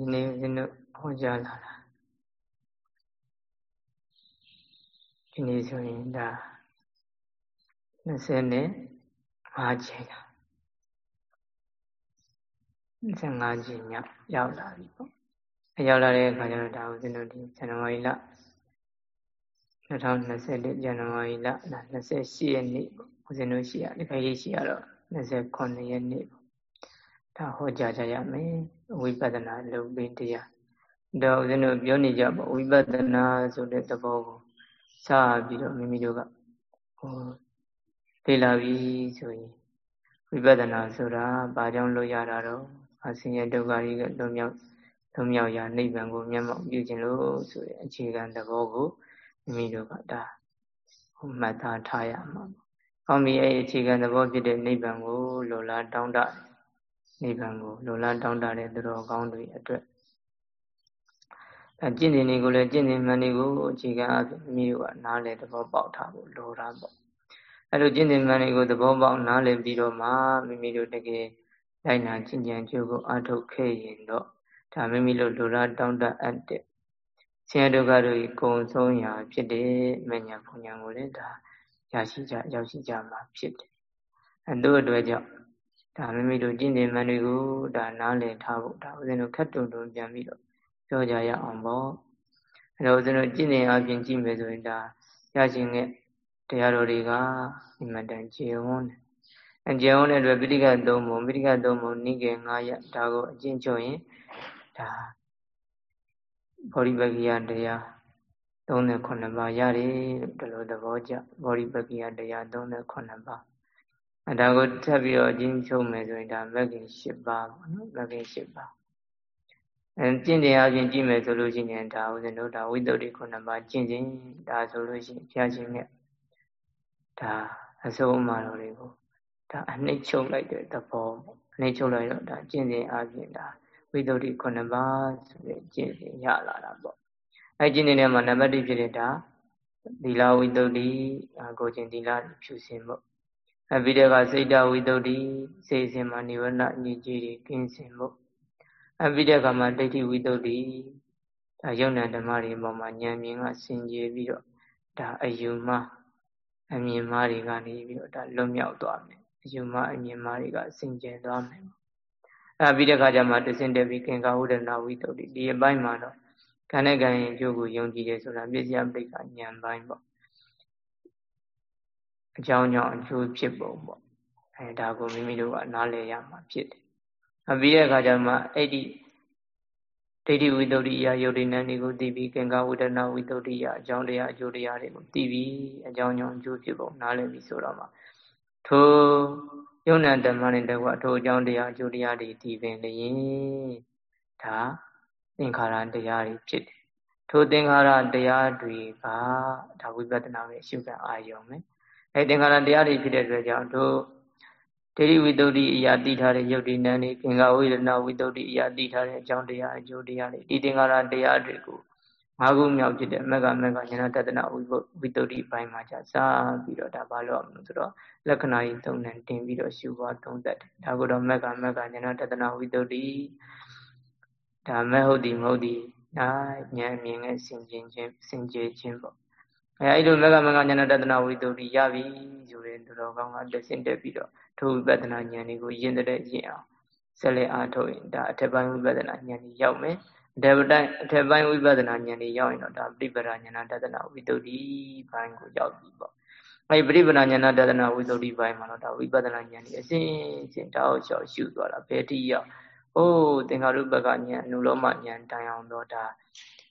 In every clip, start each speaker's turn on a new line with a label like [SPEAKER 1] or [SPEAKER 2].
[SPEAKER 1] ဒီနေ့ဦးဇင်းတို့ဟောကြားလာတာဒီနေ့ဆိုရင်ဒါ20နဲ့5ချိန်တာ25ချိန်မြောက်ရောက်လာပြီပေါ့အရောက်လာတဲ့အခါကျတော့ဒါဦးဇင်းတို့ဒီဇန်နဝါရီလ2021ဇန်နဝါရီလ28ရက်နေ့ပေါ့ဦးဇင်းတို့ရှိရဒီခိုင်ရှိရတော့29ရက်နေ့ပေါ့ဒါဟောကြားကြရမယ် ဝိပဿနာလုပ်ပြီးတရားတော့ဦးဇင်းတို့ပြောနေကြပေါ့ဝိပဿနာဆိုတဲ့သဘောကိုစပြီးတော့မိမိတို့ကဟိုလေ့လာပြီးဆိုရင်ဝိပဿနာဆိုတာဘာကြောင့်လို့ရတာတော့အဆင်းရဲဒုက္ခတွေကလွန်မြောက်လွန်မြောက်ရာနိဗ္ဗာန်ကိုမျက်မှောက်ပြုခြင်းလို့ဆိုတဲ့အခြေခံသဘောကိုမိမိတို့ကဒါဟိုမှတ်သားထားရမှာပေါ့။ကောင်းပြီအဲ့အခြေခံသဘောဖြစ်တဲ့နိဗ္ဗာန်ကိုလိုလားတောင်းတ နိဗ္ဗာန်ကိုလိုလားတောင်းတတဲ့သူတော်ကောင်းတွေအတွက်အဲကျင့်စဉ်တွေကိုလည်းကျင့်စဉ်မှန်တွေကိုအခြေခံအဖြစ်မိမိတို့ကနားလည်သဘောပေါက်ထားဖို့လိုတာပေါ့အဲလိုကျင့်စဉ်မှန်တွေကိုသဘောပေါက်နားလည်ပြီးတော့မှမိမိတို့တကယ်လိုက်နာကျင့်ကြံကြိုးကိုအထုတ်ခဲ့ရင်တော့ဒါမိမိတို့လိုလားတောင်းတအပ်တဲ့ဆင်းရဲဒုက္ခတို့ကိုကုံဆုံးရာဖြစ်တဲ့မညာဘုံညာကိုလည်းဒါရရှိကြရောက်ရှိကြမှာဖြစ်တယ်အဲတို့အတွက်ကြောင့် ဒါမိမိတို့ကျင့်စဉ်မှန်တွေကိုဒါနားလည်ထားဖို့ဒါဦးဇင်းတို့ခက်တုံတုံပြန်ပြီးတော့ပြောကြရအောင်ပေါ့အဲတော့ဦးဇင်းတို့ကျင့်စဉ်အပြင်ကြည့်မယ်ဆိုရင်ဒါရရှိတဲ့တရားတော်တွေကအမှန်တန်ကျေဝန်းတယ်အကျေဝန်းတဲ့အတွက်ပိဋကသုံးပုံပိဋကသုံးပုံနိကေ9ရက်ဒါကိုအကျင့်ချုပ်ရင်ဒါဘောဓိပက္ခိယတရား38ပါးရတယ်လို့ဒီလိုသဘောကျဘောဓိပက္ခိယတရား38ပါး အဲဒါကိုထပ်ပြီးတော့အချင်းချုပ်မယ်ဆိုရင်ဒါမဂ္ဂင်၈ပါးပေါ့နော်မဂ္ဂင်၈ပါးအဲကျင့်တယ်အပြင်ကြည့်မယ်ဆိုလို့ရှိရင်ဒါဦးဇင်းတို့ဒါဝိတ္တုတွေခုနှစ်ပါးကျင့်ခြင်းဒါဆိုလို့ရှိရင်ဘုရားရှင်နဲ့ဒါအစိုးအမတော်တွေကိုဒါအနှိမ့်ချုပ်လိုက်တဲ့သဘောပေါ့အနှိမ့်ချုပ်လိုက်တော့ဒါကျင့်စဉ်အပြင်ဒါဝိတ္တုတွေခုနှစ်ပါးဆိုတဲ့ကျင့်စဉ်ရလာတာပေါ့အဲကျင့်တဲ့နေရာမှာနံပါတ်1ဖြစ်တဲ့ဒါသီလဝိတ္တုဒီကိုချင်းသီလဖြူစင်ဖို့ အပြီးတော့ကစိတ်တဝိတ္တုဒီစိတ်စဉ်မှာနိဗ္ဗာန်အညီကြီးတွေကင်းစင်ဖို့အပြီးတဲ့အခါမှာဒိဋ္ဌိဝိတ္တုဒီဒါယုံနာဓမ္မတွေပေါ်မှာဉာဏ်မြင်ကဆင်ခြင်ပြီးတော့ဒါအယူမှားအမြင်မှားတွေကနေပြီးတော့ဒါလွတ်မြောက်သွားမယ်အယူမှားအမြင်မှားတွေကဆင်ခြင်သွားမယ်အဲပြီးတဲ့အခါကျမှတစင်တက်ပြီးကင်္ကာဝုဒနာဝိတ္တုဒီဒီအပိုင်းမှာတော့ခန္ဓာကံရင်ကျိုးကိုယုံကြည်တယ်ဆိုတာပြည့်စည်ပိဋကဉာဏ်ပိုင်းပေါ့ အကြောင်းကြောင့်အကျိုးဖြစ်ပုံပေါ့အဲဒါကိုမိမိတို့ကနားလည်ရမှာဖြစ်တယ်အပြီးတဲ့အခါကျမှအဲ့ဒီဒိဋ္ဌိဝိတ္တုရိယယုတ်တိနံတွေကိုသိပြီးကင်္ဂဝဒနာဝိတ္တုရိယအကြောင်းတရားအကျိုးတရားတွေကိုသိပြီးအကြောင်းကြောင့်အကျိုးဖြစ်ပုံနားလည်ပြီးဆိုတော့မှထိုယုံနာဓမ္မနဲ့တကွထိုအကြောင်းတရားအကျိုးတရားတွေသိပင်လျင်ဒါသင်္ခါရတရားတွေဖြစ်တယ်ထိုသင်္ခါရတရားတွေကဒါဝိပဿနာရဲ့အရှုခံအာယုံပဲ အဲသင်္ခါရတရားတွေဖြစ်တဲ့အတွက်ကြောင့်တို့ဒိဋ္ဌိဝိတ္တုအရာသိထားတဲ့ယုတ်တိနံနေကင်္ဂဝိရဏဝိတ္တုအရာသိထားတဲ့အကြောင်းတရားအကျိုးတရားတွေဒီသင်္ခါရတရားတွေကိုငါးခုမြောက်ဖြစ်တဲ့မက္ကမက္ကဉာဏတတနာဝိဝိတ္တုဘိုင်းမှာじゃစပြီးတော့ဒါဘာလို့အောင်လို့ဆိုတော့လက္ခဏာကြီးသုံးနဲ့တင်ပြီးတော့ရှုပွားသုံးတတ်တယ်ဒါကိုတော့မက္ကမက္ကဉာဏတတနာဝိတ္တုဒါမဟုတ်ဒီမဟုတ်ဒီဒါဉာဏ်မြင်နဲ့ဆင်ခြင်ခြင်းဆင်ခြင်ခြင်းပေါ့ အဲအဲ့လိုမက္ကမက္ကဉာဏတတနာဝိတ္တုရပြီဆိုတဲ့သူတော်ကောင်းကတဆင့်တက်ပြီးတော့ထိုဝိပဿနာဉာဏ်တွေကိုယဉ်တဲ့ယဉ်အောင်ဆက်လက်အားထုတ်ရင်ဒါအထက်ပိုင်းဝိပဿနာဉာဏ်ကြီးရောက်မယ်အထက်ပိုင်းအထက်ပိုင်းဝိပဿနာဉာဏ်ကြီးရောက်ရင်တော့ဒါပြိပဒဉာဏတဒနာဝိတ္တုဒီဘိုင်းကိုရောက်ပြီပေါ့အဲဒီပြိပဒဉာဏတဒနာဝိတ္တုဒီဘိုင်းမှာတော့ဒါဝိပဿနာဉာဏ်ကြီးအစဉ်စဉ်တောက်လျှောက်ရှုသွားတာဘယ်တိရောက်ဟိုးသင်္ခါရုပ္ပကဉာဏ်အနုလောမဉာဏ်တိုင်အောင်တော့ဒါ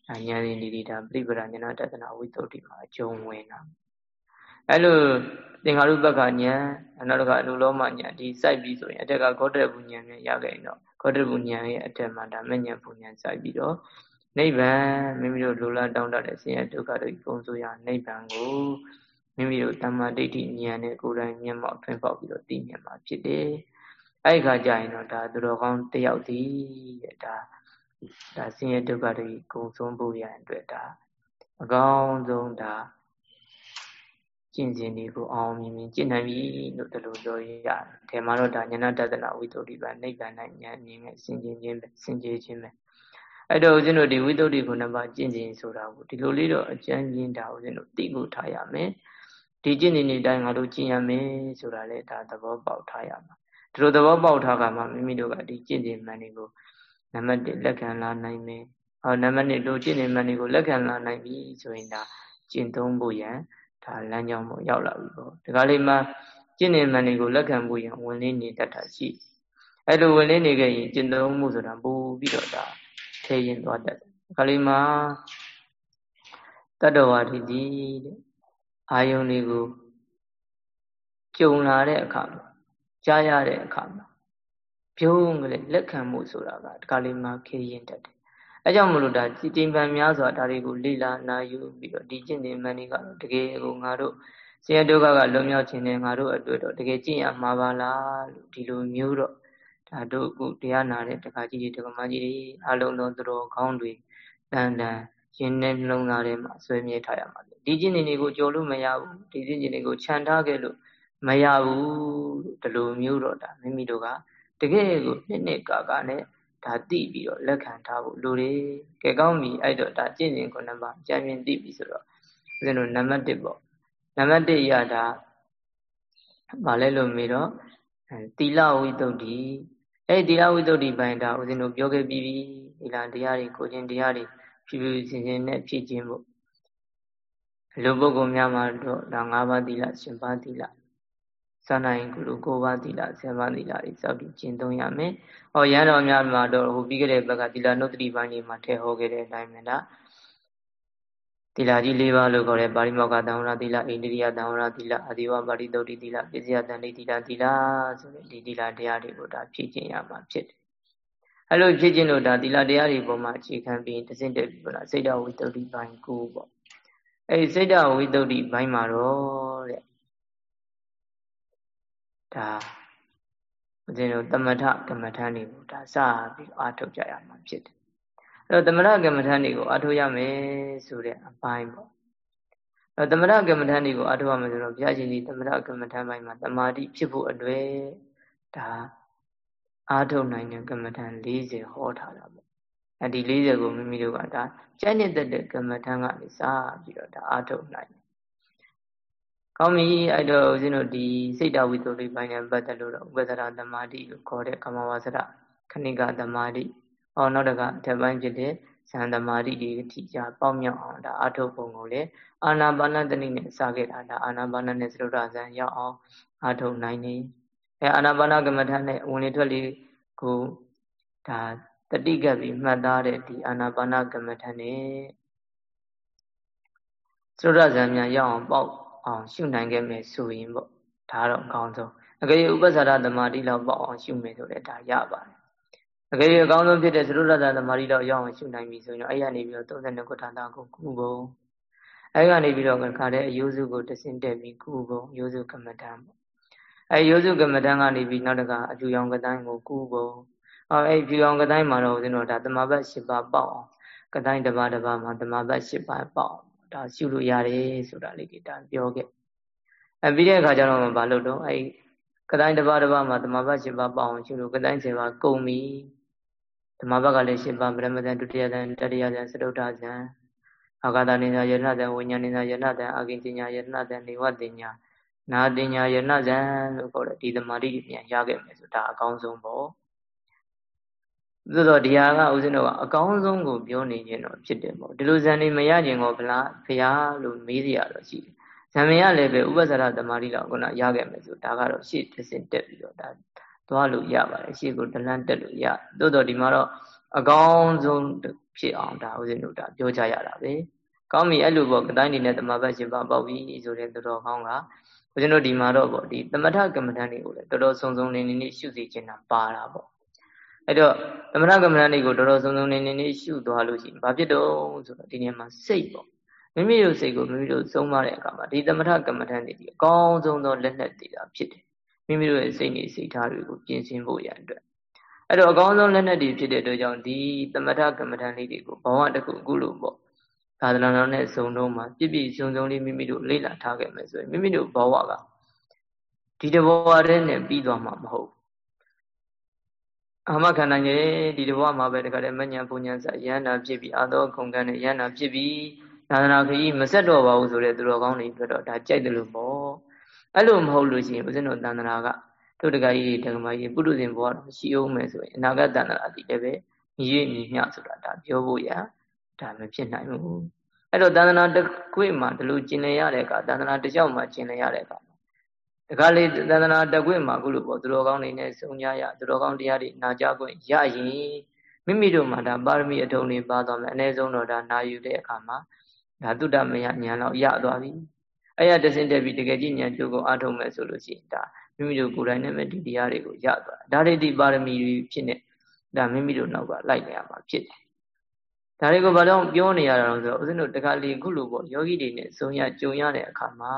[SPEAKER 1] ဉာဏ်ရင်းဒီဒီဒါပြိပဒဉာဏတဒနာဝိတ္တုဒီမှာအကျုံးဝင်တာအဲ့လိုသင်္ခါရုပ္ပကဉာဏ်နောက်တစ်ခါအနုလောမဉာဏ်ဒီစိုက်ပြီးဆိုရင်အထက်ကဂေါတရပုဉာဏ်နဲ့ရခဲ့ရင်တော့ဂေါတရပုဉာဏ်ရဲ့အထက်မှာဒါမဉဏ်ပုဉာဏ်စိုက်ပြီးတော့နိဗ္ဗာန်မိမိတို့လိုလားတောင်းတတဲ့ဆင်းရဲဒုက္ခတွေပုံဆိုရနိဗ္ဗာန်ကိုမိမိတို့တမ္မာဒိဋ္ဌိဉာဏ်နဲ့ကိုယ်တိုင်မျက်မှောက်ထွန်းပေါက်ပြီးတော့သိမြင်မှာဖြစ်တယ်။အဲ့ဒီခါကျရင်တော့ဒါသူတော်ကောင်းတယောက်ဒီတဲ့ဒါ ဒါဆင်းရဲဒုက္ခတွေကုန်ဆုံးဖို့ရန်အတွက်ဒါအကောင်းဆုံးဒါကျင့်စဉ်တွေကိုအောင်မြင်မြင်ကျင့်နိုင်ပြီလို့ဒီလိုပြောရတယ်။ထဲမှာတော့ဒါဉာဏတဒနာဝိတ္တုဒီပါနိဗ္ဗာန်၌ဉာဏ်မြင်နဲ့စင်ကြင်ခြင်းပဲစင်ကြင်ခြင်းပဲအဲ့တော့ဦးဇင်းတို့ဒီဝိသုဒ္ဓိခုနှစ်ပါးကျင့်ခြင်းဆိုတာကိုဒီလိုလေးတော့အကျဉ်းပြင်းတာဦးဇင်းတို့သိဖို့ထားရမယ်ဒီကျင့်နေနေတိုင်းငါတို့ကျင့်ရမယ်ဆိုတာလေဒါသဘောပေါက်ထားရမှာဒီလိုသဘောပေါက်ထားကမှမိမိတို့ကဒီကျင့်ခြင်းမှန်တွေကို နံပါတ်1လက်ခံလာနိုင်မယ်ဟောနံပါတ်2တို့ကျင့်နေမှန်တွေကိုလက်ခံလာနိုင်ပြီဆိုရင်ဒါကျင့်သုံးဖို့ရန်ဒါလမ်းကြောင်းပေါ်ရောက်လာပြီပေါ့ဒီကလေးမှကျင့်နေမှန်တွေကိုလက်ခံဖို့ရန်ဝင်လေးနေတတ်တာရှိအဲ့လိုဝင်လေးနေခဲ့ရင်ကျင့်သုံးမှုဆိုတာပို့ပြီးတော့ဒါထဲရင်သွားတတ်တယ်ခါလေးမှာတတ္တဝါတိတိတဲ့အာယုန်တွေကိုကြုံလာတဲ့အခါမှာကြားရတဲ့အခါမှာ ပြုံးကလေးလက်ခံမှုဆိုတာကဒီကလေးမှာခေရင်တတ်တယ်အဲကြောင့်မလို့ဒါကြည်တင်ပံများစွာဒါတွေကိုလေ့လာနာယူပြီးတော့ဒီကျင့်တဲ့မန်တွေကတော့တကယ်ကိုငါတို့ဆရာဒုက္ခကလွန်မြောက်ခြင်းနဲ့ငါတို့အတွက်တော့တကယ်ကျင့်ရမှာပါလားလို့ဒီလိုမျိုးတော့ဒါတို့အခုတရားနာတဲ့တခါကြီးတွေတက္ကမကြီးတွေအလုံးစုံသူတော်ကောင်းတွေတန်တန်ရင်းနဲ့နှလုံးသားထဲမှာဆွဲမြဲထားရမှာလေဒီကျင့်နေတွေကိုကြော်လို့မရဘူးဒီကျင့်နေတွေကိုခြံထားခဲ့လို့မရဘူးဒီလိုမျိုးတော့ဒါမိမိတို့က တကယ်ကိုနှစ်နှစ်ကာကာနဲ့ဒါသိပြီးတော့လက်ခံထားဖို့လိုတယ်ကဲကောင်းပြီအဲ့တော့ဒါကျင့်စဉ်ခုနှစ်ပါးကြံမြင်သိပြီဆိုတော့ဦးဇင်းတို့နံပါတ်1ပေါ့နံပါတ်1ရတာမလဲလို့မေးတော့သီလဝိတ္တုအဲ့ဒီတရားဝိသုဒ္ဓိပိုင်းဒါဦးဇင်းတို့ပြောခဲ့ပြီးပြီဒီလားတရားတွေကိုချင်းတရားတွေဖြည်းဖြည်းချင်းချင်းနဲ့ဖြည့်ခြင်းဖို့လူပုဂ္ဂိုလ်များမှာတော့ဒါ၅ပါးသီလရှင်ပါးသီလ စာနိုင်ကုလူ၉ပါးသီလဆယ်ပါးသီလတွေစောက်တည်ကျင့်သုံးရမယ်။ဟောရဟန်းတော်များမှာတော့ဟိုပြီးခဲ့တဲ့ဘက်ကသီလနုတ္တိပိုင်းကြီးမှာထည့်ဟောခဲ့တဲ့အတိုင်းပဲလားသီလကြီး၄ပါးလို့ခေါ်တဲ့ပါရိမောက္ခသံဝရသီလအိန္ဒိယသံဝရသီလအဒီဝပါရိသုတ်တိသီလပစ္စယတန်တိသီလသီလဆိုတဲ့ဒီသီလတရားတွေကိုဒါဖြည့်ကျင့်ရမှာဖြစ်တယ်။အဲလိုဖြည့်ကျင့်လို့ဒါသီလတရားတွေပေါ်မှာအခြေခံပြီးတစင့်တက်ပြီးပေါ့လားစိတ်တဝိတုဒ္ဓိပိုင်းကိုပေါ့။အဲဒီစိတ်တဝိတုဒ္ဓိပိုင်းမှာတော့တဲ့ ဒါဦးဇင်းတို့တမထကမ္မထန်တွေကိုဒါစပြီးအားထုတ်ကြရမှာဖြစ်တယ်အဲ့တော့သမထကမ္မဋ္ဌာန်းတွေကိုအထောက်ရမယ်ဆိုတဲ့အပိုင်းပေါ့အဲ့သမထကမ္မဋ္ဌာန်းတွေကိုအထောက်ရမယ်ဆိုတော့ဘုရားရှင်ဒီသမထကမ္မဋ္ဌာန်းပိုင်းမှာတမာတိဖြစ်ဖို့အတွေ့ဒါအာထုတ်နိုင်တဲ့ကမ္မဋ္ဌာန်း40ဟောထားတာပေါ့အဲ့ဒီ40ကိုမိမိတို့ကဒါကျင့်တဲ့ကမ္မဋ္ဌာန်းကနေစပြီးတော့ဒါအာထုတ်နိုင်တယ် ကောင်းပြီအဲ့တော့ဦးဇင်းတို့ဒီစိတ်တဝိတ္တုလေးပိုင်းနဲ့ပတ်သက်လို့တော့ဥပဒရာသမာဓိလို့ခေါ်တဲ့ကမ္မဝါစရခဏိကသမာဓိ။အော်နောက်တကအထက်ပိုင်းဖြစ်တဲ့ဇန်သမာဓိတွေအထိကြာပေါက်မြောက်အောင်ဒါအထုပ်ပုံကိုလေအာနာပါနတတိနဲ့စခဲ့တာဒါအာနာပါနနဲ့သရုဒ္ဓဇန်ရောက်အောင်အထုပ်နိုင်နေ။အဲအာနာပါနကမ္မထာနဲ့ဝင်လေထွက်လေကိုဒါတတိကပ်ပြီးမှတ်သားတဲ့ဒီအာနာပါနကမ္မထာနဲ့သရုဒ္ဓဇန်များရောက်အောင်ပေါက် အောင်ရှုနိုင်ခဲ့မယ်ဆိုရင်ပေါ့ဒါတော့အကောင်းဆုံးအကယ်၍ဥပ္ပဇာရသမာဓိလောက်ပေါက်အောင်ရှုမယ်ဆိုလည်းဒါရပါတယ်အကယ်၍အကောင်းဆုံးဖြစ်တဲ့သရုပ်ရတသမารီတော့ရအောင်ရှုနိုင်ပြီဆိုရင်အဲ့ရနေပြီးတော့32ခုထာတာကိုကုဖို့အဲ့ကနေပြီးတော့ခါတဲ့အယုစုကိုတဆင့်တက်ပြီးကုဖို့ယုစုကမ္မဋ္ဌာန်းပေါ့အဲ့ယုစုကမ္မဋ္ဌာန်းကနေပြီးနောက်တကအဖြူရောင်ကတိုင်းကိုကုဖို့အော်အဲ့ဖြူရောင်ကတိုင်းမှာတော့ဦးဇင်းတို့ဒါတမဘတ်၈ပါးပေါက်အောင်ကတိုင်းတစ်ပါးတစ်ပါးမှာတမဘတ်၈ပါးပေါက်အောင် ဒါရှုလို့ရတယ်ဆိုတာလေးကိုဒါပြောခဲ့အဲပြီးတဲ့အခါကျတော့မလုပ်တော့အဲ့ကတိုင်းတစ်ပါးတစ်ပါးမှာတမဘတ်၈ပါးပေါက်အောင်ရှုလို့ကတိုင်း၁၀ပါးကုန်ပြီဓမ္မဘက်ကလည်း၈ပါးပရမဇန်ဒုတိယဇန်တတိယဇန်သတုဋ္ဌဇန်အာဂတနိသာယရဏဇန်ဝိညာဏိသာယရဏဇန်အာကိဉ္စညာယရဏဇန်နေဝတင်ညာနာတင်ညာယရဏဇန်လို့ခေါ်တဲ့ဒီသမာဓိပြန်ရခဲ့မယ်ဆိုတာအကောင်းဆုံးပေါ့ သို့တော့ဒီဟာကဦးဇင်းတို့ကအကောင်းဆုံးကိုပြောနေခြင်းတော့ဖြစ်တယ်ပေါ့ဒီလိုဇန်နေမရခြင်းကိုဗလားဖရာလို့မေးစရာတော့ရှိတယ်ဇန်မရလည်းပဲဥပ္ပဇ္ဇရသမာဓိလောက်ခုနရခဲ့မယ်ဆိုဒါကတော့ရှေ့တစ်စင်တက်ပြီးတော့ဒါသွားလို့ရပါတယ်ရှေ့ကိုဒလန်တက်လို့ရသို့တော့ဒီမှာတော့အကောင်းဆုံးဖြစ်အောင်ဒါဦးဇင်းတို့ဒါပြောကြရတာပဲကောင်းပြီအဲ့လိုပေါ့ကတိုင်းနေနဲ့တမဘတ်ရှင်ပါပေါက်ပြီဆိုတဲ့တော်တော်ကောင်းကဦးဇင်းတို့ဒီမှာတော့ပေါ့ဒီသမထကမ္မဋ္ဌာန်းတွေကိုလည်းတော်တော်စုံစုံနေနေနေရှုစီခြင်းတာပါတာပေါ့ အဲ့တော့သမထကမ္မဋ္ဌာန်းတွေကိုတော်တော်စုံစုံနေနေနေရှုသွားလို့ရှိရင်ဘာဖြစ်တော့ဆိုတော့ဒီနေရာမှာစိတ်ပေါ့မိမိတို့စိတ်ကိုမိမိတို့သုံးပါတဲ့အခါမှာဒီသမထကမ္မဋ္ဌာန်းတွေဒီအကောင်းဆုံးသောလက်နက်တွေတာဖြစ်တယ်မိမိတို့ရဲ့စိတ်နေစိတ်ထားတွေကိုပြင်ဆင်ဖို့ရန်အတွက်အဲ့တော့အကောင်းဆုံးလက်နက်တွေဖြစ်တဲ့အတွက်ကြောင့်ဒီသမထကမ္မဋ္ဌာန်းလေးတွေကိုဘဝတစ်ခုအခုလိုပေါ့သာသနာတော်နဲ့ဇုံတော့မှာပြည့်ပြည့်စုံစုံလေးမိမိတို့လေ့လာထားခဲ့မယ်ဆိုရင်မိမိတို့ဘဝကဒီတဘဝတည်းနဲ့ပြီးသွားမှာမဟုတ် အာမခံနိုင်ရဲ့ဒီတဘဝမှာပဲတခါတည်းမညံပူညံစရဟန္တာဖြစ်ပြီးအာသောခုံကန်းနဲ့ရဟန္တာဖြစ်ပြီးသာသနာခရီးမဆက်တော့ပါဘူးဆိုတဲ့သူတော်ကောင်းတွေအတွက်တော့ဒါကြိုက်တယ်လို့ပေါ့အဲ့လိုမဟုတ်လို့ရှိရင်ဦးဇင်းတို့သန္တနာကတို့တကကြီးတက္ကမကြီးပုထုဇဉ်ဘဝတော့ရှိအောင်မယ်ဆိုရင်အနာဂတ်သန္တနာတည်လည်းပဲညီရညီမျှဆိုတာဒါပြောဖို့ရဒါမဖြစ်နိုင်ဘူးအဲ့တော့သန္တနာတစ်ခွေမှာဒီလိုကျင်လည်ရတဲ့အခါသန္တနာတစ်ကြောက်မှာကျင်လည်ရတဲ့အခါ တခါလေသန္တနာတကွေ့မှာခုလိုပေါ့သူတော်ကောင်းတွေနဲ့စုံကြရသူတော်ကောင်းတရားတွေနာကြခွင့်ရရင်မိမိတို့မှာဒါပါရမီအထုံတွေပါသွားမယ်အ ਨੇ ဆုံးတော့ဒါနာယူတဲ့အခါမှာဒါတုဒ္ဒမယဉာဏ်တော့ရသွားပြီအဲ့ရတစင်တက်ပြီးတကယ်ကြီးဉာဏ်ကျိုးကိုအားထုတ်မယ်ဆိုလို့ရှိရင်ဒါမိမိတို့ကိုယ်တိုင်နဲ့မဲ့ဒီတရားတွေကိုရသွားဒါတွေဒီပါရမီတွေဖြစ်နေဒါမိမိတို့နောက်ကလိုက်နေရမှာဖြစ်တယ်ဒါတွေကိုဘာလို့ပြောနေရတာလဲဆိုတော့ဦးဇင်းတို့တခါလေခုလိုပေါ့ယောဂီတွေနဲ့ဇုံရကြုံရတဲ့အခါမှာ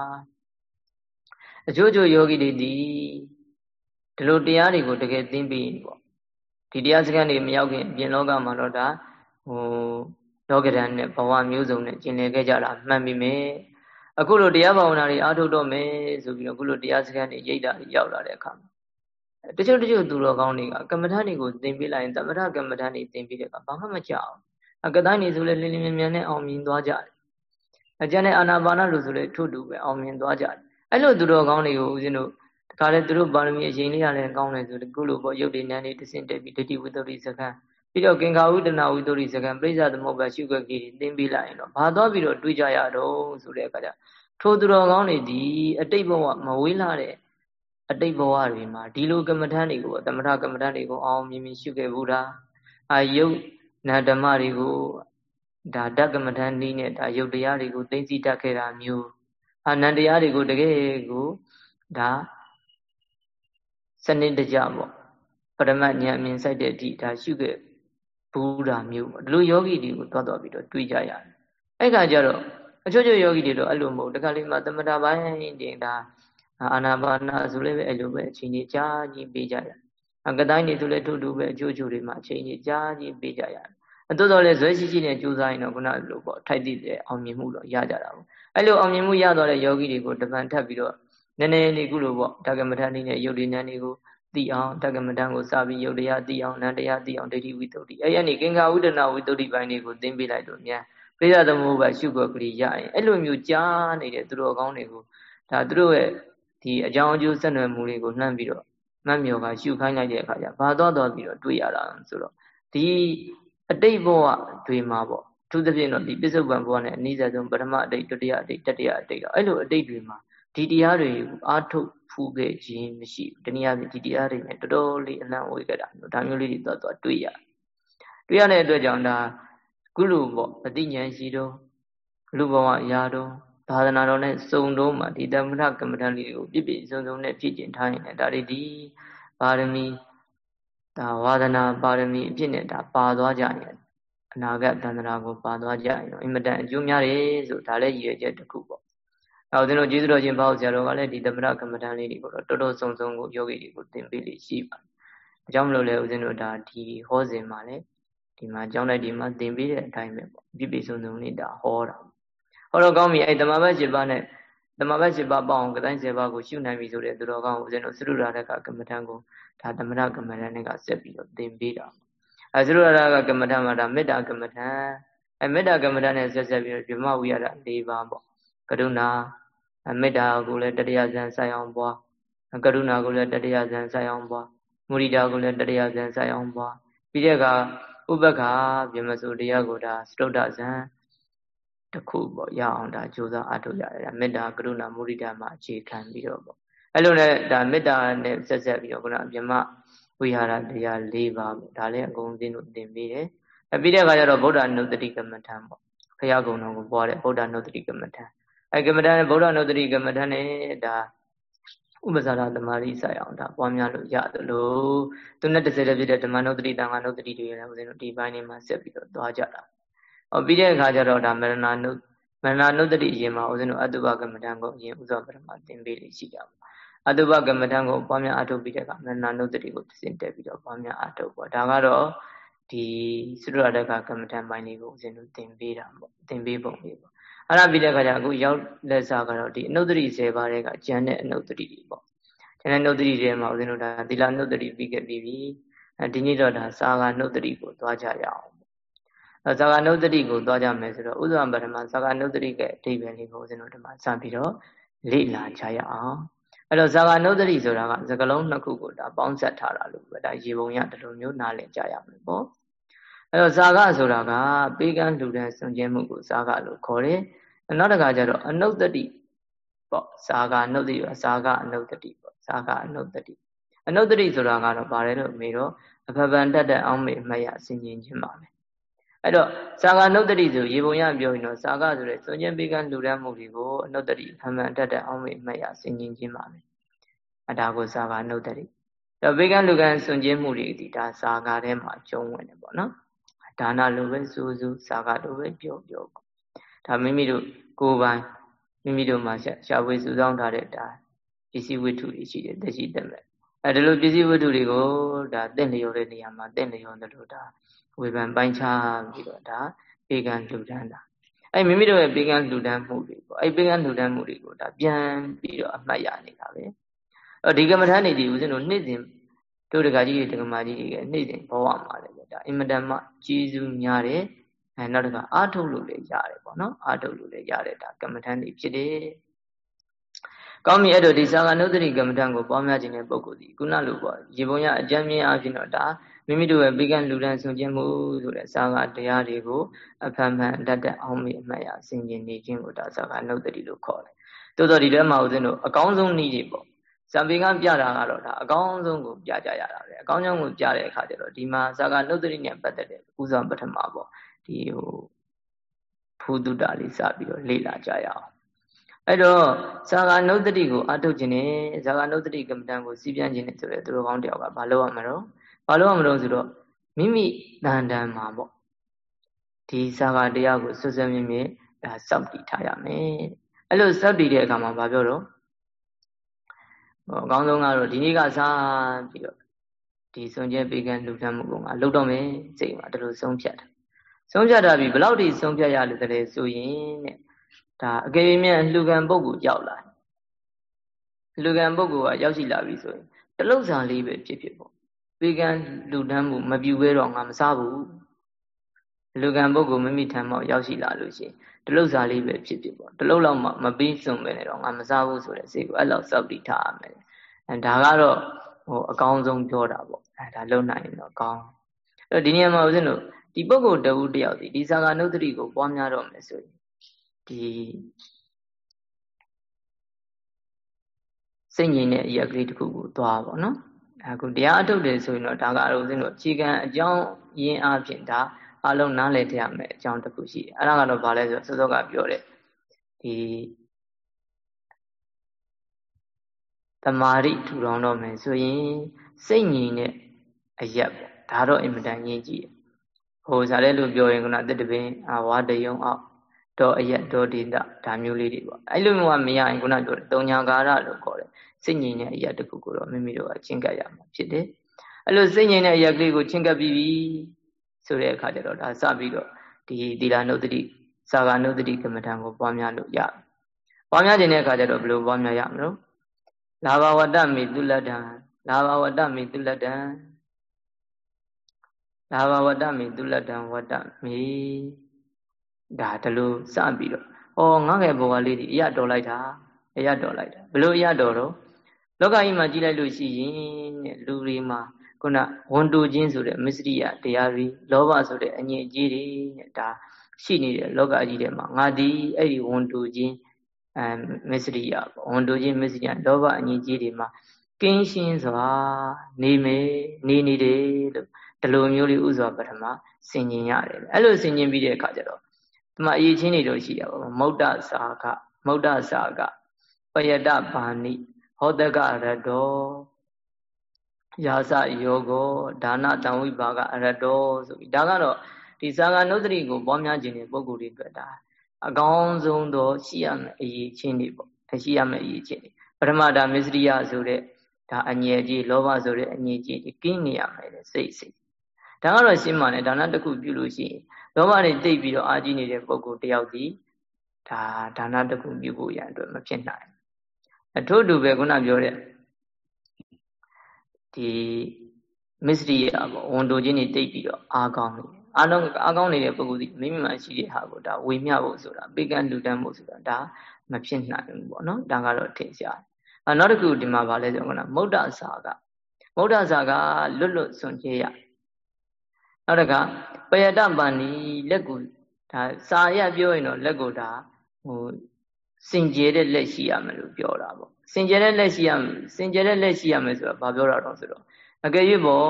[SPEAKER 1] အကျိုးကျိုးယောဂီတွေဒီဒီလိုတရားတွေကိုတကယ်သိပြီးပေါ့ဒီတရားစခန်းတွေမရောက်ခင်ပြင်လောကမှာတော့ဒါဟိုလောကဓာတ်နဲ့ဘဝမျိုးစုံနဲ့ကျင်လည်ခဲ့ကြတာမှန်ပြီမယ်အခုလိုတရားဘာဝနာတွေအားထုတ်တော့မယ်ဆိုပြီးတော့အခုလိုတရားစခန်းတွေရိတ်တာရောက်လာတဲ့အခါမှာတချို့တချို့သူတော်ကောင်းတွေကကမ္မဋ္ဌာန်းတွေကိုသင်ပေးလိုက်ရင်သမထကမ္မဋ္ဌာန်းတွေသင်ပေးတဲ့အခါဘာမှမကြောက်အကတိုင်းနေဆိုလဲလင်းလင်းမြန်မြန်နဲ့အောင်မြင်သွားကြတယ်အကျန်တဲ့အာနာပါနလို့ဆိုလဲထို့တူပဲအောင်မြင်သွားကြတယ် အဲ့လိုသူတော်ကောင်းတွေကိုဦးဇင်းတို့တခါလေသူတို့ပါရမီအရင်လေးရလဲကောင်းတယ်ဆိုခုလိုပေါ့ရုပ်တည်ဉာဏ်တွေတစင်တက်ပြီးဒိဋ္ဌိဝိတ္တုစကံပြီးတော့ကင်္ခာဝိတနာဝိတ္တုစကံပြိဿသမုပ္ပါရှုွက်ကြီးသင်ပေးလိုက်ရင်တော့ဘာသွားပြီးတော့တွေးကြရတော့ဆိုတဲ့အခါကျထိုသူတော်ကောင်းတွေဒီအတိတ်ဘဝမဝေးလာတဲ့အတိတ်ဘဝတွေမှာဒီလိုကမ္မထမ်းတွေကိုသမထကမ္မထမ်းတွေကိုအောင်မြင်မြင်ရှုခဲ့ဘူးလားအာယုတ်နာဓမ္မတွေကိုဒါဓကမ္မထမ်းနည်းနဲ့ဒါယုတ်တရားတွေကိုသိသိတတ်ခဲ့တာမျိုး အာနန္တရားတွေကိုတကယ်ကိုဒါစနစ်တကျပေါ့ပရမတ်ဉာဏ်အမြင်ဆိုင်တဲ့အထိဒါရှုခဲ့ဘူးတာမျိုးပေါ့ဒီလိုယောဂီတွေကိုသွားသွားပြီးတော့တွေးကြရတယ်အဲ့ခါကျတော့အချို့ချို့ယောဂီတွေတော့အဲ့လိုမဟုတ်တခါလေးမှသမထပိုင်းတင်ဒါအာနာပါနာဆိုလည်းပဲအဲ့လိုပဲအချိန်ကြီးကြာကြီးပေးကြရတယ်အကတိုင်းနေဆိုလည်းထူးထူးပဲအချို့ချို့တွေမှာအချိန်ကြီးကြာကြီးပေးကြရတယ်အတိုးတော်လည်းဇွဲရှိရှိနဲ့ကြိုးစားရင်တော့ခုနလိုပေါ့ထိုက်တည်တဲ့အောင်မြင်မှုတော့ရကြတာပေါ့ အဲ့လိုအောင်မြင်မှုရသွားတဲ့ယောဂီတွေကိုတပံထပ်ပြီးတော့နည်းနည်းလေးခုလိုပေါ့ဓကမထန်နေနဲ့ယုတ်ဒီနန်းတွေကိုသိအောင်ဓကမထန်ကိုစပြီးယုတ်တရားသိအောင်နန်းတရားသိအောင်ဒိဋ္ဌိဝိတ္တုအဲ့ရနေကင်္ဂဝိဒနာဝိတ္တုပိုင်းတွေကိုသင်ပေးလိုက်တော့မြန်ပြိယသမုပ္ပါရှုခွက်ကလေးရရင်အဲ့လိုမျိုးကြားနေတဲ့သူတော်ကောင်းတွေကိုဒါသူတို့ရဲ့ဒီအကြောင်းအကျိုးဆက်နွယ်မှုတွေကိုနှမ်းပြီးတော့မှတ်မြော်ကရှုခိုင်းလိုက်တဲ့အခါကျဘာသွားသွားပြီးတော့တွေးရတာဆိုတော့ဒီအတိတ်ဘဝတွေမှာပေါ့ သူသဖြင့်တော့ဒီပစ္စုပန်ဘဝနဲ့အနည်းဆုံးပထမအတိတ်ဒုတိယအတိတ်တတိယအတိတ်တော့အဲ့လိုအတိတ်တွေမှာဒီတရားတွေအားထုတ်ဖူးခဲ့ခြင်းမရှိဘူးတနည်းအားဖြင့်ဒီတရားတွေနဲ့တော်တော်လေးအလံဝေခဲ့တာမျိုးဒါမျိုးလေးတွေသွားသွားတွေးရတွေးရတဲ့အတွက်ကြောင့်ဒါကုလူပေါ့အတိညာရှိတော့လူဘဝရာတော့သာသနာတော်နဲ့စုံတော့မှဒီသမထကမ္မဋ္ဌာန်းလေးတွေကိုပြည့်ပြည့်စုံစုံနဲ့ဖြည့်ကျင်ထားရင်လည်းဒါတွေဒီပါရမီဒါဝါဒနာပါရမီအဖြစ်နဲ့ဒါပါသွားကြရင် အနာဂတ်တန္တရာကိုပါသွားကြရင်တော့အင်မတန်အကျိုးများတယ်ဆိုဒါလည်းရည်ရွယ်ချက်တစ်ခုပေါ့။နောက်ဦးဇင်းတို့ကျေးဇူးတော်ရှင်ဘောက်ဆရာတော်ကလည်းဒီသမထကမ္မဋ္ဌာန်းလေးတွေကိုတော့တော်တော်စုံစုံကိုယောဂီတွေကိုသင်ပေးလိရှိပါတယ်။အကြောင်းမလို့လဲဦးဇင်းတို့ဒါဒီဟောစဉ်မှာလည်းဒီမှာကျောင်းလိုက်ဒီမှာသင်ပေးတဲ့အတိုင်းပဲပေါ့။ပြည့်ပြည့်စုံစုံလေးဒါဟောတာ။ဟောတော့ကောင်းပြီအဲ့တမဘတ်7ပါးနဲ့တမဘတ်7ပါးပေါအောင်ကတိုင်း7ပါးကိုရှုနိုင်ပြီဆိုတဲ့သူတော်ကောင်းဦးဇင်းတို့သုရရာကကမ္မဋ္ဌာန်းကိုဒါသမထကမ္မဋ္ဌာန်းနဲ့ကဆက်ပြီးတော့သင်ပေးတာ။ အဲသုရရာကကမ္မဋ္ဌာန်းမှာဒါမေတ္တာကမ္မဋ္ဌာန်းအဲမေတ္တာကမ္မဋ္ဌာန်းနဲ့ဆက်ဆက်ပြီးတော့ဓမ္မဝိရဒ၄ပါးပေါ့။ကရုဏာမေတ္တာကိုလည်းတတရားဇံဆိုင်အောင်ပွားကရုဏာကိုလည်းတတရားဇံဆိုင်အောင်ပွားမုရိဒာကိုလည်းတတရားဇံဆိုင်အောင်ပွားပြီးတဲ့အခါဥပက္ခပြမစုတရားကိုဒါစတုဒ္ဒဇံတခုပေါ့ရအောင်ဒါကြိုးစားအထောက်ရတယ်မေတ္တာကရုဏာမုရိဒာမှာအခြေခံပြီးတော့ပေါ့အဲ့လိုနဲ့ဒါမေတ္တာနဲ့ဆက်ဆက်ပြီးတော့ခုနပြမ ဝိဟာရတရား၄ပါးပေါ့ဒါလည်းအကုန်သိလို့သင်ပေးတယ်အပြီးတဲ့အခါကျတော့ဗုဒ္ဓနုတ္တိကမ္မထံပေါ့ခရကုံတော်ကိုပွားတဲ့ဗုဒ္ဓနုတ္တိကမ္မထံအဲကမ္မဋ္ဌာန်းဗုဒ္ဓနုတ္တိကမ္မဋ္ဌာန်းနဲ့ဒါဥပ္ပဇာရသမารိဆိုင်အောင်ဒါပွားများလို့ရတယ်လို့သူနဲ့တစ်စက်တည်းဖြစ်တဲ့ဓမ္မနုတ္တိတန်ခါနုတ္တိတွေလည်းဦးဇင်းတို့ဒီပိုင်းလေးမှာဆက်ပြီးတော့သွားကြတာ။ဟောပြီးတဲ့အခါကျတော့ဒါမရဏနုမရဏနုတ္တိအရင်မှာဦးဇင်းတို့အတုပကမ္မဋ္ဌာန်းကိုအရင်ဥစ္စာပရမသင်ပေးလေးရှိကြပါ အတုပကမ္မဋ္ဌာန်းကိုပွားများအထုတ်ပြီးတဲ့အခါမရဏနုတ္တိကိုသင်တက်ပြီးတော့ပွားများအထုတ်ပေါ့ဒါကတော့ဒီသုရတကကမ္မဋ္ဌာန်းပိုင်းလေးကိုဦးဇင်းတို့သင်ပေးတာပေါ့သင်ပေးပုံလေးပေါ့အဲ့ဒါပြီးတဲ့အခါကျအခုရောက်လက်စားကတော့ဒီအနုတ္တိ10ပါးတဲ့ကကျန်တဲ့အနုတ္တိတွေပေါ့ကျန်တဲ့အနုတ္တိတွေမှာဦးဇင်းတို့ဒါသီလအနုတ္တိပြီးခဲ့ပြီးပြီအဲဒီနေ့တော့ဒါစာဂနုတ္တိကိုသွားကြရအောင်အဲဇာဂနုတ္တိကိုသွားကြမယ်ဆိုတော့ဥစ္စာပထမဇာဂနုတ္တိရဲ့အဓိပ္ပာယ်လေးကိုဦးဇင်းတို့ဒီမှာစပြီးတော့လေ့လာကြရအောင် အဲ့တော့ဇာဂနုတ္တိဆိုတာကစကလုံးနှစ်ခုကိုဒါပေါင်းဆက်ထားတာလို့ပဲဒါရေပုံရဒီလိုမျိုးနားလည်ကြရမယ်ပေါ့အဲ့တော့ဇာဂဆိုတာကပေးကမ်းလူတဲ့စွန့်ကြဲမှုကိုဇာဂလို့ခေါ်တယ်နောက်တစ်ခါကျတော့အနုတ္တိပေါ့ဇာဂနုတ္တိပါဇာဂအနုတ္တိပေါ့ဇာဂအနုတ္တိအနုတ္တိဆိုတာကတော့ဗါတယ်လို့မေတော့အဖပန်တက်တဲ့အောင်းမေအမှတ်ရဆင်ခြင်ခြင်းပါပဲ အဲ့တော့စာကနုတ္တိဆိုရေပုံရပြောရင်တော့စာကဆိုတဲ့စွန့်ကျင်ပေးကမ်းလူရမ်းမှုတွေကိုအနုတ္တိအမှန်တက်တဲ့အောင်းမေအမှတ်ရဆင်ခြင်ခြင်းပါပဲအဒါကိုစာကနုတ္တိတော့ပေးကမ်းလူကမ်းစွန့်ကျင်မှုတွေဒီဒါစာကထဲမှာကျုံဝင်တယ်ပေါ့နော်ဒါနလိုပဲစူးစူးစာကလိုပဲပြောပြောပေါ့ဒါမိမိတို့ကိုယ်ပိုင်မိမိတို့မှာရှာဖွေစုဆောင်းထားတဲ့ဒါပစ္စည်းဝတ္ထုတွေရှိတယ်တရှိတက်မဲ့ အဲဒီလိုပစ္စည်းဝတ္ထုတွေကိုဒါတင့်လျော်တဲ့နေရာမှာတင့်လျော်တယ်လို့ဒါဝေဖန်ပိုင်းခြားပြီးတော့ဒါပေကံလှူဒန်းတာအဲမိမိတို့ရဲ့ပေကံလှူဒန်းမှုတွေပေါ့အဲပေကံလှူဒန်းမှုတွေကိုဒါပြန်ပြီးတော့အမှတ်ရနေတာပဲအဲဒီကမ္မထာနေဒီဦးဇင်းတို့နေ့စဉ်တို့တကကြီးတွေတကမာကြီးတွေကနေ့စဉ်ဘဝမှာလည်းဒါအင်မတန်မှကြီးစုများတယ်အဲနောက်တစ်ခါအာထုတ်လို့လည်းရတယ်ပေါ့နော်အာထုတ်လို့လည်းရတယ်ဒါကမ္မထာနေဖြစ်တယ် ကောင်းပြီအဲ့တော့ဒီသာဂနုတ္တိကမ္မထံကိုပွားများခြင်းတဲ့ပုဂ္ဂိုလ်ဒီခုနလိုပေါ့ရေပုံရအကြံမြင်အဖြစ်တော့ဒါမိမိတို့ရဲ့ဘေးကလူဒန်းဆုံးခြင်းမှုဆိုတဲ့စာကတရားတွေကိုအဖန်ဖန်တတ်တတ်အောင်မိအမှတ်ရဆင်ခြင်နေခြင်းကိုဒါစာကနုတ္တိလို့ခေါ်တယ်။သို့တော်ဒီထဲမှာဦးဇင်းတို့အကောင်းဆုံးနည်းတွေပေါ့။ဇံပေကပြတာကတော့ဒါအကောင်းဆုံးကိုပြကြရတာပဲ။အကောင်းဆုံးကိုပြတဲ့အခါကျတော့ဒီမှာစာကနုတ္တိနဲ့ပတ်သက်တဲ့ဥစ္စာပထမပေါ့။ဒီဟိုဖူတုတလေးစပြီးတော့လေ့လာကြရအောင်။ အဲ့တော့ဇာဂနုတ္တိကိုအထုတ်ခြင်းနဲ့ဇာဂနုတ္တိကမ္မဋ္ဌာန်းကိုစီးပြန်ခြင်းနဲ့ဆိုတဲ့သူတော်ကောင်းတယောက်ကမလုပ်ရမှာတော့ဘာလို့မလို့ဆိုတော့မိမိတန်တန်မှာပေါ့ဒီစာကတရားကိုစွစွမြင့်မြင့်ဒါစောင့်တည်ထားရမယ်အဲ့လိုစောင့်တည်တဲ့အခါမှာဘာပြောတော့ဟောအကောင်းဆုံးကတော့ဒီနေ့ကစားပြီးတော့ဒီစွန်ကျဲပေးကန်းလှူဒန်းမှုကငါလှုပ်တော့မယ်စိတ်မှာဒီလိုဆုံးဖြတ်တာဆုံးဖြတ်တာပြီးဘယ်လောက်ထိဆုံးဖြတ်ရလို့တည်းဆိုရင်တဲ့ ဒါအကယ်၍မြန်လှူကံပုဂ္ဂိုလ်ရောက်လာလှူကံပုဂ္ဂိုလ်ကရောက်ရှိလာပြီဆိုရင်တလုတ်စာလေးပဲဖြစ်ဖြစ်ပေါ့ပေကံလူတန်းမှုမပြူဘဲတော့ငါမစားဘူးလူကံပုဂ္ဂိုလ်မိမိထံမှာရောက်ရှိလာလို့ရှိရင်တလုတ်စားလေးပဲဖြစ်ဖြစ်ပေါ့တလုတ်လောက်မှမပြီးစုံပဲနဲ့တော့ငါမစားဘူးဆိုတဲ့စိတ်ကိုအဲ့လောက်စောက်တည်ထားရမယ်အဲဒါကတော့ဟိုအကောင်းဆုံးပြောတာပေါ့အဲဒါလုံနိုင်ရင်တော့ကောင်းအဲ့တော့ဒီနေရာမှာဦးဇင်းတို့ဒီပုဂ္ဂိုလ်တဝူတယောက်ဒီဒီဇာကနုဒ္တိကိုပွားများတော့မယ်ဆိုရင် ဒီစိတ်ငြိမ်တဲ့အရာကလေးတစ်ခုကိုသွားပါတော့အခုတရားအထုတ်တယ်ဆိုရင်တော့ဒါကအရုံးစင်းတို့အခြေခံအကြောင်းရင်းအဖြစ်ဒါအလုံးနားလည်ရမယ်အကြောင်းတစ်ခုရှိတယ်အဲ့ဒါကတော့ဘာလဲဆိုစောစောကပြောတဲ့ဒီတမာရိထူထောင်တော့မယ်ဆိုရင်စိတ်ငြိမ်တဲ့အရက်ပေါ့ဒါတော့အင်မတန်ရင်းကြည့်ဟိုဇာတဲ့လို့ပြောရင်ကနတစ်တပင်အဝါတယုံအောက် တော့အရက်တော့ဒေတာဒါမျိုးလေးတွေပေါ့အဲ့လိုမျိုးကမရရင်ခုနပြောတယ်တုံညာကာရလို့ခေါ်တယ်စိတ်ငြိမ်တဲ့အရာတစ်ခုကိုတော့မိမိတို့ကချင်းကပ်ရမှာဖြစ်တယ်အဲ့လိုစိတ်ငြိမ်တဲ့အရာကလေးကိုချင်းကပ်ပြီးပြီဆိုတဲ့အခါကျတော့ဒါစပြီးတော့ဒီသီလနုတ္တိစာဂနုတ္တိကမ္မထံကိုပွားများလို့ရပွားများခြင်းတဲ့အခါကျတော့ဘယ်လိုပွားများရမလို့လာဘဝတ္တမိတုလတ္တံလာဘဝတ္တမိတုလတ္တံလာဘဝတ္တမိတုလတ္တံဝတ္တမိ ဒါတလို့စပြီးတော့ဩငါငယ်ဘဝလေးဒီအရတော်လိုက်တာအရတော်လိုက်တာဘလို့အရတော်တော့လောကကြီးမှာကြည့်လိုက်လို့ရှိရင်တဲ့လူတွေမှာခုနဝန်တူခြင်းဆိုတဲ့မစ္စရိယတရားတွေလောဘဆိုတဲ့အငြိအကြီးတွေတဲ့ဒါရှိနေတဲ့လောကကြီးထဲမှာငါဒီအဲ့ဒီဝန်တူခြင်းအဲမစ္စရိယပေါ့ဝန်တူခြင်းမစ္စရိယလောဘအငြိကြီးတွေမှာကင်းရှင်းစွာနေမယ်နေနေတယ်လို့ဒီလိုမျိုးလေးဥစွာပထမဆင်ញင်ရတယ်အဲ့လိုဆင်ញင်ပြီးတဲ့အခါကျတော့ ဒီမှာအရေးချင်းတွေတော့ရှိတာပေါ့မௌဒ္ဒစာကမௌဒ္ဒစာကပယတဘာနိဟောတကရတောယာစယောဂောဒါနတံဝိပါကအရတောဆိုပြီးဒါကတော့ဒီဇာကနုဒ္ဒတိကိုပွားများခြင်းတဲ့ပုဂ္ဂိုလ်တွေအတွက်ဒါအကောင်းဆုံးသောရှိရမယ့်အရေးချင်းတွေပေါ့ရှိရမယ့်အရေးချင်းတွေပထမဒါမစ္စရိယဆိုတဲ့ဒါအငြယ်ကြီးလောဘဆိုတဲ့အငြယ်ကြီးကင်းနေရမယ်တဲ့စိတ်စိတ်ဒါကတော့ရှင်းပါနဲ့ဒါနတစ်ခုပြုလို့ရှိရင် လောဘတွေတိတ်ပြီးတော့အာကြီးနေတဲ့ပုဂ္ဂိုလ်တယောက်ဒီဒါဒါနတစ်ခုပြုဖို့ရန်အတွက်မဖြစ်နိုင်အထို့တူပဲခုနပြောတဲ့ဒီမစ္စရိယပေါ့ဝန်တိုချင်းတွေတိတ်ပြီးတော့အားကောင်းနေတယ်အားလုံးအားကောင်းနေတဲ့ပုဂ္ဂိုလ်ဒီမိမိမှရှိတဲ့ဟာကိုဒါဝေမျှဖို့ဆိုတာပေကံလူတန်းဖို့ဆိုတာဒါမဖြစ်နိုင်ဘူးပေါ့နော်ဒါကတော့ထင်ရှားတယ်နောက်တစ်ခုဒီမှာဗာလဲဆိုတော့မௌဒ္ဒစာကမௌဒ္ဒစာကလွတ်လွတ်စွန့်ကြရ နောက်တစ်ခါပယတပန္နီလက်ကိုဒါစာရပြောရင်တော့လက်ကိုဒါဟိုစင်ကြယ်တဲ့လက်ရှိရမယ်လို့ပြောတာပေါ့စင်ကြယ်တဲ့လက်ရှိရမယ်စင်ကြယ်တဲ့လက်ရှိရမယ်ဆိုတော့ဘာပြောတာတော့ဆိုတော့အကယ်၍ပေါ့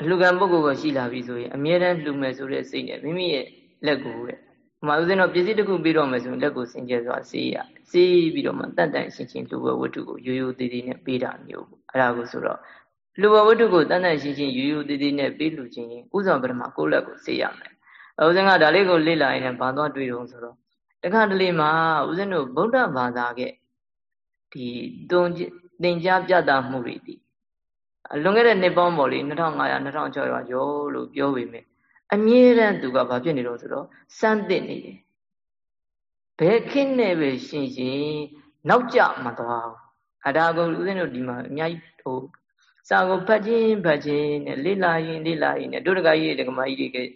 [SPEAKER 1] အလှကံပုဂ္ဂိုလ်ကရှိလာပြီဆိုရင်အမြဲတမ်းလှူမယ်ဆိုတဲ့စိတ်နဲ့မိမိရဲ့လက်ကိုတဲ့။မှာဦးဇင်းတော့ပစ္စည်းတစ်ခုပြီးတော့မယ်ဆိုရင်လက်ကိုစင်ကြယ်စွာစေးရ။စေးပြီးတော့မှတန်တန်ရှင်းရှင်းလှူဘဝတ္ထုကိုရိုးရိုးသေးသေးနဲ့ပေးတာမျိုးပေါ့။အဲ့ဒါကိုဆိုတော့ လှူဘဝတ္ထုကိုတန်တန်ရှင်းရှင်းရိုးရိုးသေးသေးနဲ့ပေးလှူခြင်းရင်ဥစ္စာပထမကိုယ့်လက်ကိုစေးရမယ်။ဦးဇင်းကဒါလေးကိုလေ့လာရင်ဘာသွားတွေ့တော့ဆိုတော့တခါတလေမှာဦးဇင်းတို့ဗုဒ္ဓဘာသာကဒီတွန်သင်ကြားပြတာမှုတွေဒီလွန်ခဲ့တဲ့နှစ်ပေါင်းပေါ်လေ2500 2600ကျော်လို့ပြောပေမဲ့အမြဲတမ်းသူကဘာဖြစ်နေတော့ဆိုတော့စမ်းသစ်နေတယ်ဘယ်ခင်းနဲ့ပဲရှင်ရှင်နောက်ကြမသွားဘူးအဒါကုဦးဇင်းတို့ဒီမှာအများကြီးဟို စာကိုဖတ်ခြင်းဖတ်ခြင်းနဲ့လေ့လာရင်လေ့လာရင်နဲ့တို့တကကြီးတကမကြီးတွေက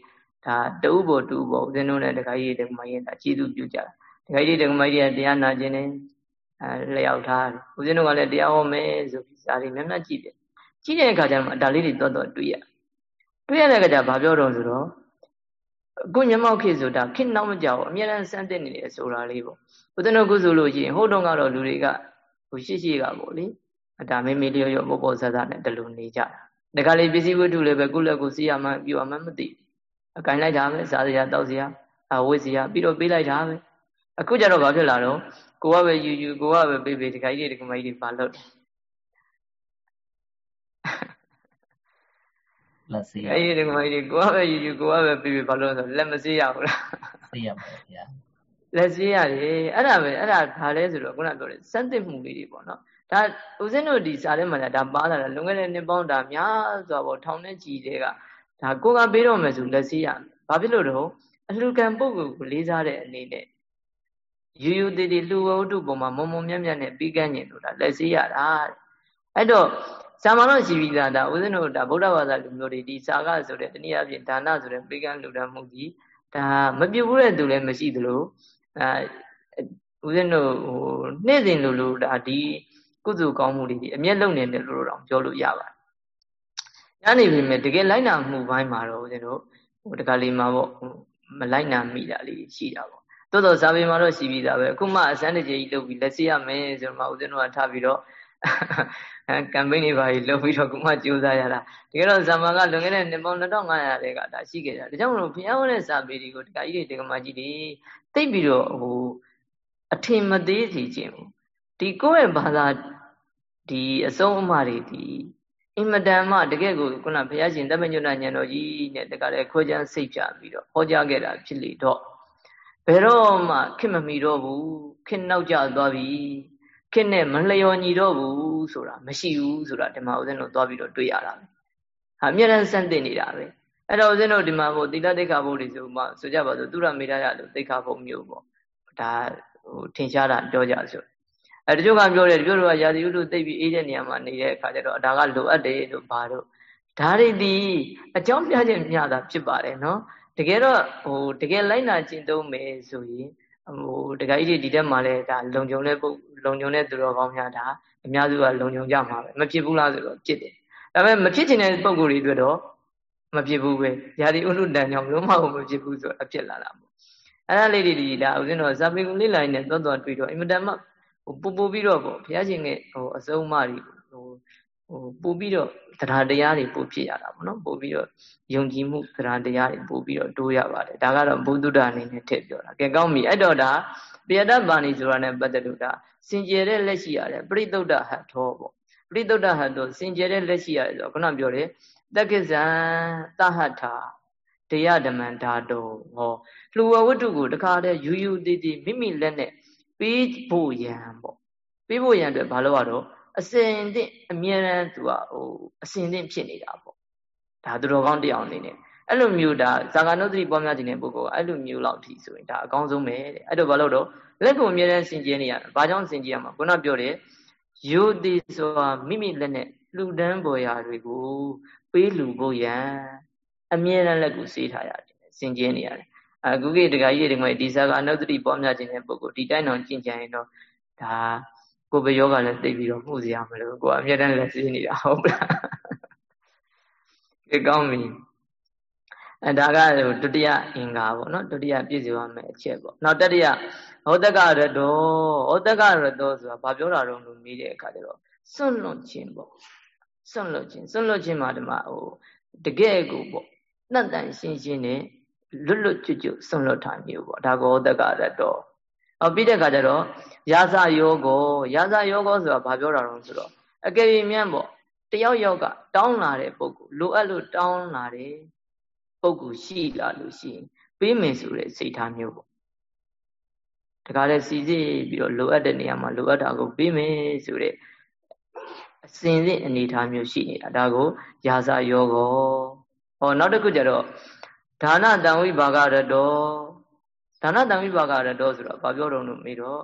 [SPEAKER 1] ဒါတူဘောတူဘောဦးဇင်းတို့နဲ့တကကြီးတကမကြီးဒါကျေးဇူးပြုကြတာတကကြီးတကမကြီးကတရားနာခြင်းနဲ့အဲလျှောက်ထားတယ်ဦးဇင်းတို့ကလည်းတရားဟောမယ်ဆိုပြီးစာတွေမျက်နှာကြည့်တယ်ကြည့်တဲ့အခါကျမှဒါလေးတွေတော့တော့တွေ့ရတွေ့ရတဲ့အခါကျဘာပြောတော့ဆိုတော့အခုညမောက်ခေဆိုတာခေနောက်မကြောက်အမြဲတမ်းစမ်းသစ်နေတယ်ဆိုတာလေးပေါ့ဦးဇင်းတို့ကုဆိုလို့ရှိရင်ဟိုတုန်းကတော့လူတွေကဟိုရှိရှိကပေါ့လေ ဒါမေမေလျော်ရောပေါ်ပေါ်ဆဆနဲ့တလူနေကြတာတခါလေပစ္စည်းဝတ္ထုလည်းပဲကုလက်ကိုစီးရမှပြူရမှမသိအကင်လိုက်တာပဲစားစရာတောက်စရာအဝတ်စရာပြီးတော့ပေးလိုက်တာပဲအခုကျတော့ဘာဖြစ်လာတော့ကိုကပဲယူယူကိုကပဲပေးပေးဒီခိုင်းတွေဒီကမိုင်းတွေပါလို့
[SPEAKER 2] လက်စေး
[SPEAKER 1] အဲ့ဒီဒီကမိုင်းတွေကိုကပဲယူယူကိုကပဲပေးပေးဘာလို့ဆိုလက်မစေးရဘူးလား
[SPEAKER 2] စေးရပါဗျာ
[SPEAKER 1] လက်စေးရတယ်အဲ့ဒါပဲအဲ့ဒါဘာလဲဆိုတော့ခုနပြောတယ်စမ်းသစ်မှုလေးတွေပေါ့နော် ဒါဦးဇင်းတို့ဒီစာထဲမှာဒါပါလာတာလွန်ခဲ့တဲ့နှစ်ပေါင်းဒါများစွာပေါ့ထောင်နဲ့ကြည်တဲ့ကဒါကိုကပေးတော့မယ်ဆိုလက်စေးရဘာဖြစ်လို့တော့အလှကံပုဂ္ဂိုလ်ကိုလေးစားတဲ့အနေနဲ့ယူယူတည်တည်လှူဝတ္ထုပုံမှာမုံမုံမြတ်မြတ်နဲ့ပြီးကန်းကျင်လို့ဒါလက်စေးရတာအဲ့တော့ဇာမနောရှိပြီးသားဒါဦးဇင်းတို့ဒါဗုဒ္ဓဘာသာလူမျိုးတွေဒီစာကဆိုတဲ့တနည်းအားဖြင့်ဒါနဆိုတဲ့ပြီးကန်းလူတန်းမှုကြီးဒါမပြုတ်ဘူးတဲ့သူလည်းမရှိသလိုအဲဦးဇင်းတို့ဟိုနေ့စဉ်လိုလိုဒါဒီ ကုသိုလ်ကောင်းမှုတွေဒီအမျက်လုံနေတယ်လို့တော့ပြောလို့ရပါတယ်။ညနေပြီမဲ့တကယ်လိုက်နာမှုဘိုင်းမှာတော့ဦးဇင်းတို့ဟိုတကလေးမှာပေါ့မလိုက်နာမိတာလေးရှိတာပေါ့သို့တော့ဇာပေမှာတော့ရှိပြီးသားပဲအခုမှအစမ်းတကြီးလုပ်ပြီးလက်စီရမယ်ဆိုတော့မှဦးဇင်းတို့ကထားပြီးတော့ကမ်ပိန်းတွေပါပြီးလုပ်ပြီးတော့ခုမှကြိုးစားရတာတကယ်တော့ဇာမန်ကလွန်ခဲ့တဲ့နှစ်ပေါင်း2500တဲ့ကဒါရှိခဲ့တာဒါကြောင့်မလို့ဘုရားဟောတဲ့ဇာပေတွေကိုတခါကြီးတွေတကမာကြီးတွေသိပြီးတော့ဟိုအထင်မသေးစီခြင်းဘူး ဒီကိုယ့်ရဲ့ဘာသာဒီအဆုံးအမတွေဒီအင်မတန်မှတကယ်ကိုခုနဘုရားရှင်တမညွတ်ဉာဏ်တော်ကြီးနဲ့တကလည်းခွဲခြမ်းစိတ်ပြပြီးတော့ဟောကြားခဲ့တာဖြစ်လေတော့ဘယ်တော့မှခင်မမီတော့ဘူးခင်နောက်ကျသွားပြီခင်နဲ့မလျော်ညီတော့ဘူးဆိုတာမရှိဘူးဆိုတာဒီမှာဦးဇင်းတို့သွားပြီးတော့တွေ့ရတာပဲဟာအမြဲတမ်းစမ်းသစ်နေတာပဲအဲ့တော့ဦးဇင်းတို့ဒီမှာဟိုတိလတိခါဘုတ်တွေဆိုမှဆိုကြပါစို့သူရမေတ္တာရလို့တိခါဘုတ်မျိုးပေါ့ဒါဟိုထင်ရှားတာပြောကြဆို အဲတချို့ကပြောတယ်တချို့ကရာသီဥတုသိပ်ပြီးအေးတဲ့နေရာမှာနေတဲ့အခါကျတော့ဒါကလိုအပ်တယ်လို့ဘာလို့ဒါတွေဒီအကြောင်းပြချက်မျှတာဖြစ်ပါတယ်နော်တကယ်တော့ဟိုတကယ်လိုက်နာကျင့်သုံးမယ်ဆိုရင်ဟိုတကယ်ကြီးဒီတက်မှာလဲဒါလုံခြုံတဲ့ပုလုံခြုံတဲ့သူတော်ကောင်းများဒါအများစုကလုံခြုံကြမှာပဲမဖြစ်ဘူးလားဆိုတော့ဖြစ်တယ်ဒါပေမဲ့မဖြစ်ချင်တဲ့ပုံကိုယ်တွေအတွက်တော့မဖြစ်ဘူးပဲຢာဒီဥလူတန်ကြောင့်လုံးမမဖြစ်ဘူးဆိုတော့အဖြစ်လာတာပေါ့အဲ့ဒါလေးတွေဒါဦးဇင်းတော်ဇာပေကုလေးလိုင်းနဲ့သွားသွားတွေ့တော့အင်မတန်မှဟို ပူပူပြီးတော့ပေါ့ဘုရားရှင်ရဲ့ဟိုအစုံမတွေဟိုဟိုပူပြီးတော့တရားတရားတွေပို့ဖြစ်ရတာပေါ့နော်ပို့ပြီးတော့ယုံကြည်မှုတရားတရားတွေပို့ပြီးတော့တိုးရပါတယ်ဒါကတော့ဘုဒ္ဓအနေနဲ့ထည့်ပြောတာကဲကောင်းပြီအဲ့တော့ဒါပိယတဗာဏီဆိုတာနဲ့ပတ်သက်လို့ဒါစင်ကြယ်တဲ့လက်ရှိရတယ်ပရိသုဒ္ဓဟတ်ထောပေါ့ပရိသုဒ္ဓဟတ်တော့စင်ကြယ်တဲ့လက်ရှိရတယ်ဆိုတော့ခုနပြောတယ်တက္ကဇံတဟတ်ထာတရားဓမ္မန္တာတော်ဟောလှူဝဝတ္ထုကိုတခါတည်းယူယူတည်တည်မိမိလက်နဲ့ ပေးဖို့ရန်ပေါ့ပေးဖို့ရန်အတွက်ဘာလို့ရတော့အစင်သင့်အမြဲတမ်းသူကဟိုအစင်သင့်ဖြစ်နေတာပေါ့ဒါသူတော်ကောင်းတရားအနေနဲ့အဲ့လိုမျိုးဒါဇာဂနုတ္တိပွားများခြင်းတဲ့ပုဂ္ဂိုလ်ကအဲ့လိုမျိုးလောက်ထိဆိုရင်ဒါအကောင်းဆုံးပဲတဲ့အဲ့တော့ဘာလို့တော့လက်ကိုအမြဲတမ်းစင်ကြဲနေရတာဘာကြောင့်စင်ကြဲရမှာခုနပြောတယ်ယုတိဆိုတာမိမိလက်နဲ့လှူဒန်းပေါ်ရာတွေကို ပေးလူဖို့ရန်အမြဲတမ်းလက်ကိုစေးထားရတယ်စင်ကျင်းနေရတယ် အခုကိတခါကြီးဒီငွေဒီစာကအနုတ္တိပေါ်များခြင်းတဲ့ပုဂ္ဂိုလ်ဒီတိုင်းအောင်ကျင့်ကြရင်တော့ဒါကိုယ်ဘယောကလည်းသိပြီးတော့မှုစရာမလိုကိုယ်အမြဲတမ်းလက်စေးနေတာဟုတ်လားကဲကောင်းပြီအဲဒါကဒုတိယအင်္ဂါပေါ့နော်ဒုတိယပြည့်စုံရမယ့်အချက်ပေါ့နောက်တတိယဟောတကရတောဟောတကရတောဆိုတာဘာပြောတာတော့လို့မေးတဲ့အခါကျတော့စွန့်လွတ်ခြင်းပေါ့စွန့်လွတ်ခြင်းစွန့်လွတ်ခြင်းမှာဒီမှာဟိုတကယ်ကိုပေါ့နှံ့တန်ရှင်းရှင်းနဲ့ လွတ်လွတ်ကျွတ်ကျွတ်စွန့်လွတ်တာမျိုးပေါ့ဒါကောဟောတကရတောဟောပြီးတဲ့အခါကျတော့ယာစယောကောယာစယောကောဆိုတာဘာပြောတာတော့ဆိုတော့အကယ်၍မြန်ပေါ့တယောက်ယောက်ကတောင်းလာတဲ့ပုဂ္ဂိုလ်လိုအပ်လို့တောင်းလာတယ်ပုဂ္ဂိုလ်ရှိလာလို့ရှိရင်ပေးမယ်ဆိုတဲ့စိတ်ထားမျိုးပေါ့တခါလဲစီစစ်ပြီးတော့လိုအပ်တဲ့နေရာမှာလိုအပ်တာကိုပေးမယ်ဆိုတဲ့အစင်စစ်အနေထားမျိုးရှိနေတာဒါကိုယာစယောကောဟောနောက်တစ်ခုကျတော့ ဒါနတံဝိဘာဂရတောဒါနတံဝိဘာဂရတောဆိုတော့ဘာပြောတော့လို့မေးတော့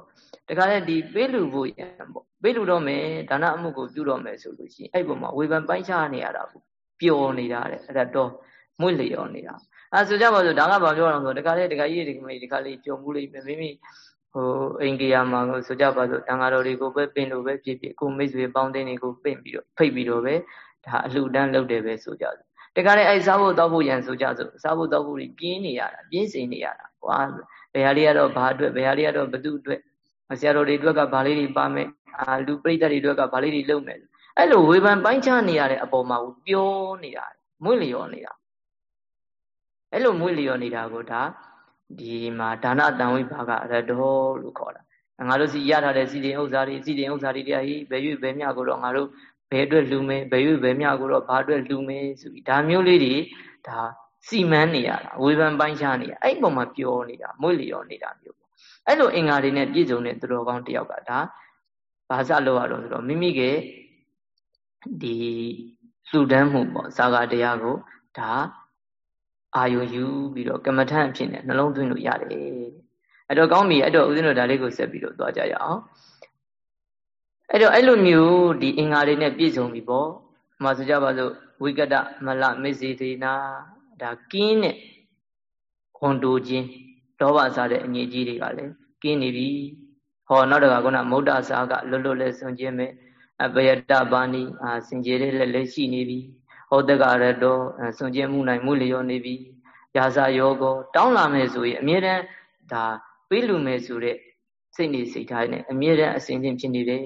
[SPEAKER 1] တခါလဲဒီပေးလူဖို့ရံပေါ့ပေးလူတော့မယ်ဒါနအမှုကိုပြုတော့မယ်ဆိုလို့ရှိရင်အဲ့ပုံမှာဝေဖန်ပိုင်းခြားနေရတာကိုပျော်နေတာတဲ့အဲ့ဒါတော့မွေ့လျော်နေတာအဲဆိုကြပါစို့ဒါကဘာပြောတော့ဆိုတခါလေတခါကြီးဒီကမေဒီခါလေးကြုံမှုလေးပဲမိမိဟိုအိန္ဒိယမှာကိုဆိုကြပါစို့တန်ဃာတော်တွေကိုပဲပင်လို့ပဲဖြစ်ဖြစ်ကိုမိတ်ဆွေပေါင်းတင်းတွေကိုပင့်ပြီးတော့ဖိတ်ပြီးတော့ပဲဒါအလှူဒန်းလုပ်တယ်ပဲဆိုကြစို့ တခါလေအဲစားဖို့တောက်ဖို့ရန်ဆိုကြစို့စားဖို့တောက်ဖို့ပြင်းနေရတာပြင်းစိန်နေရတာကွာဘယ်ဟာလေးကတော့ဘာအတွက်ဘယ်ဟာလေးကတော့ဘသူအတွက်ဆရာတော်တွေအတွက်ကဘာလေးတွေပါမယ်အာလူပရိသတ်တွေအတွက်ကဘာလေးတွေလုပ်မယ်အဲ့လိုဝေဖန်ပိုင်းခြားနေရတဲ့အပေါ်မှာပြောနေတာမွင့်လျော်နေတာအဲ့လိုမွေ့လျော်နေတာကိုဒါဒီမှာဒါနတန်ဝိပါကရတောလို့ခေါ်တာငါတို့စီရထားတဲ့စီတင်ဥစ္စာတွေစီတင်ဥစ္စာတွေတရားကြီးဘယ်ရွေ့ဘယ်မြကိုတော့ငါတို့ ဘယ်အတွက်လူမယ်ဘယ်ရွေ့ဘယ်မြကိုတော့ဘာအတွက်လူမယ်ဆိုပြီးဒါမျိုးလေးတွေဒါစီမန်းနေရတာဝေဖန်ပိုင်းခြားနေရအဲ့ပုံမှာပြောနေတာမွေ့လျော်နေတာမျိုးပေါ့အဲ့လိုအင်္ဂါတွေနဲ့ပြည့်စုံတဲ့သူတော်ကောင်းတယောက်ကဒါဘာစလို့ရတော့ဆိုတော့မိမိကဒီလှူဒန်းမှုပေါ့ဇာကတရားကိုဒါအာယုံယူပြီးတော့ကမ္မထအဖြစ်နဲ့နှလုံးသွင်းလို့ရတယ်အဲ့တော့ကောင်းပြီအဲ့တော့ဦးဇင်းတို့ဒါလေးကိုဆက်ပြီးတော့သွားကြရအောင် အဲ့တော့အဲ့လိုမျိုးဒီအင်္ဂါတွေနဲ့ပြည့်စုံပြီပေါ့မှာဆိုကြပါစို့ဝိကတမလမေဇေသေနာဒါကင်းတဲ့ခွန်တိုခြင်းလောဘစားတဲ့အငြိကြီးတွေကလည်းကင်းနေပြီဟောနောက်တကခုနမௌဒ္ဒစာကလွတ်လွတ်လဲစွန့်ခြင်းပဲအပယတပါဏိအာစင်ကြယ်တဲ့လည်းလည်းရှိနေပြီဟောတကရတော့စွန့်ကျင်မှုနိုင်မှုလျော်နေပြီရာဇယောကောတောင်းလာမယ်ဆိုရင်အမြဲတမ်းဒါပေးလူမယ်ဆိုတဲ့စိတ်နေစိတ်ထားနဲ့အမြဲတမ်းအစဉ်ချင်းဖြစ်နေတယ်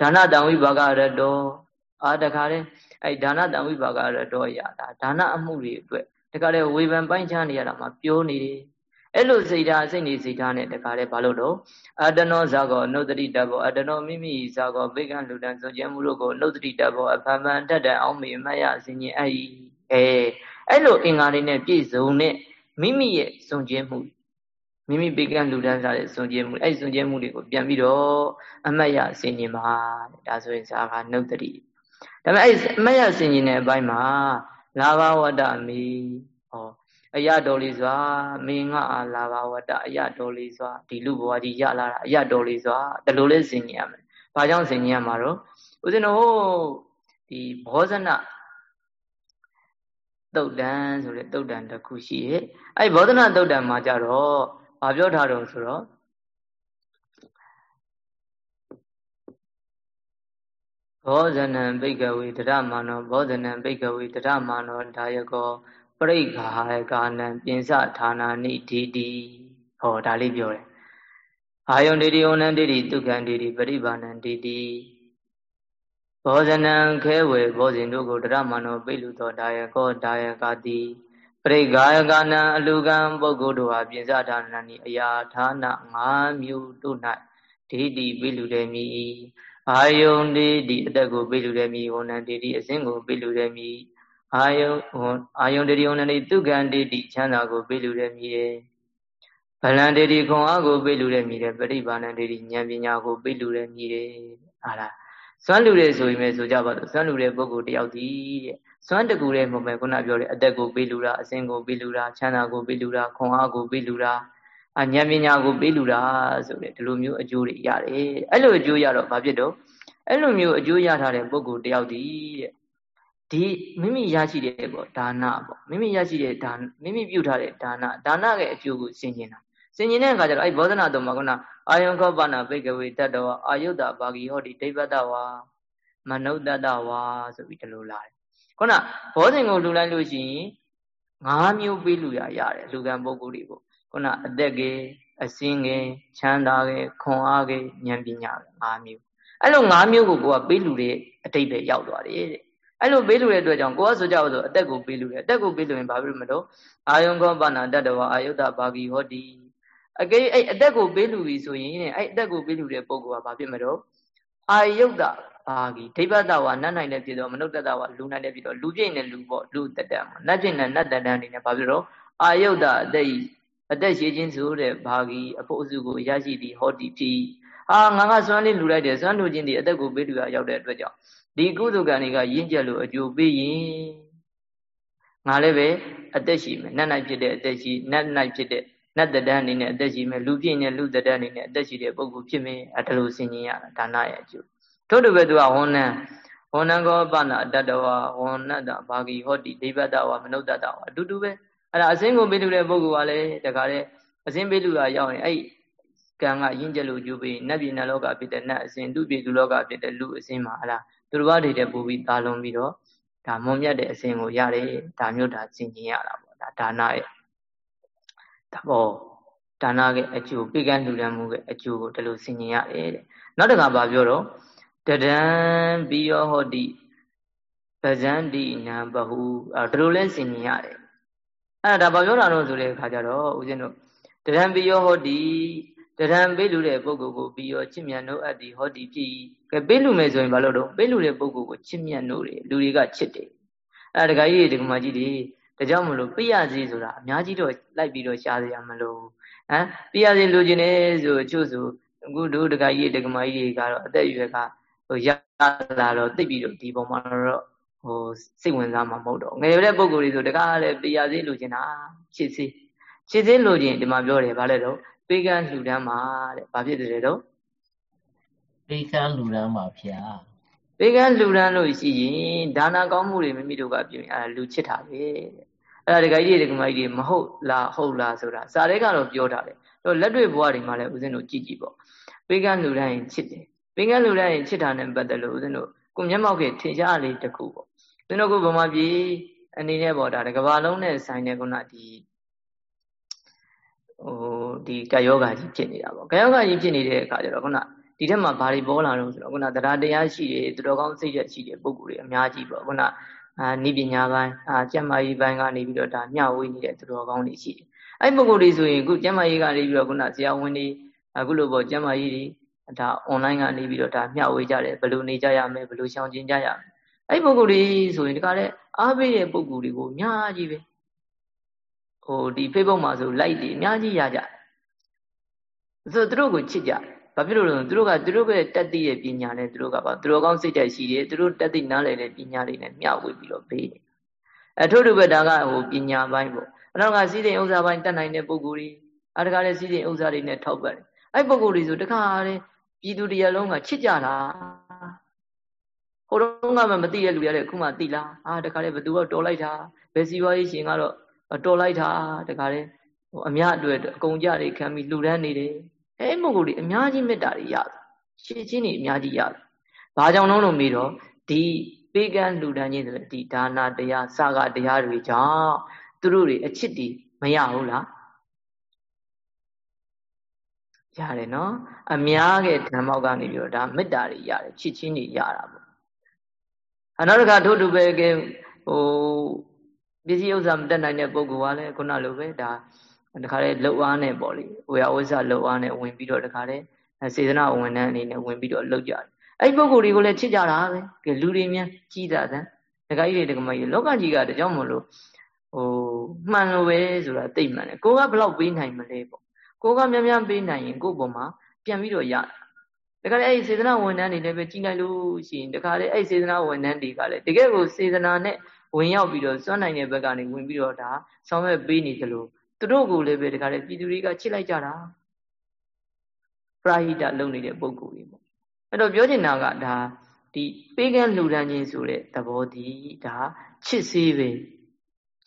[SPEAKER 1] ဒါနတံဝိဘာကရတော့အာတခါတဲ့အဲ့ဒါနတံဝိဘာကရတော့ရတာဒါနအမှုတွေအတွက်တခါတဲ့ဝေဖန်ပိုင်းခြားနေရတာမှပြောနေတယ်အဲ့လိုစိတ်ဓာတ်စိတ်နေစိတ်ဓာတ်နဲ့တခါတည်းဘာလို့တော့အတနောဇာကောနှုတ်တိတဘောအတနောမိမိဇာကောဘေကံလူတန်စွန်ကျဲမှုတို့ကိုနှုတ်တိတဘောအဖန်ဖန်တတ်တဲ့အောင်မေမရအစဉ်ကြီးအဲ့ဒီအဲအဲ့လိုအင်္ဂါတွေနဲ့ပြည့်စုံတဲ့မိမိရဲ့စွန်ကျဲမှု မိမိဘေကံလူတန်စားတဲ့စွန်ကျဲမှုအဲ့စွန်ကျဲမှုတွေကိုပြန်ပြီးတော့အမတ်ရအစဉ်ကြီးမှာဒါဆိုရင်ဇာကနှုတ်တိဒါပေမဲ့အဲ့အမတ်ရအစဉ်ကြီးတဲ့အပိုင်းမှာလာဘဝတ္တမီဟောအယတော်လေးစွာမင်းငါအာလာဘဝတ္တအယတော်လေးစွာဒီလူဘဝကြီးရလာတာအယတော်လေးစွာဒီလိုလေးဆင်ញင်ရမယ်။ဘာကြောင့်ဆင်ញင်ရမှာတော့ဦးဇင်းတို့ဒီဘောဇနတုတ်တန်ဆိုတဲ့တုတ်တန်တစ်ခုရှိရဲ့။အဲ့ဘောဇနတုတ်တန်မှာကြတော့ ဘာပြောထားတော့ဆိုတော့ဘောဇနံဘိကဝေတရမာနောဘောဇနံဘိကဝေတရမာနောဒါယကောပရိက္ခာကာနံပြင်စဌာနာနိဒိတိဟောဒါလေးပြောတယ်အာယုန်ဒိဋ္ဌိဩနံဒိဋ္ဌိဒုက္ခံဒိဋ္ဌိပရိပါဏံဒိဋ္ဌိဘောဇနံခဲဝေဘောဇင်တို့ကိုတရမနောပိလူသောဒါယကောဒါယကာတိ ပရိဂာယကာနံအလူကံပုဂ္ဂိုလ်တို့ဟာပြင်စဌာနာနိအယာဌာန၅မျိုးတို့၌ဒိဋ္ဌိပိလူတယ်မီအာယုန်ဒိဋ္ဌိအတက်ကိုပိလူတယ်မီဝဏ္ဏဒိဋ္ဌိအစဉ်ကိုပိလူတယ်မီအာယုံအာယုံတတိယုံနေတုကံတေတိချမ်းသာကိုပေးလူတဲ့မြည်တယ်ဗလံတေတိခွန်အားကိုပေးလူတဲ့မြည်တယ်ပရိပါဏံတေတိဉာဏ်ပညာကိုပေးလူတဲ့မြည်တယ်ဟာလားစွမ်းလူတဲ့ဆိုရင်ပဲဆိုကြပါတော့စွမ်းလူတဲ့ပုဂ္ဂိုလ်တယောက်ဒီတဲ့ စွမ်းတကူတဲ့မဟုတ်ပဲခုနပြောတဲ့အသက်ကိုပေးလူတာအစဉ်ကိုပေးလူတာချမ်းသာကိုပေးလူတာခွန်အားကိုပေးလူတာအဉာဏ်ပညာကိုပေးလူတာဆိုတဲ့ဒီလိုမျိုးအကျိုးတွေရတယ်အဲ့လိုအကျိုးရတော့ဘာဖြစ်တော့အဲ့လိုမျိုးအကျိုးရထားတဲ့ပုဂ္ဂိုလ်တယောက်ဒီတဲ့ဒီမိမိရရှိတဲ့ပေါ့ဒါနပေါ့မိမိရရှိတဲ့ဒါမိမိပြုထားတဲ့ဒါနဒါနရဲ့အကျိုးကိုဆင်ခြင်တာဆင်ခြင်တဲ့အခါကျတော့အဲ့ဘောဓနာတော်မှာကအာယုံခောပါဏဘိကဝေတတ္တဝအာယုဒ္ဓဘာဂီဟောတိဒိဗ္ဗတဝါမနုဿတ္တဝါဆိုပြီးဒီလိုလာတယ် ခုနဘောဇင်ကိုလှူလိုက်လို့ရှိရင်၅မျိုးပေးလူရရတယ်လူကံပုဂ္ဂိုလ်တွေကိုခုနအသက်ကေအစင်းကေချမ်းသာကေခွန်အားကေဉာဏ်ပညာ၅မျိုးအဲ့လို၅မျိုးကိုကိုကပေးလူတဲ့အတိတ်ပဲရောက်သွားတယ်တဲ့အဲ့လိုပေးလူတဲ့အတွက်ကြောင့်ကိုကဆိုကြလို့ဆိုအသက်ကိုပေးလူတယ်အသက်ကိုပေးလူရင်ဘာဖြစ်လို့မလို့အာယုံကောပါဏတတ္တဝအာယုဒ္ဓဘာဂီဟောတိအကေအဲ့အသက်ကိုပေးလူပြီဆိုရင်အဲ့အသက်ကိုပေးလူတဲ့ပုဂ္ဂိုလ်ကဘာဖြစ်မလို့ အာယုဒ္ဓဘာဂီဒိဗ္ဗတဝါနတ်နိုင်တဲ့ပြည်တော်မနုဿတဝါလူနိုင်တဲ့ပြည်တော်လူပြည့်နဲ့လူပေါ့လူတတမှာနတ်ပြည့်နဲ့နတ်တတအနေနဲ့ဘာဖြစ်လို့အာယုဒ္ဓအသက်အသက်ရှိခြင်းဆိုတဲ့ဘာဂီအဖို့အစုကိုရရှိသည်ဟောတိဖြစ်အာငါကစွမ်းလေးလူလိုက်တယ်စွမ်းလူချင်းဒီအသက်ကိုပေးလူရရောက်တဲ့အတွက်ကြောင့်ဒီကုသိုလ်ကံတွေကရင့်ကျက်လို့အကျိုးပေးရင်ငါလည်းပဲအသက်ရှိမယ်နတ်နိုင်ဖြစ်တဲ့အသက်ရှိနတ်နိုင်ဖြစ်တဲ့ နတ်တဒန်းအနေနဲ့အသက်ရှိမယ်လူပြည့်နဲ့လူတဒန်းအနေနဲ့အသက်ရှိတဲ့ပုဂ္ဂိုလ်ဖြစ်မယ်အဲဒါလိုဆင်ញင်ရတာဒါနရဲ့အကျိုးထို့တူပဲသူကဝန္နံဝန္နံကောပနာအတ္တဝဝန္နတဘာဂီဟောတိဒိဗ္ဗတဝမနုဿတဝအတူတူပဲအဲ့ဒါအစင်းကိုပေးလူတဲ့ပုဂ္ဂိုလ်ကလည်းတခါတည်းအစင်းပေးလူတာရောက်ရင်အဲ့ကံကရင့်ကျက်လို့ကျိုးပေးနတ်ပြည်နတ်လောကဖြစ်တဲ့နတ်အစင်းလူပြည်လူလောကဖြစ်တဲ့လူအစင်းမှာအဲ့ဒါသူတို့ဘာတွေတဲ့ပူပြီးတာလုံးပြီးတော့ဒါမွန်မြတ်တဲ့အစင်းကိုရတယ်ဒါမျိုးဒါစင်ကျင်ရတာပေါ့ဒါဒါနရဲ့ သဘောဒါနရဲ့အကျိုးပိကံလူတန်းမှုရဲ့အကျိုးကိုဒီလိုစင်ကျင်ရတယ်တဲ့နောက်တစ်ခါပါပြောတော့တဒံပြီးရောဟောတိပဇန္တိနံဘဟုအဲဒါလိုလဲစင်ကျင်ရတယ်အဲ့ဒါဘာပြောတာလို့ဆိုတဲ့အခါကျတော့ဦးဇင်းတို့တဒံပြီးရောဟောတိတဒံပေးလူတဲ့ပုဂ္ဂိုလ်ကိုပြီးရောချစ်မြတ်နိုးအပ်သည်ဟောတိဖြစ်ကဲပေးလူမယ်ဆိုရင်ဘာလို့တော့ပေးလူတဲ့ပုဂ္ဂိုလ်ကိုချစ်မြတ်နိုးတယ်လူတွေကချစ်တယ်အဲ့ဒါတခါကြီးဒီကမာကြီးတွေ ဒါကြောင့်မလို့ပြရစီဆိုတာအများကြီးတော့လိုက်ပြီးတော့ရှားစရာမလိုဟမ်ပြရစီလိုချင်တယ်ဆိုအချို့ဆိုအခုတို့တခါကြီးဒီကမာကြီးတွေကတော့အသက်အရွယ်ကဟိုရလာတော့သိပြီးတော့ဒီပုံမှာတော့ဟိုစိတ်ဝင်စားမှာမဟုတ်တော့ငယ်ရွယ်တဲ့ပုံကိုယ်တွေဆိုတကားလည်းပြရစီလိုချင်တာချစ်စီချစ်စီလိုချင်ဒီမှာပြောတယ်ဗါလဲတော့ပေးကမ်းလှူဒန်းမှာတဲ့ဘာဖြစ်တယ်တော့
[SPEAKER 2] ပေးကမ်းလှူဒန်းမှာဖျား
[SPEAKER 1] ပေးကမ်းလှူဒန်းလို့ရှိရင်ဒါနာကောင်းမှုတွေမိမိတို့ကပြုရင်အဲလူချစ်တာပဲတဲ့အဲ့ဒါဒကာကြီးတွေဒကာမကြီးတွေမဟုတ်လားဟုတ်လားဆိုတာစာရဲကတော့ပြောတာတယ်တော့လက်တွေ့ဘဝတွေမှာလည်းဦးဇင်းတို့ကြည့်ကြည့်ပေါ့ပေးကမ်းလှူဒန်းရင်ချစ်တယ်ပေးကမ်းလှူဒန်းရင်ချစ်တာနဲ့ပတ်သက်လို့ဦးဇင်းတို့ကိုမျက်မှောက်ခေထင်ရှားလေးတစ်ခုပေါ့ဦးဇင်းတို့ကဗမာပြည်အနေနဲ့ပေါ့ဒါတကဘာလုံးနဲ့ဆိုင်တဲ့ခုနဒီဟိုဒီကာယောဂါကြီးဖြစ်နေတာပေါ့ကာယောဂါကြီးဖြစ်နေတဲ့အခါကျတော့ခုန ဒီထက်မှာဘာတွေပေါ်လာတော့ဆိုတော့ခုနတရားတရားရှိတယ်သူတော်ကောင်းစိတ်ရရှိတဲ့ပုံကိုယ်တွေအများကြီးပေါ့ခုနအာနိပညာပိုင်းအာကျမ်းမာရေးပိုင်းကနေပြီးတော့ဒါမျှဝေနေတဲ့သူတော်ကောင်းတွေရှိတယ်အဲ့ပုံကိုယ်တွေဆိုရင်အခုကျမ်းမာရေးကနေပြီးတော့ခုနဆရာဝန်တွေအခုလိုပေါ့ကျမ်းမာရေးတွေဒါ online ကနေပြီးတော့ဒါမျှဝေကြတယ်ဘယ်လိုနေကြရမလဲဘယ်လိုရှောင်ကျဉ်ကြရမလဲအဲ့ပုံကိုယ်တွေဆိုရင်ဒီကနေ့အားပေးတဲ့ပုံကိုယ်တွေကိုအများကြီးပဲဟိုဒီ Facebook မှာဆို like တွေအများကြီးရကြတယ်ဆိုသူတို့ကိုချစ်ကြတယ် ဘာဖြစ်လို့လဲသူတို့ကသူတို့ရဲ့တက်သိရဲ့ပညာနဲ့သူတို့ကပါသူတို့ကောင်းစိတ်ဓာတ်ရှိတယ်သူတို့တက်သိနားလည်တဲ့ပညာတွေနဲ့မျှဝေပြီးတော့ပေးတယ်အထို့တူပဲဒါကဟိုပညာပိုင်းပေါ့အနောက်ကစီးစိမ်ဥစ္စာပိုင်းတတ်နိုင်တဲ့ပုဂ္ဂိုလ်တွေအတကားလည်းစီးစိမ်ဥစ္စာတွေနဲ့ထောက်ပတ်တယ်အဲ့ပုဂ္ဂိုလ်တွေဆိုတခါလေပြည်သူတရားလုံးကချစ်ကြတာဟိုတော့ကမှမသိတဲ့လူရတဲ့အခုမှသိလားအာတခါလေဘသူတော့တော်လိုက်တာဘယ်စီဝါရေးရှင်ကတော့တော်လိုက်တာတခါလေဟိုအများအတွက်အကုန်ကြတွေခံပြီးလှူဒန်းနေတယ် အဲ့မုတ်ကိုတွေအများကြီးမေတ္တာတွေရတယ်ရှင်းချင်းတွေအများကြီးရတယ်ဘာကြောင့်လုံးလို့မေးတော့ဒီပေးကမ်းလှူဒန်းခြင်းဆိုတဲ့ဒီဒါနာတရားစာကတရားတွေကြောင့်သူတို့တွေအချစ်တွေမရဘူးလားရတယ်နော်အများကဓမ္မောက်ကနေပြီးတော့ဒါမေတ္တာတွေရတယ်ချစ်ချင်းတွေရတာပေါ့အနောက်တစ်ခါထို့တူပဲကဟိုပစ္စည်းဥစ္စာမတက်နိုင်တဲ့ပုဂ္ဂိုလ်ကလည်းခုနလိုပဲဒါ တခါလေလှုပ်အားနဲ့ပေါ့လေဝေယဝိဇ္ဇလှုပ်အားနဲ့ဝင်ပြီးတော့တခါလေစေတနာဝန်ထမ်းအနေနဲ့ဝင်ပြီးတော့လှုပ်ကြတယ်အဲ့ပုဂ္ဂိုလ်တွေကိုလည်းချစ်ကြတာပဲကဲလူတွေများကြီးတာတဲ့တခါကြီးတွေတခါမကြီးလောကကြီးကတကြောင်မလို့ဟိုမှန်လို့ပဲဆိုတာသိမှန်တယ်ကိုကဘလောက်ပေးနိုင်မလဲပေါ့ကိုကများများပေးနိုင်ရင်ကို့ပေါ်မှာပြန်ပြီးတော့ရတခါလေအဲ့စေတနာဝန်ထမ်းတွေလည်းပဲကြီးလိုက်လို့ရှိရင်တခါလေအဲ့စေတနာဝန်ထမ်းတွေကလည်းတကယ်ကိုစေတနာနဲ့ဝင်ရောက်ပြီးတော့စွန့်နိုင်တဲ့ဘက်ကနေဝင်ပြီးတော့ဒါဆောင်ရွက်ပေးနေသလို သူတို့ကိုလည်းပဲတခါလေပြည်သူတွေကချစ်လိုက်ကြတာပရာဟိတလုပ်နေတဲ့ပုံကိုယ်တွေပေါ့အဲ့တော့ပြောချင်တာကဒါဒီပေးကမ်းလှူဒန်းခြင်းဆိုတဲ့သဘောဒီဒါချစ်စေးပဲ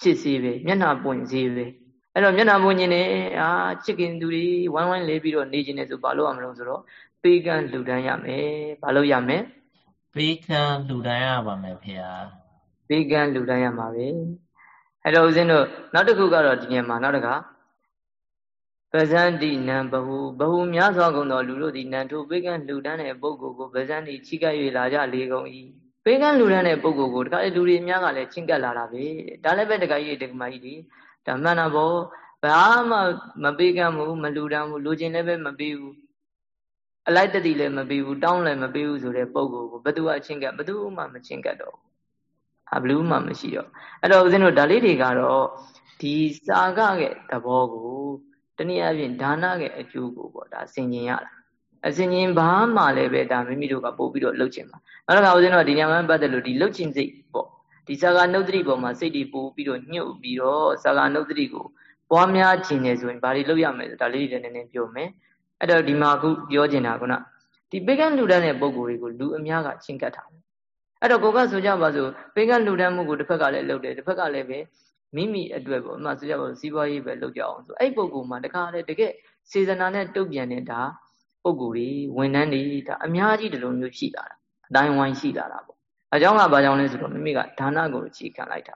[SPEAKER 1] ချစ်စေးပဲမျက်နှာပွင့်စေးပဲအဲ့တော့မျက်နှာပွင့်ခြင်းနဲ့အာချစ်ခင်သူတွေဝိုင်းဝိုင်းလေးပြီးတော့နေခြင်းနဲ့ဆိုဘာလို့ရမလို့ဆိုတော့ပေးကမ်းလှူဒန်းရမယ်ဘာလို့ရမယ်
[SPEAKER 2] ပေးကမ်းလှူဒန်းရပါမယ်ဖေဟာ
[SPEAKER 1] ပေးကမ်းလှူဒန်းရမှာပဲ အဲ့တော့ဦးဇင်းတို့နောက်တစ်ခုကတော့ဒီနေရာမှာနောက်တစ်ခါပဇန္တိနံဘဟုဘဟုများစွာကုန်သောလူတို့သည်နံထိုပေးကမ်းလှူဒန်းတဲ့ပုဂ္ဂိုလ်ကိုပဇန္တိချိကပ်၍လာကြလေကုန်၏ပေးကမ်းလှူဒန်းတဲ့ပုဂ္ဂိုလ်ကိုတခါလေလူတွေများကလည်းချင်းကပ်လာတာပဲဒါလည်းပဲတခါကြီးတခါမကြီးဒီဒါမှန်တာပေါ့ဘာမှမပေးကမ်းဘူးမလှူဒန်းဘူးလူချင်းလည်းပဲမပေးဘူးအလိုက်တတိလည်းမပေးဘူးတောင်းလည်းမပေးဘူးဆိုတဲ့ပုဂ္ဂိုလ်ကိုဘသူအချင်းကပ်ဘသူမှမချင်းကပ်တော့အ ဘလူးမှမရှိတော့အဲ့တော့ဦးဇင်းတို့ဒါလေးတွေကတော့ဒီစာကရဲ့သဘောကိုတနည်းအားဖြင့်ဒါနရဲ့အကျိုးကိုပေါ့ဒါဆင်ញင်ရတာအစင်ញင်ဘာမှလည်းပဲဒါမိမိတို့ကပို့ပြီးတော့လှုပ်ချင်ပါနောက်တစ်ခါဦးဇင်းတို့ဒီညမှာပတ်သက်လို့ဒီလှုပ်ချင်စိတ်ပေါ့ဒီစာကနုဒ္ဒတိပေါ်မှာစိတ်တွေပို့ပြီးတော့ညှုပ်ပြီးတော့စာကနုဒ္ဒတိကိုပွားများခြင်းနေဆိုရင်ဘာတွေလုပ်ရမလဲဒါလေးတွေနည်းနည်းပြောမယ်အဲ့တော့ဒီမှာအခုပြောချင်တာကဒီပေကံလူတန်းတဲ့ပုံကိုယ်တွေကိုလူအများကချင်းကပ်ထားတယ် အဲ့တော့ကိုကဆိုကြပါစို့ပေကံလူတန်းမှုကိုတစ်ဖက်ကလည်းလုပ်တယ်တစ်ဖက်ကလည်းပဲမိမိအတွက်ပေါ့အမှဆိုကြပါစို့စီးပွားရေးပဲလုပ်ကြအောင်ဆိုအဲ့ပုံကိုယ်မှာတခါလေတကယ်စေစနာနဲ့တုတ်ပြန်နေတာပုံကိုယ်တွေဝန်ထမ်းတွေဒါအများကြီးဒီလိုမျိုးရှိလာတာအတိုင်းဝိုင်းရှိလာတာပေါ့အကြောင်းကဘာကြောင့်လဲဆိုတော့မိမိကဒါနကိုအခြေခံလိုက်တာ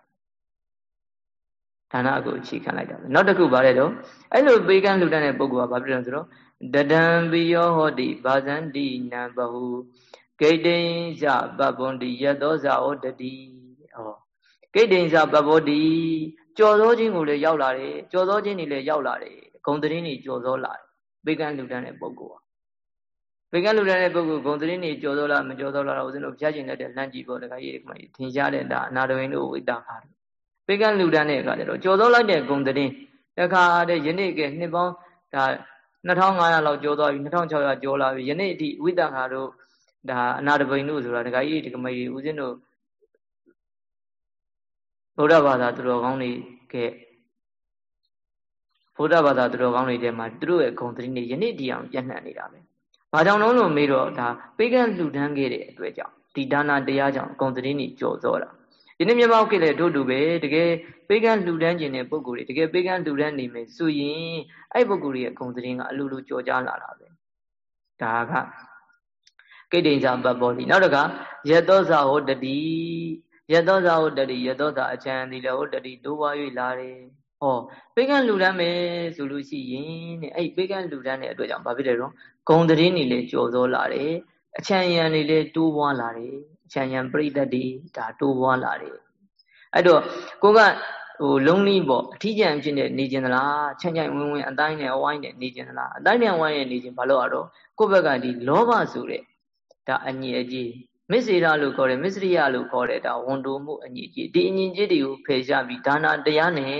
[SPEAKER 1] ဒါနကိုအခြေခံလိုက်တာပဲနောက်တစ်ခုပါလေတော့အဲ့လိုပေကံလူတန်းတဲ့ပုဂ္ဂိုလ်ကဘာဖြစ်လဲဆိုတော့တဒံပိယောဟောတိဘာဇန္တိနံဘဟု ဂိတိန်ဇပပ္ပွန်တိယသောဇဩတတိဟောဂိတိန်ဇပပ္ပောတိကြော်သောခြင်းကိုလည်းရောက်လာတယ်ကြော်သောခြင်းတွေလည်းရောက်လာတယ်ဂုံတရင်တွေကြော်သောလာတယ်ပေကံလူတန်းတဲ့ပုဂ္ဂိုလ်ဟာပေကံလူတန်းတဲ့ပုဂ္ဂိုလ်ဂုံတရင်တွေကြော်သောလားမကြော်သောလားဦးဇင်းတို့ဖျားကျင်တဲ့လမ်းကြည့်ပေါ်တခါကြီးဒီမှာထင်ရှားတဲ့ဒါအနာတဝင်းတို့ဝိတာခါတယ်ပေကံလူတန်းတဲ့အခါကျတော့ကြော်သောလိုက်တဲ့ဂုံတရင်တခါတဲ့ယနေ့ကနှစ်ပေါင်းဒါ2500လောက်ကျော်သွားပြီ2600ကျော်လာပြီယနေ့အထိဝိတ္တခါတို့ ဒါအနာတပိန်တို့ဆိုတာဒကာကြီးဒကာမကြီးဦးဇင်းတို့ဗုဒ္ဓဘာသာသူတော်ကောင်းတွေကဗုဒ္ဓဘာသာသူတော်ကောင်းတွေထဲမှာသူတို့ရဲ့ဂုံသတိနဲ့ယနေ့တည်အောင်ပြန့်နှံ့နေတာပဲ။ဘာကြောင့်လုံးလို့မေးတော့ဒါပေကံလှူဒန်းခဲ့တဲ့အတွက်ကြောင့်ဒီဒါနာတရားကြောင့်ဂုံသတိနဲ့ကြော်စောတာ။ဒီနေ့မြန်မာကိလေတို့တူပဲတကယ်ပေကံလှူဒန်းခြင်းတဲ့ပုံကိုယ်တွေတကယ်ပေကံလှူဒန်းနေမယ်ဆိုရင်အဲ့ပုံကိုယ်တွေရဲ့ဂုံသတိကအလိုလိုကြော်ကြားလာတာပဲ။ဒါက ကိဋ္တိဇာပပ္ပောတိနောက်တကယတောဇာဟောတတိယတောဇာဟောတတိယတောဇာအချမ်းဒီလေဟောတတိတိုးပွား၍လာတယ်ဟောပေကံလူတန်းမယ်ဆိုလို့ရှိရင်တဲ့အဲ့ပေကံလူတန်းတဲ့အတွက်ကြောင့်ဘာဖြစ်တယ်တော့ဂုံတရင်နေလေကြော်စောလာတယ်အချမ်းရံနေလေတိုးပွားလာတယ်အချမ်းရံပြိတ္တတိဒါတိုးပွားလာတယ်အဲ့တော့ကိုကဟိုလုံးလေးပေါ့အထီးကျန်ဖြစ်နေနေကျင်သလားချမ်းချမ်းဝင်းဝင်းအတိုင်းနဲ့အဝိုင်းနဲ့နေကျင်သလားအတိုင်းနဲ့ဝိုင်းနဲ့နေကျင်ဘာလို့ရတော့ကိုယ့်ဘက်ကဒီလောဘဆိုတဲ့ ဒါအညီအကြီးမစ္စေရလို့ခေါ်တယ်မစ္စရိယလို့ခေါ်တယ်ဒါဝန်တိုမှုအညီအကြီးဒီအညီအကြီးတွေကိုဖယ်ရှားပြီးဒါနာတရားနဲ့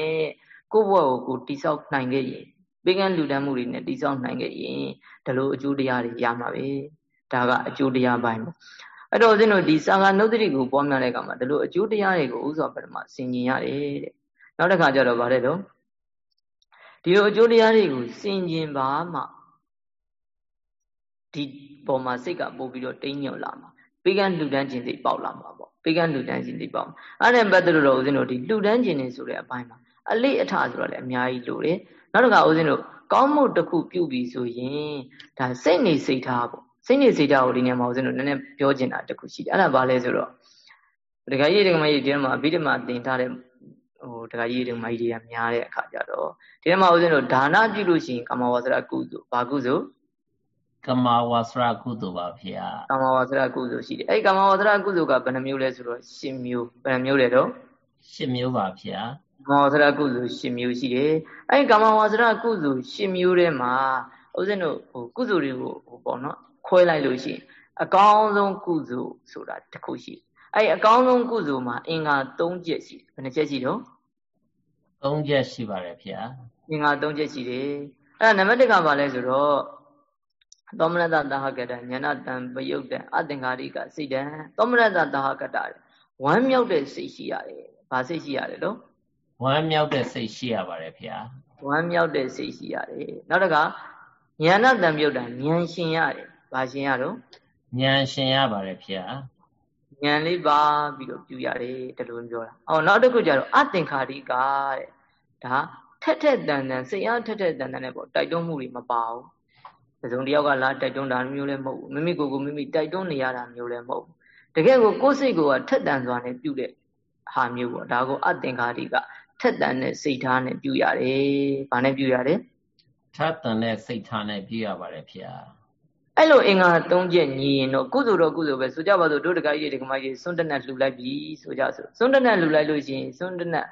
[SPEAKER 1] ကိုယ့်ဘဝကိုကိုတိဆောက်နိုင်ခဲ့ရင်ပေးကမ်းလူတန်းမှုတွေနဲ့တိဆောက်နိုင်ခဲ့ရင်ဒါလိုအကျိုးတရားတွေရမှာပဲဒါကအကျိုးတရားပိုင်းပေါ့အဲ့တော့ဦးဇင်းတို့ဒီစာဃနုဒ္ဒတိကိုပွားများတဲ့အခါမှာဒါလိုအကျိုးတရားတွေကိုဥစွာပထမဆင်ញင်ရတယ်တဲ့နောက်တစ်ခါကျတော့ဗါတဲ့တော့ဒီလိုအကျိုးတရားတွေကိုဆင်ញင်ပါမှဒီ ပေါ်မှာစိတ်ကပို့ပြီးတော့တိမ့်ညွတ်လာမှာပေကံလှူဒန်းခြင်းစိတ်ပေါက်လာမှာပေါ့ပေကံလှူဒန်းခြင်းစိတ်ပေါက်အဲ့ဒါပတ်သက်လို့တော့ဦးဇင်းတို့ဒီလှူဒန်းခြင်းနေဆိုတဲ့အပိုင်းမှာအလေးအထားဆိုတော့လည်းအများကြီးလိုတယ်နောက်တစ်ခါဦးဇင်းတို့ကောင်းမှုတစ်ခုပြုပြီဆိုရင်ဒါစိတ်နေစိတ်ထားပေါ့စိတ်နေစိတ်ထားကိုဒီနေရာမှာဦးဇင်းတို့နည်းနည်းပြောချင်တာတစ်ခုရှိတယ်အဲ့ဒါဘာလဲဆိုတော့ဒကာကြီးဒကာမကြီးဒီမှာအဘိဓမ္မာသင်ထားတဲ့ဟိုဒကာကြီးဒကာမကြီးတွေကများတဲ့အခါကျတော့ဒီထဲမှာဦးဇင်းတို့ဒါနပြုလို့ရှိရင်ကာမဝါစရကုသိုလ်ဘာကုသိုလ်
[SPEAKER 2] ကမဝါစရကုသိုလ်ပါဗျာ
[SPEAKER 1] ကမဝါစရကုသိုလ်ရှိတယ်အဲ့ကမဝါစရကုသိုလ်ကဘယ်နှမျိုးလဲဆိုတော့10မျိုးဘယ်နှမျိုးလဲတော့
[SPEAKER 2] 10မျိုးပါဗျာ
[SPEAKER 1] ကမဝါစရကုသိုလ်10မျိုးရှိတယ်အဲ့ကမဝါစရကုသိုလ်10မျိုးထဲမှာဦးဇင်းတို့ဟိုကုသိုလ်တွေကိုဟိုပေါ့နော်ခွဲလိုက်လို့ရှိရင်အကောင်းဆုံးကုသိုလ်ဆိုတာတစ်ခုရှိအဲ့အကောင်းဆုံးကုသိုလ်မှာအင်္ဂါ3ချက်ရှိဘယ်နှချက်ရှိတော့
[SPEAKER 2] 3ချက်ရှိပါတယ်ဗျာ
[SPEAKER 1] အင်္ဂါ3ချက်ရှိတယ်အဲ့ဒါနံပါတ်1ကဘာလဲဆိုတော့ သောမနတသဟကတဉာဏတံပယုတ်တံအသင်္ဃာရိကစိတ်တံသောမနတသဟကတဝမ်းမြောက်တဲ့စိတ်ရှိရတယ်။ဘာစိတ်ရှိရတယ်လို့
[SPEAKER 2] ဝမ်းမြောက်တဲ့စိတ်ရှိရပါတယ်ဗျာ။
[SPEAKER 1] ဝမ်းမြောက်တဲ့စိတ်ရှိရတယ်။နောက်တစ်ခါဉာဏတံပြုတ်တံဉာဏ်ရှင်ရတယ်။ဘာရှင်ရတော့
[SPEAKER 2] ဉာဏ်ရှင်ရပါတယ်ဗျာ
[SPEAKER 1] ဉာဏ်လေးပါပြီးတော့ပြုရတယ်တလူပြောတာအော်နောက်တစ်ခုကျတော့အသင်္ခါရိကတဲ့ဒါထက်ထက်တန်တန်စိတ်အားထက်ထက်တန်တန်နဲ့ပေါ့တိုက်တွန်းမှုတွေမပါဘူး။ တစ်စုံတစ်ယောက်ကလာတိုက်တွန်းတာမျိုးလည်းမဟုတ်ဘူး။မိမိကိုယ်ကိုမိမိတိုက်တွန်းနေရတာမျိုးလည်းမဟုတ်ဘူး။တကယ်ကိုကိုယ်စိတ်ကိုထက်တန်စွာနဲ့ပြုတဲ့ဟာမျိုးပေါ့။ဒါကိုအသင်္ခါရိကထက်တန်တဲ့စိတ်ထားနဲ့ပြုရတယ်။ဘာနဲ့ပြုရတယ်။
[SPEAKER 2] ထက်တန်တဲ့စိတ်ထားနဲ့ပြုရပါတယ်ဖေ။
[SPEAKER 1] အဲ့လိုအင်္ဂါ၃ချက်ညီရင်တော့ကုသိုလ်တော့ကုသိုလ်ပဲဆိုကြပါစို့တို့တကကြီးတကမကြီးစွန့်တနတ်လှူလိုက်ပြီဆိုကြဆိုစွန့်တနတ်လှူလိုက်လို့ရှိရင်စွန့်တနတ်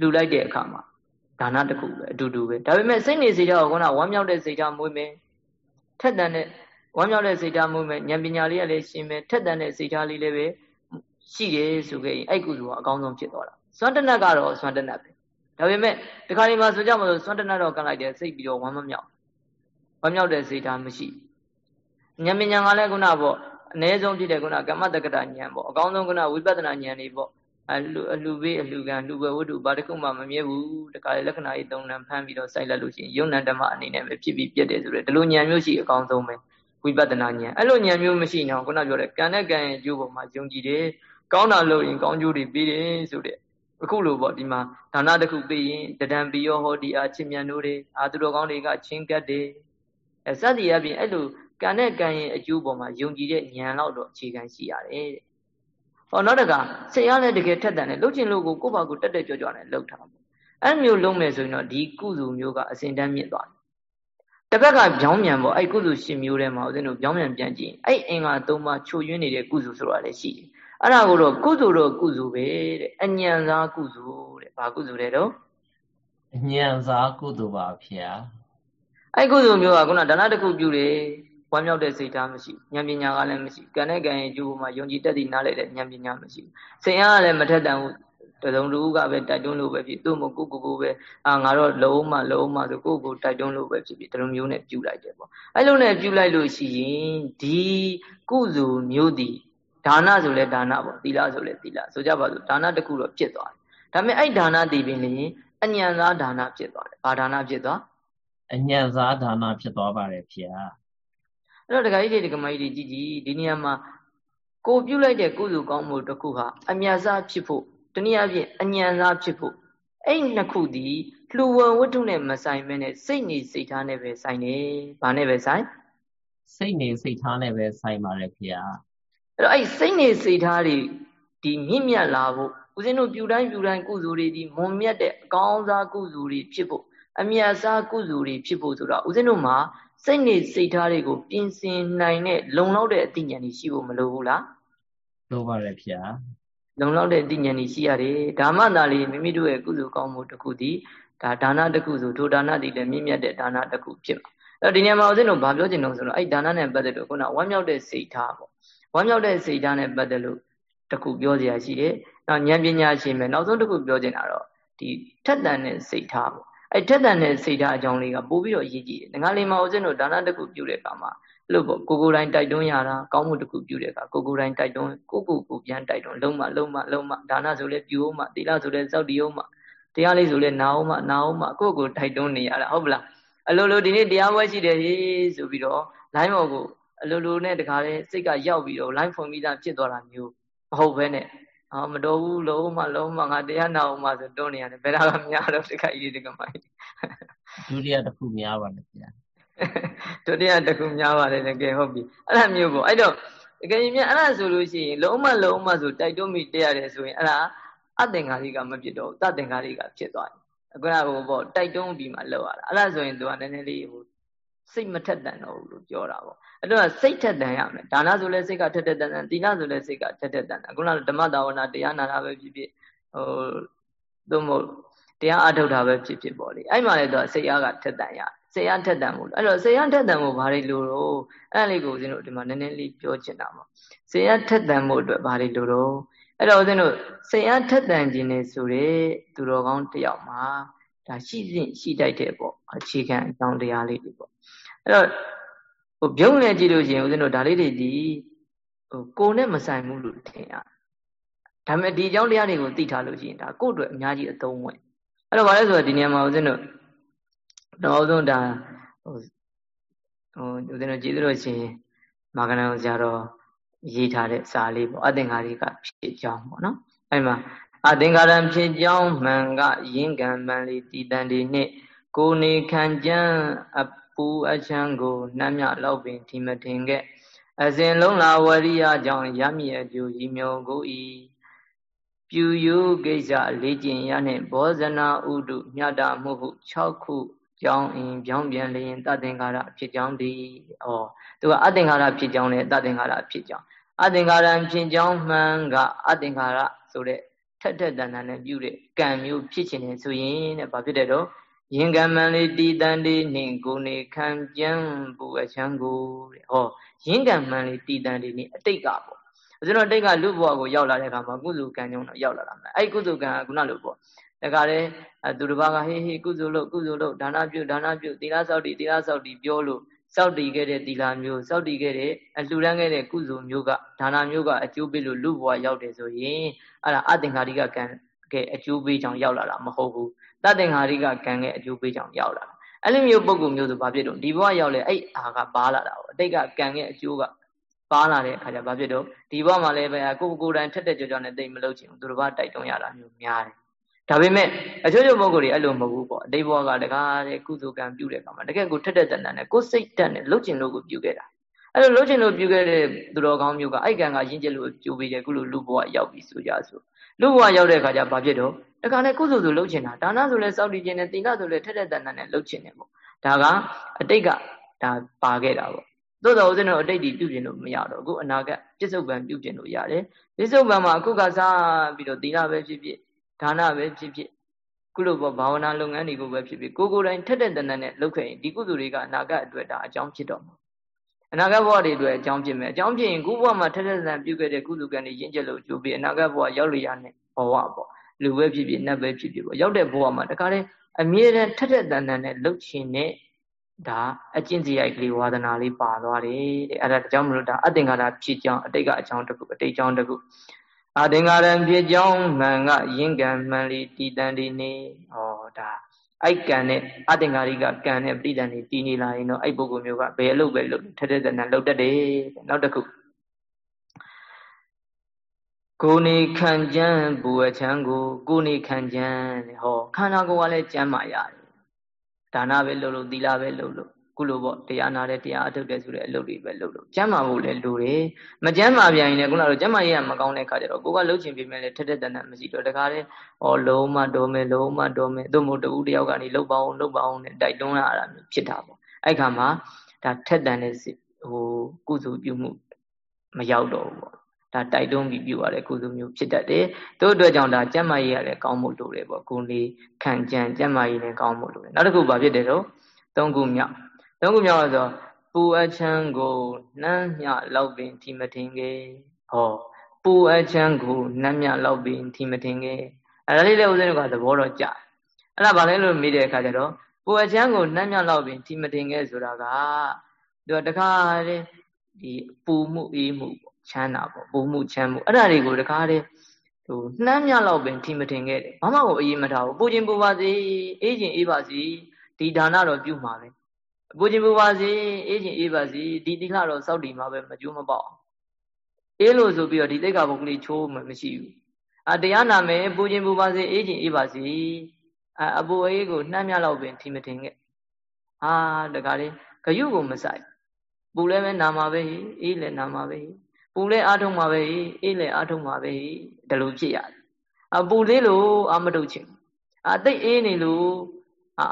[SPEAKER 1] လှူလိုက်တဲ့အခါမှာဒါနတစ်ခုပဲအတူတူပဲဒါပေမဲ့စိတ်နေစေကြတော့ခုနဝမ်းမြောက်တဲ့စိတ်ထားမွေးမယ် ထက်တန်တဲ့ဝမ်းမြောက်တဲ့စိတ်ထားမွေးမယ်ဉာဏ်ပညာလေးကလည်းရှင်းမယ်ထက်တန်တဲ့စိတ်ထားလေးလည်းပဲရှိတယ်ဆိုခဲ့ရင်အဲ့ကုသိုလ်ကအကောင်းဆုံးဖြစ်သွားတာစွမ်းတနတ်ကတော့စွမ်းတနတ်ပဲဒါပေမဲ့ဒီခါဒီမှာဆိုကြမလို့စွမ်းတနတ်တော့ကလိုက်တယ်စိတ်ပြီးတော့ဝမ်းမမြောက်ဝမ်းမြောက်တဲ့စိတ်ထားမရှိဉာဏ်ပညာကလည်းခုနပေါ့အ ਨੇ ဆုံးဖြစ်တဲ့ခုနကမ္မတက္ကတာဉာဏ်ပေါ့အကောင်းဆုံးခုနဝိပဿနာဉာဏ်တွေပေါ့ အလှအလှဘေးအလှကံလှဘဝတ္ထုဘာတစ်ခုမှမမြဲဘူးတခါလေလက္ခဏာကြီးသုံးနှံဖမ်းပြီးတော့စိုက်လက်လို့ရှိရင်ယုံနံဓမ္မအနေနဲ့ပဲဖြစ်ပြီးပြတ်တယ်ဆိုတော့ဒီလိုဉာဏ်မျိုးရှိအကောင်းဆုံးပဲဝိပဿနာဉာဏ်အဲ့လိုဉာဏ်မျိုးမရှိနေအောင်ခုနပြောတဲ့ကံနဲ့ကံရဲ့အကျိုးပေါ်မှာယုံကြည်တယ်ကောင်းတာလုပ်ရင်ကောင်းကျိုးတွေပေးတယ်ဆိုတဲ့အခုလိုပေါ့ဒီမှာဒါနတစ်ခုပေးရင်တဒံပိယောဟောဒီအာချင်းမြန်တို့တွေအာသူတော်ကောင်းတွေကချင်းကတ်တယ်အဲစသည်အပြင်အဲ့လိုကံနဲ့ကံရဲ့အကျိုးပေါ်မှာယုံကြည်တဲ့ဉာဏ်လောက်တော့အခြေခံရှိရတယ်တဲ့ ဟောနောက်တကစိတ်အားလည်းတကယ်ထက်တန်တယ်လှုပ်ချင်လို့ကိုကိုယ့်ဘာကိုတက်တက်ကြွကြွနဲ့လှုပ်တာပေါ့အဲ့မျိုးလုံးမယ်ဆိုရင်တော့ဒီကုစုမျိုးကအစဉ်တန်းမြင့်သွားတယ်တစ်ဘက်ကပြောင်းမြန်ပေါ့အဲ့ကုစုရှင်မျိုးထဲမှာဦးဇင်းတို့ပြောင်းမြန်ပြန်ကြည့်အဲ့အင်္ဂါ၃ပါးချိုယွင်းနေတဲ့ကုစုဆိုတာလည်းရှိတယ်အဲ့ဒါကိုတော့ကုစုတော့ကုစုပဲတဲ့အညံစားကုစုတဲ့ဘာကုစုလဲတော့
[SPEAKER 2] အညံစားကုစုပါဗျာ
[SPEAKER 1] အဲ့ကုစုမျိုးကခုနဒါနတစ်ခုပြုတယ် ဝမ်းမြောက်တဲ့စိတ်ထားမရှိဉာဏ်ပညာကလည်းမရှိကံနဲ့ကံရဲ့ကျိုးမှာယုံကြည်တတ်သည့်နားလည်တဲ့ဉာဏ်ပညာမရှိစိတ်အားကလည်းမထက်တန်ဘူးတစုံတူကပဲတိုက်တွန်းလို့ပဲဖြစ်သူ့မကိုကိုကိုပဲအာငါတော့လုံးမလုံးမဆိုကိုကိုတိုက်တွန်းလို့ပဲဖြစ်ဖြစ်ဒီလိုမျိုးနဲ့ပြုလိုက်တယ်ပေါ့အဲ့လိုနဲ့ပြုလိုက်လို့ရှိရင်ဒီကုစုမျိုးဒီဒါနဆိုလဲဒါနပေါ့သီလဆိုလဲသီလဆိုကြပါစို့ဒါနတစ်ခုတော့ဖြစ်သွားတယ်ဒါပေမဲ့အဲ့ဒါနတည်ပင်လျင်အညံသားဒါနဖြစ်သွားတယ်ဘာဒါနဖြစ်သွား
[SPEAKER 2] အညံသားဒါနဖြစ်သွားပါတယ်ဖေ။
[SPEAKER 1] အဲ့တော့ဒကာကြီးတွေဒကာမကြီးတွေကြည်ကြည်ဒီနေရာမှာကိုပြုတ်လိုက်တဲ့ကုသိုလ်ကောင်းမှုတစ်ခုဟာအမြတ်စားဖြစ်ဖို့တနည်းအားဖြင့်အညံစားဖြစ်ဖို့အဲ့နှစ်ခုဒီလှူဝံဝတ္ထုနဲ့မဆိုင်ဘဲနဲ့စိတ်နေစိတ်ထားနဲ့ပဲဆိုင်တယ်။ဘာနဲ့ပဲဆိုင်
[SPEAKER 2] စိတ်နေစိတ်ထားနဲ့ပဲဆိုင်ပါတယ်ခင်ဗျာ။
[SPEAKER 1] အဲ့တော့အဲ့စိတ်နေစိတ်ထားတွေဒီမြင့်မြတ်လာဖို့ဦးဇင်းတို့ပြူတိုင်းပြူတိုင်းကုသိုလ်တွေဒီမွန်မြတ်တဲ့အကောင်းစားကုသိုလ်တွေဖြစ်ဖို့အမြတ်စားကုသိုလ်တွေဖြစ်ဖို့ဆိုတာဦးဇင်းတို့မှာ စိတ်နေစိတ်ထားတွေကိုပြင်ဆင်နိုင်တဲ့လုံလောက်တဲ့အသိဉာဏ်ကြီးရှိဖို့မလိုဘူးလား
[SPEAKER 2] လိုပါတယ်ဗျာ
[SPEAKER 1] လုံလောက်တဲ့အသိဉာဏ်ကြီးရှိရတယ်ဓမ္မသာလေးမိမိတို့ရဲ့ကုသိုလ်ကောင်းမှုတစ်ခုတည်းဒါဒါနတစ်ခုဆိုထိုဒါနတည်းလည်းမြင့်မြတ်တဲ့ဒါနတစ်ခုဖြစ်မှာအဲ့တော့ဒီနေရာမှာဦးဇင်းတို့ဘာပြောချင်လို့ဆိုတော့အဲ့ဒါနနဲ့ပတ်သက်လို့ခုနဝမ်းမြောက်တဲ့စိတ်ထားပေါ့ဝမ်းမြောက်တဲ့စိတ်ထားနဲ့ပတ်သက်လို့တစ်ခုပြောစရာရှိတယ်နောက်ဉာဏ်ပညာရှင်ပဲနောက်ဆုံးတစ်ခုပြောချင်တာတော့ဒီထက်တန်တဲ့စိတ်ထားပေါ့ အဲ့ထက်တန်တဲ့စိတ်ဓာတ်အကြောင်းလေးကပို့ပြီးတော့အရေးကြီးတယ်ငါလေးမအောင်စင်းတို့ဒါနတစ်ခုပြုတဲ့အခါမှာလို့ပေါ့ကိုကိုတိုင်းတိုက်တွန်းရတာကောင်းမှုတစ်ခုပြုတဲ့အခါကိုကိုတိုင်းတိုက်တွန်းကိုကိုကိုပြန်တိုက်တွန်းလုံးမလုံးမလုံးမဒါနဆိုလဲပြုအောင်မသီလဆိုလဲစောက်တည်အောင်မတရားလေးဆိုလဲနာအောင်မနာအောင်မကိုကိုတိုက်တွန်းနေရတာဟုတ်ပလားအလိုလိုဒီနေ့တရားပွဲရှိတယ်ဟေးဆိုပြီးတော့ line ပေါ်ကိုအလိုလိုနဲ့တခါလဲစိတ်ကရောက်ပြီးတော့ line ဖုန်းပြီးသားဖြစ်သွားတာမျိုးမဟုတ်ဘဲနဲ့ အော်မတော်ဘူးလုံးမလုံးမငါတရားနာအောင်မဆိုတွန်းနေရတယ်ဘယ်တော့မှများတော့တခါကြီးဒီကမိုင်း
[SPEAKER 2] ဒုတိယတစ်ခုများပါနဲ့ဗျာ
[SPEAKER 1] ဒုတိယတစ်ခုများပါတယ်တကယ်ဟုတ်ပြီအဲ့ဒါမျိုးပေါ့အဲ့တော့တကယ်ကြီးမြအဲ့ဒါဆိုလို့ရှိရင်လုံးမလုံးမဆိုတိုက်တွန်းပြီးတရားတယ်ဆိုရင်အဲ့ဒါအသင်္ကာရိကမဖြစ်တော့ဘူးတသင်္ကာရိကဖြစ်သွားတယ်အခုကဟိုပေါ့တိုက်တွန်းပြီးမှလောက်ရတာအဲ့ဒါဆိုရင်သူကနည်းနည်းလေးဟို စိတ်မထက်တန်တော့ဘူးလို့ပြောတာပေါ့အဲ့တော့စိတ်ထက်တန်ရမယ်ဒါနဆိုလဲစိတ်ကထက်ထက်တန်တန်သီလဆိုလဲစိတ်ကထက်ထက်တန်တန်အခုနဓမ္မတာဝနာတရားနာတာပဲဖြစ်ဖြစ်ဟိုသို့မဟုတ်တရားအထုတ်တာပဲဖြစ်ဖြစ်ပေါ့လေအဲ့မှာလည်းသူကစိတ်အားကထက်တန်ရစိတ်အားထက်တန်မှုအဲ့တော့စိတ်အားထက်တန်မှုဘာတွေလို့တော့အဲ့လေးကိုဦးဇင်းတို့ဒီမှာနည်းနည်းလေးပြောချင်တာပေါ့စိတ်အားထက်တန်မှုအတွက်ဘာတွေလို့တော့အဲ့တော့ဦးဇင်းတို့စိတ်အားထက်တန်ခြင်းနေဆိုတဲ့သူတော်ကောင်းတယောက်မှာ ဒါရှိစဉ်ရှိတတ်တဲ့ပေါ့အခြေခံအကြောင်းတရားလေးတွေပေါ့အဲ့တော့ဟိုပြုံးနေကြည့်လို့ရှိရင်ဦးဇင်းတို့ဒါလေးတွေဒီဟိုကိုနဲ့မဆိုင်ဘူးလို့ထင်ရဒါပေမဲ့ဒီအကြောင်းတရားတွေကိုသိထားလို့ရှိရင်ဒါကိုယ့်အတွက်အများကြီးအသုံးဝင်အဲ့တော့ဘာလဲဆိုတော့ဒီနေရာမှာဦးဇင်းတို့တော့ဆုံးဒါဟိုဟိုဦးဇင်းတို့ကြည့်လို့ရှိရင်မာကနန်ဆရာတော်ရေးထားတဲ့စာလေးပေါ့အသင်္ခါရိကဖြစ်ကြောင်းပေါ့နော်အဲ့မှာ အသင်္ခါရဖြစ်ကြောင်းမှန်ကရင်းကံမှန်လေတည်တန်ဒီနှင့်ကိုနေခံကြံအပူအချမ်းကိုနှမ်းမြလောက်ပင်ထီမထင်ခဲ့အစဉ်လုံးလာဝရိယကြောင့်ရမည်အကျိုးဤမျိုးကိုဤပြူယုကိစ္စလေးကျင်ရနှင့်ဘောဇနာဥဒုမြတ်တာမှုဟု6ခုကြောင်းအင်းပြောင်းပြန်လျင်တသင်္ကာရဖြစ်ကြောင်းဒီဩသူကအသင်္ကာရဖြစ်ကြောင်းနဲ့တသင်္ကာရဖြစ်ကြောင်းအသင်္ကာရဖြစ်ကြောင်းမှန်ကအသင်္ကာရဆိုတဲ့ ထက်ထက်တန်တန်နဲ့ပြုတဲ့ကံမျိုးဖြစ်ခြင်းနဲ့ဆိုရင်တဲ့ဘာဖြစ်တဲ့တော့ရင်ကမန်လေးတည်တန်လေးနှင့်ကိုနေခံပြန်ပူအချမ်းကိုတဲ့ဟောရင်ကမန်လေးတည်တန်လေးနှင့်အတိတ်ကပေါ့ဆိုတော့အတိတ်ကလူဘဝကိုရောက်လာတဲ့အခါမှာကုသကံကြောင့်တော့ရောက်လာတာမလားအဲ့ကုသကံကခုနလိုပေါ့တခါလေသူတစ်ပါးကဟေးဟေးကုသိုလ်လုပ်ကုသိုလ်လုပ်ဒါနပြုဒါနပြုသီလစောက်တည်သီလစောက်တည်ပြောလို့ စောက်တည်ခဲ့တဲ့သီလမျိုးစောက်တည်ခဲ့တဲ့အလှူဒန်းခဲ့တဲ့ကုသိုလ်မျိုးကဒါနမျိုးကအကျိုးပေးလို့လူဘဝရောက်တယ်ဆိုရင်အဲ့ဒါအသင်္ခါရိကကံကဲအကျိုးပေးကြောင်ရောက်လာတာမဟုတ်ဘူးတသင်္ခါရိကကံရဲ့အကျိုးပေးကြောင်ရောက်လာတာအဲ့လိုမျိုးပုံကုမျိုးဆိုဘာဖြစ်တော့ဒီဘဝရောက်လေအဲ့အာကပါလာတာပေါ့အတိတ်ကကံရဲ့အကျိုးကပါလာတဲ့အခါကျဘာဖြစ်တော့ဒီဘဝမှာလည်းပဲကိုယ်ကိုယ်တိုင်ထက်တဲ့ကြောကြောနဲ့တိတ်မလုပ်ချင်ဘူးသူတစ်ပါးတိုက်တွန်းရတာမျိုးများတယ် ဒါပေမဲ့အချို့ချို့ပုဂ္ဂိုလ်တွေအဲ့လိုမဟုတ်ဘူးပေါ့အတိတ်ဘဝကတကားတဲ့ကုသိုလ်ကံပြုတဲ့အခါမှာတကယ်ကိုထက်တဲ့တန်တန်နဲ့ကိုယ်စိတ်တက်နဲ့လှုပ်ချင်လို့ကိုပြုခဲ့တာအဲ့လိုလှုပ်ချင်လို့ပြုခဲ့တဲ့သူတော်ကောင်းမျိုးကအဲ့ကံကရင်းကျက်လို့ကြိုးပေးတယ်ကုလိုလူဘဝရောက်ပြီဆိုကြဆိုလူဘဝရောက်တဲ့အခါကျဘာဖြစ်တော့တခါနဲ့ကုသိုလ်ဆိုလှုပ်ချင်တာဒါနဆိုလဲစောက်တည်ခြင်းနဲ့တိလဆိုလဲထက်တဲ့တန်တန်နဲ့လှုပ်ချင်တယ်ပေါ့ဒါကအတိတ်ကဒါပါခဲ့တာပေါ့သို့တော်ဦးဇင်းတို့အတိတ်ဒီပြုကျင်လို့မရတော့အခုအနာဂတ်ပြစ္ဆုတ်ပံပြုကျင်လို့ရတယ်ပြစ္ဆုတ်ပံမှာအခုကစားပြီးတော့သီလပဲဖြစ်ဖြစ် ဒါနပဲဖြစ်ဖြစ်ကုလိုဘောဘာဝနာလုပ်ငန်းတွေကိုပဲဖြစ်ဖြစ်ကိုကိုယ်တိုင်ထက်တဲ့တန်တန်နဲ့လုပ်ခဲ့ရင်ဒီကုသိုလ်တွေကအနာဂတ်အတွက်ဒါအကြောင်းဖြစ်တော့မှာအနာဂတ်ဘဝတွေအတွက်အကြောင်းဖြစ်မယ်အကြောင်းဖြစ်ရင်ခုဘဝမှာထက်တဲ့တန်တန်ပြုခဲ့တဲ့ကုသိုလ်ကံတွေရင့်ကျက်လို့ကြိုးပြီးအနာဂတ်ဘဝရောက်လျာနဲ့ဘဝပေါ့လူပဲဖြစ်ဖြစ်နတ်ပဲဖြစ်ဖြစ်ပေါ့ရောက်တဲ့ဘဝမှာတခါတည်းအမြဲတမ်းထက်တဲ့တန်တန်နဲ့လှုပ်ရှင်တဲ့ဒါအကျင့်စရိုက်ကလေးဝါဒနာလေးပါသွားတယ်တဲ့အဲ့ဒါကြောင့်မလို့ဒါအသင်္ကာရဖြစ်ကြောင်းအတိတ်ကအကြောင်းတစ်ခုအတိတ်ကြောင်းတစ်ခု အသင်္ကာရဖြစ်ကြောင်းမှန်ကရင်းကံမှန်လီတည်တန်ဒီနေဩဒါအိုက်ကံနဲ့အသင်္ကာရိကကံနဲ့ပြိတန်နေတည်နေလာရင်တော့အဲ့ပုဂ္ဂိုလ်မျိုးကဘယ်အလုပ်ပဲလုပ်ထက်တဲ့တန်လှုပ်တတ်တယ်နောက်တစ်ခုကိုနေခံကြံဘူအချမ်းကိုကိုနေခံကြံတဲ့ဟောခန္ဓာကိုယ်ကလည်းကြမ်းမာရတယ်ဒါနပဲလုပ်လို့သီလပဲလုပ်လို့ ကုလိုပေါ့တရားနာတဲ့တရားအထုတ်တဲ့ဆိုတဲ့အလုပ်တွေပဲလုပ်လို့ကျမ်းမာဖို့လည်းလိုတယ်မကျမ်းမာပြန်ရင်လည်းခုနကတော့ကျမ်းမာရေးကမကောင်းတဲ့ခါကျတော့ကိုကလှုပ်ချင်ပြမယ်လေထက်တဲ့တန်တန်မရှိတော့တခါတည်းဟောလုံးမတော်မယ်လုံးမတော်မယ်သို့မဟုတ်တူတယောက်ကနေလှုပ်ပါအောင်လှုပ်ပါအောင်နဲ့တိုက်တွန်းရတာမျိုးဖြစ်တာပေါ့အဲ့ခါမှာဒါထက်တန်တဲ့ဟိုကုစုပြုမှုမရောက်တော့ဘူးပေါ့ဒါတိုက်တွန်းပြီးပြုရတဲ့ကုသိုလ်မျိုးဖြစ်တတ်တယ်။တို့အတွက်ကြောင့်ဒါကျမ်းမာရေးရလည်းကောင်းမှုလိုတယ်ပေါ့။ကိုယ်လေးခံကြံကျမ်းမာရေးလည်းကောင်းမှုလိုတယ်။နောက်တစ်ခုဘာဖြစ်တယ်တော့သုံးခုမြောက် သုံးခုမြောက်ဆိုပူအချမ်းကိုနှမ်းမြလောက်ပင်ထီမထင်ခဲ့။ဟောပူအချမ်းကိုနှမ်းမြလောက်ပင်ထီမထင်ခဲ့။အဲဒါလေးလည်းဦးဇင်းတို့ကသဘောတော့ကြ။အဲ့ဒါဘာလဲလို့မေးတဲ့အခါကျတော့ပူအချမ်းကိုနှမ်းမြလောက်ပင်ထီမထင်ခဲ့ဆိုတာကသူတခါတည်းဒီပူမှုအေးမှုပေါ့ချမ်းသာပေါ့ပုံမှုချမ်းမှုအဲ့ဒါတွေကိုတကားတဲ့ဟိုနှမ်းမြလောက်ပင်ထီမထင်ခဲ့တယ်ဘာမှကိုအေးမထားဘူးပူခြင်းပူပါစေအေးခြင်းအေးပါစေဒီဒါနတော့ပြုမှာပဲ ပူခြင်းပူပါစေအေးခြင်းအေးပါစေဒီတိခတော့စောက်တည်မှာပဲမကြိုးမပေါက်အေးလို့ဆိုပြီးတော့ဒီတိတ်ကဘုတ်ကလေးချိုးမှမရှိဘူးအတရားနာမယ်ပူခြင်းပူပါစေအေးခြင်းအေးပါစေအအပူအေးကိုနှမ်းမြလောက်ပင်ထီမထင်ခဲ့ဟာတကားလေးဂယုကိုမဆိုင်ပူလည်းပဲနာမှာပဲအေးလည်းနာမှာပဲပူလဲအားထုတ်မှာပဲအေးလဲအားထုတ်မှာပဲဒီလိုဖြစ်ရတယ်အပူလေးလို့အာမထုတ်ချင်အသိအေးနေလို့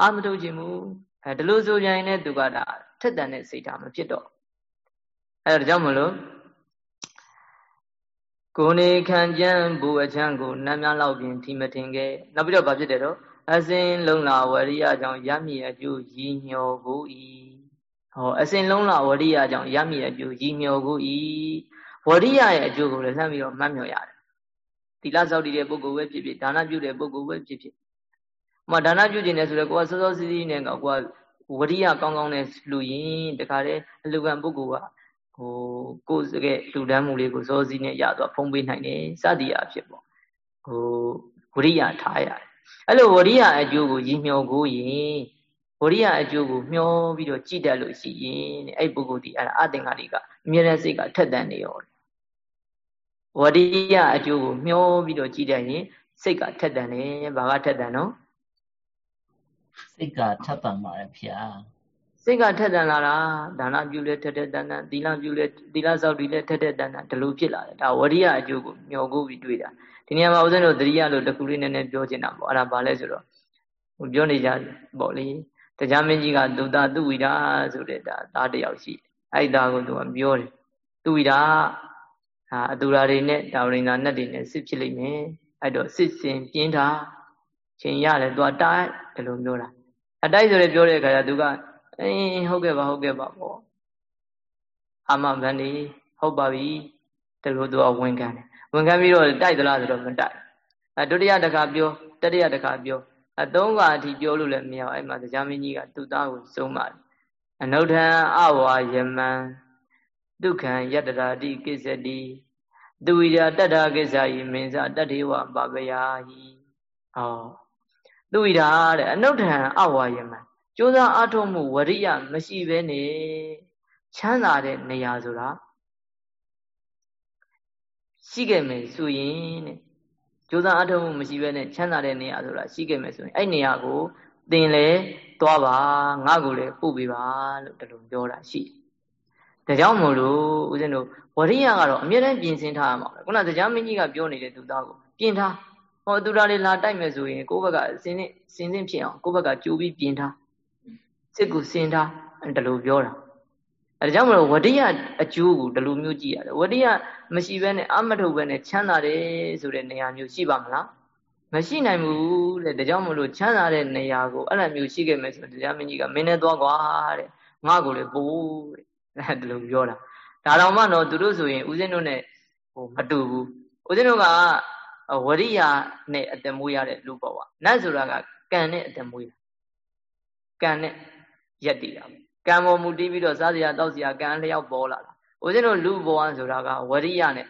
[SPEAKER 1] အာမထုတ်ချင်ဘူး အဲဒီလိုဆိုပြန်ရင်သူကဒါထက်တန်တဲ့စိတ်ဓာတ်မဖြစ်တော့အဲဒါကြောင့်မလို့ကိုနေခံကြံဘူအချမ်းကိုနမ်းများလောက်ပြင်ထီမထင်ခဲ့နောက်ပြီးတော့ဗာဖြစ်တယ်တော့အစင်လုံးလာဝရိယကြောင့်ရမည်အကျိုးရည်ညော်ကိုဤဟောအစင်လုံးလာဝရိယကြောင့်ရမည်အကျိုးရည်ညော်ကိုဤဝရိယရဲ့အကျိုးကိုလည်းလှမ်းပြီးတော့မှတ်မြော်ရတယ်သီလစောင့်တည်တဲ့ပုဂ္ဂိုလ်ပဲဖြစ်ဖြစ်ဒါနပြုတဲ့ပုဂ္ဂိုလ်ပဲဖြစ်ဖြစ် မဒါနပြုခြင်းနဲ့ဆိုတော့ကိုကစောစောစီးစီးနဲ့ကကိုကဝရိယကောင်းကောင်းနဲ့လှူရင်တခါတည်းအလူကံပုဂ္ဂိုလ်ကဟိုကိုယ်စကဲလှူဒန်းမှုလေးကိုစောစီးနဲ့ရသွားဖုံးပေးနိုင်တယ်စသည်အဖြစ်ပေါ့ဟိုဝရိယထားရတယ်အဲ့လိုဝရိယအကျိုးကိုရည်မျှော်ကိုရင်ဟဝရိယအကျိုးကိုမျောပြီးတော့ကြည်တတ်လို့ရှိရင်တဲ့အဲ့ပုဂ္ဂိုလ်ဒီအဲ့ဒါအသင်္ကာရိကအမြဲတမ်းစိတ်ကထက်သန်နေရောဝရိယအကျိုးကိုမျောပြီးတော့ကြည်တတ်ရင်စိတ်ကထက်သန်တယ်ဘာကထက်သန်နော်
[SPEAKER 2] စိတ်ကထက်သန်ပါတယ်ဗျာ
[SPEAKER 1] စိတ်ကထက်သန်လာတာဒါနပြုလဲထက်ထက်တန်တန်သီလပြုလဲသီလစောက်တည်လဲထက်ထက်တန်တန်ဒီလိုဖြစ်လာတယ်ဒါဝရိယအကျိုးကိုမျောကိုပြီးတွေ့တာဒီနေရာမှာဦးဇင်းတို့တတိယလို့တခုလေးနည်းနည်းပြောချင်တာပေါ့အဲ့ဒါဘာလဲဆိုတော့ပြောနေကြပေါ့လေတရားမင်းကြီးကဒုတာသူဝိဒါဆိုတဲ့ဒါသားတယောက်ရှိအဲ့ဒါကိုသူကပြောတယ်သူဝိဒါဟာအတူရာတွေနဲ့တာဝရိန်သာနဲ့တွေနဲ့စစ်ဖြစ်လိမ့်မယ်အဲ့တော့စစ်စင်ပြင်းတာ ချိန်ရတယ်သူကတိုက်တယ်လို့ပြောတာအတိုက်ဆိုရပြောတဲ့အခါကျသူကအေးဟုတ်ကဲ့ပါဟုတ်ကဲ့ပါပေါ့အာမဗန်ဒီဟုတ်ပါပြီတလို့သူကဝန်ခံတယ်ဝန်ခံပြီးတော့တိုက်သလားဆိုတော့မတိုက်အဲဒုတိယတစ်ခါပြောတတိယတစ်ခါပြောအသုံးကအထိပြောလို့လည်းမရအဲ့မှာတရားမင်းကြီးကသူ့သားကိုစုံးပါတယ်အနုထံအဝါယမံဒုက္ခံယတ္တရာတိကိစ္စတိသူဝိရာတတ္ထာကိစ္စယမင်းစတတ္ထေဝပပယဟိဟော သူဝိရာတဲ့အနုထံအဝါယမံကြိုးစားအားထုတ်မှုဝရိယမရှိဘဲနဲ့ချမ်းသာတဲ့နေရာဆိုတာရှိခဲ့မယ်ဆိုရင်တဲ့ကြိုးစားအားထုတ်မှုမရှိဘဲနဲ့ချမ်းသာတဲ့နေရာဆိုတာရှိခဲ့မယ်ဆိုရင်အဲ့နေရာကိုသင်လဲသွားပါငါ့ကိုလည်းပို့ပေးပါလို့တလုံးပြောတာရှိတယ်ဒါကြောင့်မို့လို့ဦးဇင်းတို့ဝရိယကတော့အမြဲတမ်းပြင်ဆင်ထားရမှာပဲခုနတရားမင်းကြီးကပြောနေတဲ့သူသားကိုပြင်ထား ဟောသူသားလေးလာတိုက်မယ်ဆိုရင်ကိုယ့်ဘက်ကစင်းစင်းစင်းစင်းဖြစ်အောင်ကိုယ့်ဘက်ကကြိုးပြီးပြင်ထားစစ်ကိုစင်ထားတလို့ပြောတာအဲဒါကြောင့်မလို့ဝရိယအကျိုးကိုဒီလိုမျိုးကြည့်ရတယ်ဝရိယမရှိဘဲနဲ့အမထုတ်ဘဲနဲ့ချမ်းသာတယ်ဆိုတဲ့နေရာမျိုးရှိပါမလားမရှိနိုင်ဘူးတဲ့ဒါကြောင့်မလို့ချမ်းသာတဲ့နေရာကိုအဲ့လိုမျိုးရှိခဲ့မယ်ဆိုတရားမင်းကြီးကမင်းနဲ့သွားကွာတဲ့ငါ့ကိုလည်းပို့တဲ့အဲဒီလိုပြောတာဒါတော့မှတော့သူတို့ဆိုရင်ဦးဇင်းတို့ ਨੇ ဟိုမတူဘူးဦးဇင်းတို့က ဝရိယနဲ့အတမွေးရတဲ့လူပေါ့ကွာနတ်ဆိုတာကကံနဲ့အတမွေးကံနဲ့ရက်တည်တာကံပေါ်မူတည်ပြီးတော့စားစရာတောက်စရာကံလျောက်ပေါ်လာတာဦးဇင်းတို့လူဘဝဆိုတာကဝရိယနဲ့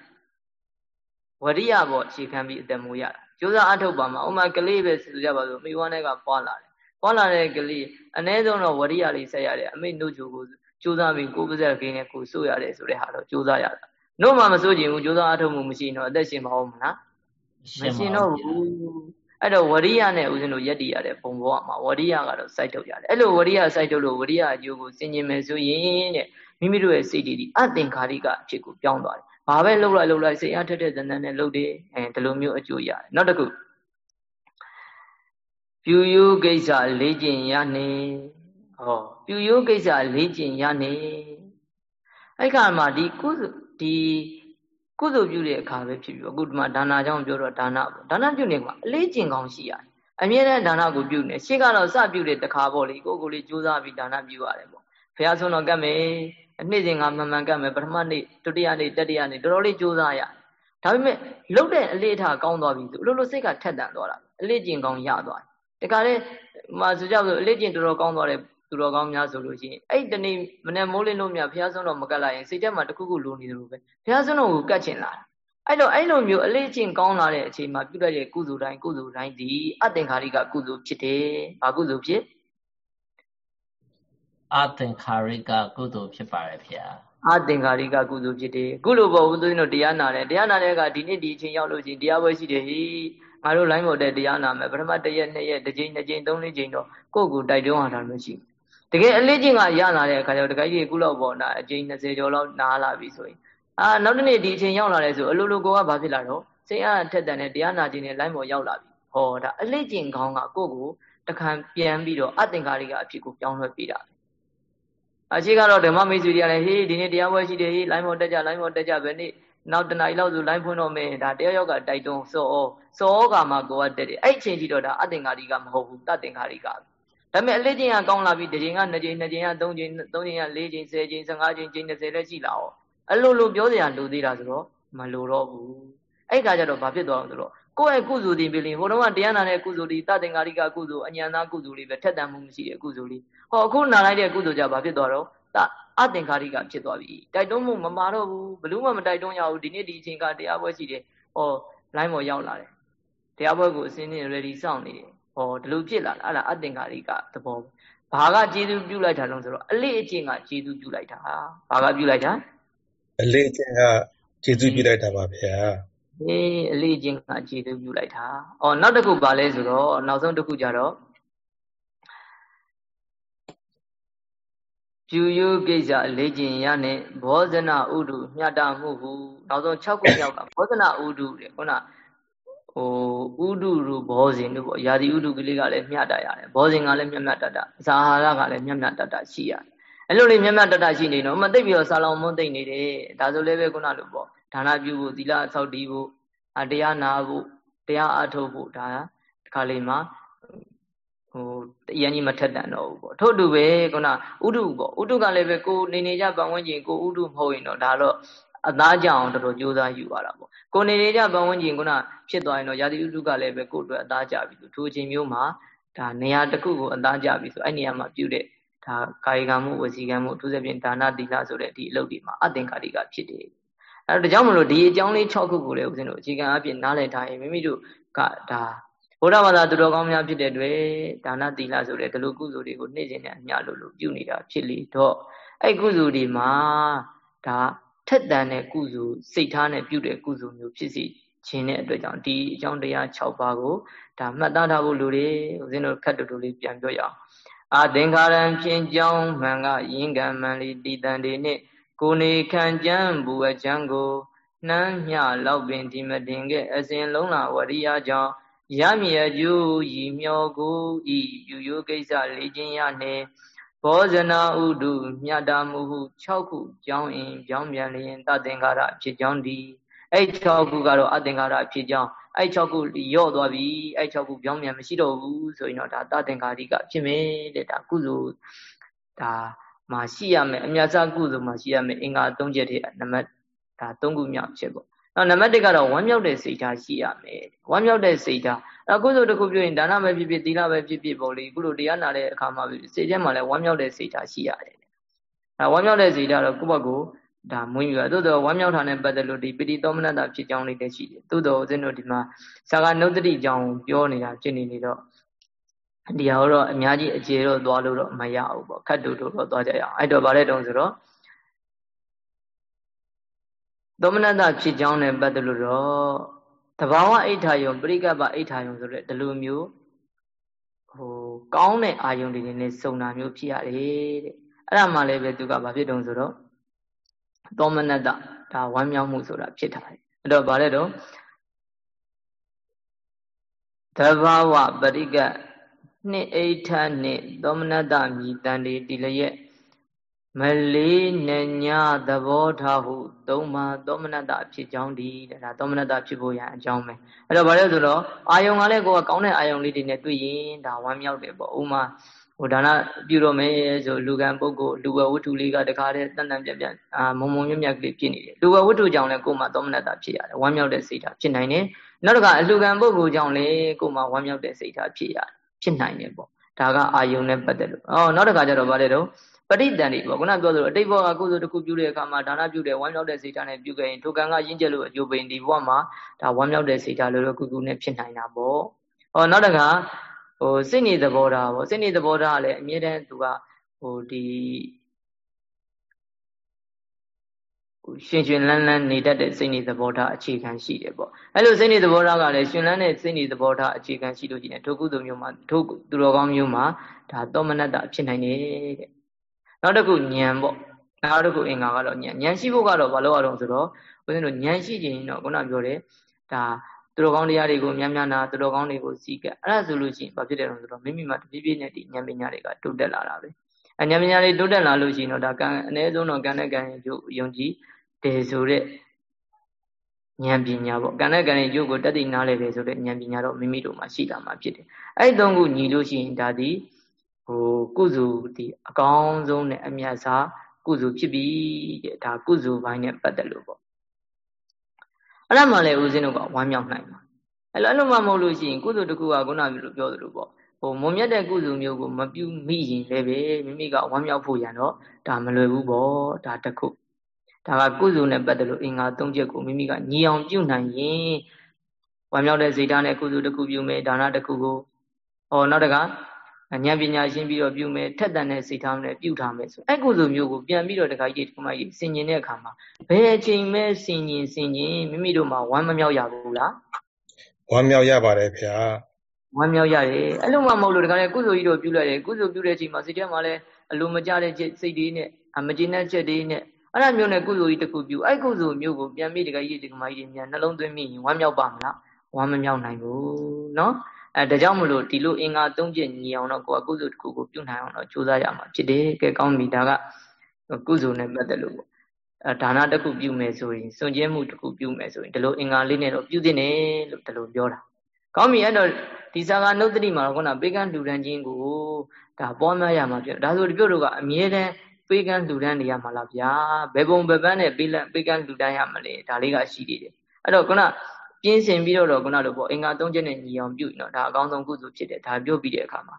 [SPEAKER 1] ဝရိယပေါ်အခြေခံပြီးအတမူရတာကျိုးစားအထုတ်ပါမှာဥမာကလေးပဲဆိုကြပါစို့မိဝမ်းတွေကပွားလာတယ်ပွားလာတဲ့ကလေးအ ਨੇ ဆုံးတော့ဝရိယလေးဆက်ရတယ်အမိနှုတ်ချိုကိုကျိုးစားပြီးကိုယ်ပါးစပ်ခင်းနဲ့ကိုစိုးရတယ်ဆိုတဲ့ဟာတော့ကျိုးစားရတာနှုတ်မှမစိုးချင်ဘူးကျိုးစားအထုတ်မှုမရှိရင်တော့အသက်ရှင်မအောင်မလား မရှင်တော့ဘူးအဲ့တော့ဝရိယနဲ့ဦးဇင်းတို့ယက်တည်ရတဲ့ပုံဘောမှာဝရိယကတော့စိုက်ထုတ်ရတယ်အဲ့လိုဝရိယစိုက်ထုတ်လို့ဝရိယအကျိုးကိုစင်ကျင်မယ်ဆိုရင်တဲ့မိမိတို့ရဲ့စိတ်တွေဒီအသင်္ခါရိကအဖြစ်ကိုပြောင်းသွားတယ်ဘာပဲလှုပ်လိုက်လှုပ်လိုက်စိတ်အားထက်တဲ့ဇဏ္ဍနဲ့လှုပ်တယ်အဲဒီလိုမျိုးအကျိုးရတယ်နောက်တစ်ခုပြူယိုးကိစ္စလေးကျင်ရနေဟောပြူယိုးကိစ္စလေးကျင်ရနေအဲ့ခါမှာဒီကုဒီ ကုသိုလ်ပြုတဲ့အခါပဲဖြစ်ပြီးအခုဒီမှာဒါနာကြောင့်ပြောတော့ဒါနာပေါ့ဒါနာပြုနေမှာအလေးကျင့်ကောင်းရှိရတယ်အမြဲတမ်းဒါနာကိုပြုနေရှေ့ကတော့စပြုတဲ့တခါပေါ့လေကိုကိုလေးကြိုးစားပြီးဒါနာပြုရတယ်ပေါ့ဘုရားဆုံးတော်ကတ်မယ်အနှစ်စဉ်ကမှန်မှန်ကတ်မယ်ပထမနေ့ဒုတိယနေ့တတိယနေ့တော်တော်လေးကြိုးစားရဒါပေမဲ့လုတ်တဲ့အလေးထားကောင်းသွားပြီဆိုအလိုလိုစိတ်ကထက်တန်သွားတာအလေးကျင့်ကောင်းရသွားတယ်တခါလေမှာဆိုကြဆိုအလေးကျင့်တော်တော်ကောင်းသွားတယ် သူတော်ကောင်းများဆိုလို့ရှိရင်အဲ့တနေ့မနေ့မိုးလင်းလို့မြဘုရားဆုံးတော်မကတ်လိုက်ရင်စိတ်ထဲမှာတခုခုလိုနေတယ်လို့ပဲဘုရားဆုံးတော်ကိုကတ်ချင်လာတာအဲ့တော့အဲ့လိုမျိုးအလေးကျင့်ကောင်းလာတဲ့အချိန်မှာပြုတတ်တဲ့ကုသိုလ်တိုင်းကုသိုလ်တိုင်းဒီအသင်္ခါရိကကုသိုလ်ဖြစ်တယ်။ဘာကုသိုလ်ဖြစ်
[SPEAKER 2] အသင်္ခါရိကကုသိုလ်ဖြစ်ပါတယ်ဗျာ။
[SPEAKER 1] အသင်္ခါရိကကုသိုလ်ဖြစ်တယ်။ခုလိုပေါ့ဦးသွင်းတို့တရားနာတယ်။တရားနာတဲ့အခါဒီနေ့ဒီအချိန်ရောက်လို့ချင်းတရားပွဲရှိတယ်ဟိ။ငါတို့လိုင်းပေါ်တဲ့တရားနာမယ်ပထမတစ်ရက်နှစ်ရက်တစ်ချိန်နှစ်ချိန်သုံးလေးချိန်တော့ကိုယ့်ကိုတိုက်တွန်းရတာမျိုးရှိ။ တကယ်အလေးကျင့်ကရလာတဲ့အခါကျတော့တခါကြီးခုလောက်ပေါ့နာအချိန်20ကျော်လောက်နားလာပြီဆိုရင်အာနောက်တနေ့ဒီအချိန်ရောက်လာတယ်ဆိုအလိုလိုကိုကဘာဖြစ်လာတော့စိတ်အားထက်တန်တဲ့တရားနာခြင်းနဲ့လိုင်းပေါ်ရောက်လာပြီဟောဒါအလေးကျင့်ကောင်းကကိုယ့်ကိုတခါပြန်ပြီးတော့အသင်္ကာရိကအဖြစ်ကိုပြောင်းလဲပေးတာအရှိကတော့ဓမ္မမိတ်ဆွေတွေကလည်းဟေးဒီနေ့တရားပွဲရှိတယ်ဟေးလိုင်းပေါ်တက်ကြလိုင်းပေါ်တက်ကြပဲနေ့နောက်တနားရီလောက်ဆိုလိုင်းဖွင့်တော့မယ်ဒါတရားရောက်ကတိုက်တွန်းစောစောကမှာကိုကတက်တယ်အဲ့အချိန်ကြီးတော့ဒါအသင်္ကာရိကမဟုတ်ဘူးတသင်္ကာရိက ဒါပေမဲ့အလေးကျင့်ကကောင်းလာပြီတစ်ချိန်ကနှစ်ချိန်နှစ်ချိန်ကသုံးချိန်သုံးချိန်ကလေးချိန်ဆယ်ချိန်15ချိန်ချိန်20လည်းရှိလာအောင်အလိုလိုပြောစရာလိုသေးတာဆိုတော့မလိုတော့ဘူးအဲ့ခါကျတော့ဘာဖြစ်သွားအောင်ဆိုတော့ကိုယ့်ရဲ့ကုသိုလ်တင်ပြီလင်ဟိုတုန်းကတရားနာတဲ့ကုသိုလ်ဒီတသင်္ကာရိကကုသိုလ်အញ្ញံသားကုသိုလ်လေးပဲထက်တန်မှုမရှိတဲ့ကုသိုလ်လေးဟောအခုနာလိုက်တဲ့ကုသိုလ်ကြဘာဖြစ်သွားတော့တအသင်္ကာရိကဖြစ်သွားပြီတိုက်တွန်းမှုမမာတော့ဘူးဘလို့မှမတိုက်တွန်းရဘူးဒီနေ့ဒီအချိန်ကတရားပွဲရှိတယ်ဟောလိုင်းပေါ်ရောက်လာတယ်တရားပွဲကိုအစင်းနဲ့ ready စောင့်နေတယ် ဟောဒီလိုဖြစ်လာတာအဲ့ဒါအသင်္ကာရိကသဘောဘာကကျေစုပြုလိုက်တာလုံးဆိုတော့အလေးအကျင့်ကကျေစုပြုလိုက်တာဘာကပြုလိုက်တာ
[SPEAKER 3] အလေးအကျင့်ကကျေစုပြုလိုက်တာပါဗျာ
[SPEAKER 1] အေးအလေးအကျင့်ကကျေစုပြုလိုက်တာအော်နောက်တစ်ခုပါလဲဆိုတော့နောက်ဆုံးတစ်ခုကြတော့ပြုယုကိစ္စလေ့ကျင့်ရနဲ့ဘောဇနာဥဒုမြတ်တာမှုဟုနောက်ဆုံး6ခုမြောက်ကဘောဇနာဥဒုတဲ့ခုန ဟိုဥဒုရူဘောဇင်တို့ပေါ့ယာတိဥဒုကလေးကလည်းမြတ်တာရတယ်ဘောဇင်ကလည်းမြတ်မြတ်တတ်တာဇာဟာရကလည်းမြတ်မြတ်တတ်တာရှိရတယ်အဲ့လိုလေးမြတ်မြတ်တတ်တာရှိနေတော့မသိပြီးတော့ဆာလောင်မွန်းသိမ့်နေတယ်ဒါဆိုလည်းပဲခုနလိုပေါ့ဒါနပြုဖို့သီလဆောက်တည်ဖို့အတရားနာဖို့တရားအထုတ်ဖို့ဒါတခါလေးမှာဟိုအရင်ကြီးမထက်တန်တော့ဘူးပေါ့ထို့တူပဲခုနဥဒုပေါ့ဥဒုကလည်းပဲကိုနေနေကြပတ်ဝန်းကျင်ကိုဥဒုမဟုတ်ရင်တော့ဒါတော့ အသားကြအောင်တော်တော်ကြိုးစားယူရတာပေါ့ကိုနေနေကြပတ်ဝန်းကျင်ခုနဖြစ်သွားရင်တော့ယာတိဥဒုကလည်းပဲကိုအတွက်အသားကြပြီထိုအချိန်မျိုးမှာဒါနေရာတစ်ခုကိုအသားကြပြီဆိုအဲ့နေရာမှာပြုတဲ့ဒါကာယကံမှုဝစီကံမှုအထူးသဖြင့်ဒါနသီလဆိုတဲ့ဒီအလုပ်တွေမှာအသင်္ကာရိကဖြစ်တယ်အဲဒါကြောင့်မလို့ဒီအကြောင်းလေး6ခုကိုလည်းဦးဇင်းတို့အခြေခံအပြင်နားလည်ထားရင်မိမိတို့ကဒါဘုရားဘာသာသူတော်ကောင်းများဖြစ်တဲ့အတွက်ဒါနသီလဆိုတဲ့ဒီလိုကုသိုလ်တွေကိုနေ့စဉ်နဲ့အမျှလို့လို့ပြုနေတာဖြစ်လေတော့အဲ့ကုသိုလ်တွေမှာဒါ ထက်တန်တဲ့ကုသိုလ်စိတ်ထားနဲ့ပြုတဲ့ကုသိုလ်မျိုးဖြစ်စီခြင်းတဲ့အတွက်ကြောင့်ဒီအကြောင်းတရား6ပါးကိုဒါမှတ်သားထားဖို့လိုတယ်ဦးဇင်းတို့ခက်တူတူလေးပြန်ပြောရအောင်အာသင်္ခါရံဖြင့်ကြောင်းမှန်ကယင်ကံမှန်လီတည်တန်တွေနှင့်ကိုနေခံကြံဘူအချမ်းကိုနှမ်းမြလောက်ပင်ဒီမတင်ခဲ့အစဉ်လုံးလာဝရိယကြောင့်ရမည်အကျိုးရည်မျောကိုဤပြုယိုကိစ္စလေးခြင်းရနှင့် ဘောဇနာဥဒုမြတ်တာမှုဟု6ခုကြောင်းအင်ကြောင်းပြန်လျင်တသင်္ကာရဖြစ်ကြောင်းဒီအဲ့6ခုကတော့အသင်္ကာရဖြစ်ကြောင်းအဲ့6ခုရော့သွားပြီအဲ့6ခုကြောင်းပြန်မရှိတော့ဘူးဆိုရင်တော့ဒါတသင်္ကာရိကဖြစ်မယ်တဲ့ဒါကုသိုလ်ဒါမှာရှိရမယ်အမြတ်စကုသိုလ်မှာရှိရမယ်အင်္ဂါ၃ချက်တည်းနံပါတ်ဒါ၃ခုမြောက်ဖြစ်ပေါ့နောက်နံပါတ်1ကတော့ဝမ်းမြောက်တဲ့စိတ်ဓာတ်ရှိရမယ်ဝမ်းမြောက်တဲ့စိတ်ဓာတ် အခုဆိုတခုပြောရင်ဒါနပဲဖြစ်ဖြစ်သီလပဲဖြစ်ဖြစ်ပေါ့လေအခုလိုတရားနာတဲ့အခါမှာစိတ်ထဲမှာလည်းဝမ်းမြောက်တဲ့စိတ်ဓာတ်ရှိရတယ်အဲဝမ်းမြောက်တဲ့စိတ်ဓာတ်တော့ကိုယ့်ဘက်ကိုဒါမွေးမြူရသို့တော့ဝမ်းမြောက်တာနဲ့ပတ်သက်လို့ဒီပိဋိသောမနတဖြစ်ကြောင်းလေးလည်းရှိတယ်သို့တော့ဦးဇင်းတို့ဒီမှာဇာကနုဒတိကြောင်းပြောနေတာဖြစ်နေနေတော့ဒီဟာတော့အများကြီးအခြေတော့သွားလို့တော့မရဘူးပေါ့ခတ်တူတူတော့သွားကြရအောင်အဲ့တော့ဗါတဲ့တုံးဆိုတော့သောမနတဖြစ်ကြောင်းနဲ့ပတ်သက်လို့တော့ တဘာဝအိဋ္ဌာယုံပရိကပ္ပအိဋ္ဌာယုံဆိုတဲ့ဒီလိုမျိုးဟိုကောင်းတဲ့အာယုံတွေနဲ့စုံတာမျိုးဖြစ်ရတယ်တဲ့အဲ့ဒါမှလည်းပဲသူကဘာဖြစ်တုံးဆိုတော့သောမနတဒါဝမ်းမြောက်မှုဆိုတာဖြစ်တာလေအဲ့တော့ဗါလဲတော့တဘာဝပရိကနှစ်အိဋ္ဌနှင့်သောမနတမြည်တန်ဒီတိလျက် မလေးနညာသဘောထားဟုသုံးပါသောမနတဖြစ်ကြောင်းဒီတဲ့ဒါသောမနတဖြစ်ဖို့ရအကြောင်းပဲအဲ့တော့ဗါလဲဆိုတော့အာယုံကလည်းကိုယ်ကကောင်းတဲ့အာယုံလေးတွေနဲ့တွေ့ရင်ဒါဝမ်းမြောက်တယ်ပေါ့ဥမာဟိုဒါနပြုတော့မယ်ဆိုလူကံပုဂ္ဂိုလ်လူဝဝတ္ထုလေးကတခါတည်းတန်တန်ပြတ်ပြတ်အာမုံမုံမြတ်မြတ်ကလေးဖြစ်နေတယ်လူဝဝတ္ထုကြောင့်လည်းကိုယ်မှာသောမနတဖြစ်ရတယ်ဝမ်းမြောက်တဲ့စိတ်ဓာတ်ဖြစ်နိုင်တယ်နောက်တစ်ခါအလူကံပုဂ္ဂိုလ်ကြောင့်လည်းကိုယ်မှာဝမ်းမြောက်တဲ့စိတ်ဓာတ်ဖြစ်ရတယ်ဖြစ်နိုင်တယ်ပေါ့ဒါကအာယုံနဲ့ပတ်သက်လို့အော်နောက်တစ်ခါကျတော့ဗါတယ်တော့ ပဋိတန်တွေပေါ့ခုနပြောသလိုအတိတ်ဘဝကကုသိုလ်တစ်ခုပြုတဲ့အခါမှာဒါနပြုတဲ့ဝမ်းမြောက်တဲ့စိတ်ဓာတ်နဲ့ပြုခဲ့ရင်ထိုကံကရင်းကျက်လို့အကျိုးပေးဒီဘဝမှာဒါဝမ်းမြောက်တဲ့စိတ်ဓာတ်လိုလိုကုကုနဲ့ဖြစ်နိုင်တာပေါ့။ဟောနောက်တကဟိုစိတ်နေသဘောထားပေါ့စိတ်နေသဘောထားကလည်းအမြဲတမ်းသူကဟိုဒီရှင်ရှင်လန်းလန်းနေတတ်တဲ့စိတ်နေသဘောထားအခြေခံရှိတယ်ပေါ့အဲ့လိုစိတ်နေသဘောထားကလည်းရှင်လန်းတဲ့စိတ်နေသဘောထားအခြေခံရှိလို့ရှိရင်ထိုကုသိုလ်မျိုးမှာထိုသူတော်ကောင်းမျိုးမှာဒါသောမနတ္တဖြစ်နိုင်တယ်တဲ့ နောက်တစ်ခုဉာဏ်ပေါ့နောက်တစ်ခုအင်္ဂါကတော့ဉာဏ်ဉာဏ်ရှိဖို့ကတော့ဘာလို့အောင်ဆိုတော့ဦးဇင်းတို့ဉာဏ်ရှိခြင်းတော့ခုနပြောတယ်ဒါသူတော်ကောင်းတရားတွေကိုများများနာသူတော်ကောင်းတွေကိုစီးကပ်အဲ့ဒါဆိုလို့ရှိရင်ဘာဖြစ်တယ်လို့ဆိုတော့မိမိမှာတပြေးပြေးနဲ့ဒီဉာဏ်ပညာတွေကတိုးတက်လာတာပဲအဉာဏ်ပညာတွေတိုးတက်လာလို့ရှိရင်တော့ဒါကံအ ਨੇ ဆုံးတော့ကံနဲ့ကံရဲ့ကျိုးယုံကြည်တယ်ဆိုတဲ့ဉာဏ်ပညာပေါ့ကံနဲ့ကံရဲ့ကျိုးကိုတက်သိနားလေတယ်ဆိုတဲ့ဉာဏ်ပညာတော့မိမိတို့မှာရှိတာမှာဖြစ်တယ်အဲ့ဒီသုံးခုညီလို့ရှိရင်ဒါဒီ ဟိုကုစုဒီအကောင်းဆုံးနဲ့အမြတ်စားကုစုဖြစ်ပြီတဲ့ဒါကုစုဘိုင်းနဲ့ပတ်သက်လို့ပေါ့အဲ့ဒါမှလည်းဦးဇင်းတို့ကဝမ်းမြောက်နိုင်မှာအဲ့လိုအဲ့လိုမှမဟုတ်လို့ရှိရင်ကုစုတစ်ခုကခုနကပြောသလိုပေါ့ဟိုမုံမြတ်တဲ့ကုစုမျိုးကိုမပြုမိရင်လည်းပဲမိမိကဝမ်းမြောက်ဖို့ရန်တော့ဒါမလွယ်ဘူးပေါ့ဒါတစ်ခုဒါကကုစုနဲ့ပတ်သက်လို့အင်္ဂါ၃ချက်ကိုမိမိကညီအောင်ပြုနိုင်ရင်ဝမ်းမြောက်တဲ့ဇေတနဲ့ကုစုတစ်ခုပြုမယ်ဒါနတစ်ခုကိုဟောနောက်တက ဉာဏ်ပညာရှင်းပြီးတော့ပြုမယ်ထက်တန်တဲ့စိတ်ထားနဲ့ပြုထားမယ်ဆိုအဲ့ကုသိုလ်မျိုးကိုပြန်ပြီးတော့တခါကြီးဒီကမကြီးဆင်ញင်တဲ့အခါမှာဘယ်အချိန်မဲ့ဆင်ញင်ဆင်ញင်မိမိတို့မှာဝမ်းမမြောက်ရဘူးလား
[SPEAKER 3] ဝမ်းမြောက်ရပါတယ်ဗျာ
[SPEAKER 1] ဝမ်းမြောက်ရတယ်အဲ့လိုမှမဟုတ်လို့တခါလေကုသိုလ်ကြီးတို့ပြုလိုက်တယ်ကုသိုလ်ပြုတဲ့အချိန်မှာစိတ်ထဲမှာလည်းအလိုမကျတဲ့စိတ်တွေနဲ့အမကျေနပ်ချက်တွေနဲ့အဲ့ဒါမျိုးနဲ့ကုသိုလ်ကြီးတစ်ခုပြုအဲ့ကုသိုလ်မျိုးကိုပြန်ပြီးတခါကြီးဒီကမကြီးမြန်နှလုံးသွင်းမိရင်ဝမ်းမြောက်ပါမလားဝမ်းမမြောက်နိုင်ဘူးเนาะ အဲဒါကြောင့်မလို့ဒီလိုအင်္ဂါ၃ချက်ညီအောင်တော့ကိုယ်ကကုသိုလ်တစ်ခုကိုပြုနိုင်အောင်တော့ကြိုးစားရမှာဖြစ်တယ်ကဲကောင်းပြီဒါကကုသိုလ်နဲ့ပတ်သက်လို့ပေါ့အဲဒါနတစ်ခုပြုမယ်ဆိုရင်စွန့်ကြဲမှုတစ်ခုပြုမယ်ဆိုရင်ဒီလိုအင်္ဂါလေးနဲ့တော့ပြုသင့်တယ်လို့ဒီလိုပြောတာကောင်းပြီအဲ့တော့ဒီစာကနုတ်တိမှာတော့ခုနပေကံလူဒန်းချင်းကိုဒါပွားများရမှာဖြစ်ဒါဆိုဒီပြုတ်တို့ကအမြဲတမ်းပေကံလူဒန်းနေရမှာလားဗျာဘယ်ပုံဘယ်ပန်းနဲ့ပေလပေကံလူဒန်းရမလဲဒါလေးကရှိသေးတယ်အဲ့တော့ခုန ပြင်းစင်ပြီးတော့ခုနလိုပေါ့အင်္ဂါ၃ချက်နဲ့ညီအောင်ပြုနော်ဒါအကောင်းဆုံးကုသိုလ်ဖြစ်တယ်ဒါပြုတ်ပြီးတဲ့အခါမှာ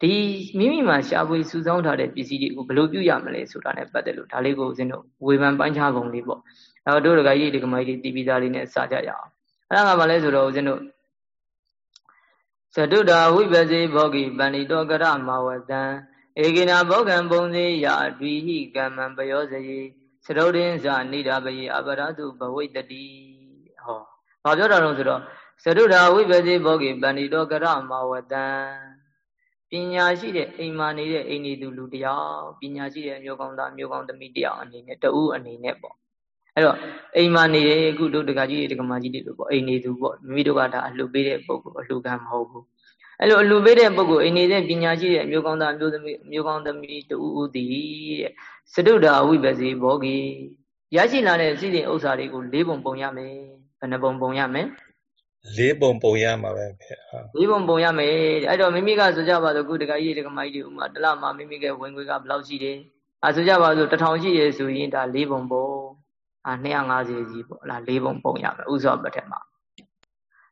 [SPEAKER 1] ဒီမိမိမှာရှားပွေစုဆောင်းထားတဲ့ပစ္စည်းတွေကိုဘယ်လိုပြုရမလဲဆိုတာနဲ့ပတ်သက်လို့ဒါလေးကိုဦးဇင်းတို့ဝေဖန်ပိုင်းခြားပုံလေးပေါ့အဲတို့တကကြီးဒီကမကြီးတီးပြီးသားလေးနဲ့စကြရအောင်အဲဒါကဘာလဲဆိုတော့ဦးဇင်းတို့သတုတာဝိပဇေဘောဂိပဏိတောကရမဝတံဧကိနာဘောဂံပုံစေယဒွိဟိကမ္မံပယောဇယေသရုဒ္ဓင်းဇာနိဒာပယေအပရတုဘဝိတတိဟော။ ဘာပြောတာလဲဆိုတော့သရုဒ္ဓဝိပဇေဘောဂိပဏိတောကရမဝတံပညာရှိတဲ့အိမ်မာနေတဲ့အိမ်နေသူလူတယောက်ပညာရှိတဲ့အမျိုးကောင်းသားမျိုးကောင်းသမီးတယောက်အနေနဲ့တဦးအနေနဲ့ပေါ့အဲ့တော့အိမ်မာနေတယ်အခုတို့တကကြီးတွေတကမာကြီးတွေလို့ပေါ့အိမ်နေသူပေါ့မိမိတို့ကဒါအလှပေးတဲ့ပုံကိုအလှကံမဟုတ်ဘူးအဲ့လိုအလှပေးတဲ့ပုံကိုအိမ်နေတဲ့ပညာရှိတဲ့အမျိုးကောင်းသားမျိုးသမီးမျိုးကောင်းသမီးတဦးဦးတည်တဲ့စတုဒ္ဓဝိပဇေဘောဂိရရှိလာတဲ့စီစဉ်ဥစ္စာတွေကို၄ပုံပုံရမယ် ဘယ်နှပုံပုံရမလဲ
[SPEAKER 3] လေးပုံပုံရမှာပဲဖေဟာ
[SPEAKER 1] လေးပုံပုံရမယ်အဲ့တော့မိမိကဆိုကြပါစို့ခုတကကြီးတကမကြီးတွေဥမာတလမှာမိမိကဝင်ခွေကဘယ်လောက်ရှိတယ်အဲဆိုကြပါစို့တထောင်ရှိရဆိုရင်ဒါလေးပုံပုံအာ250ကြီးပေါ့လားလေးပုံပုံရမယ်ဥသောပထမ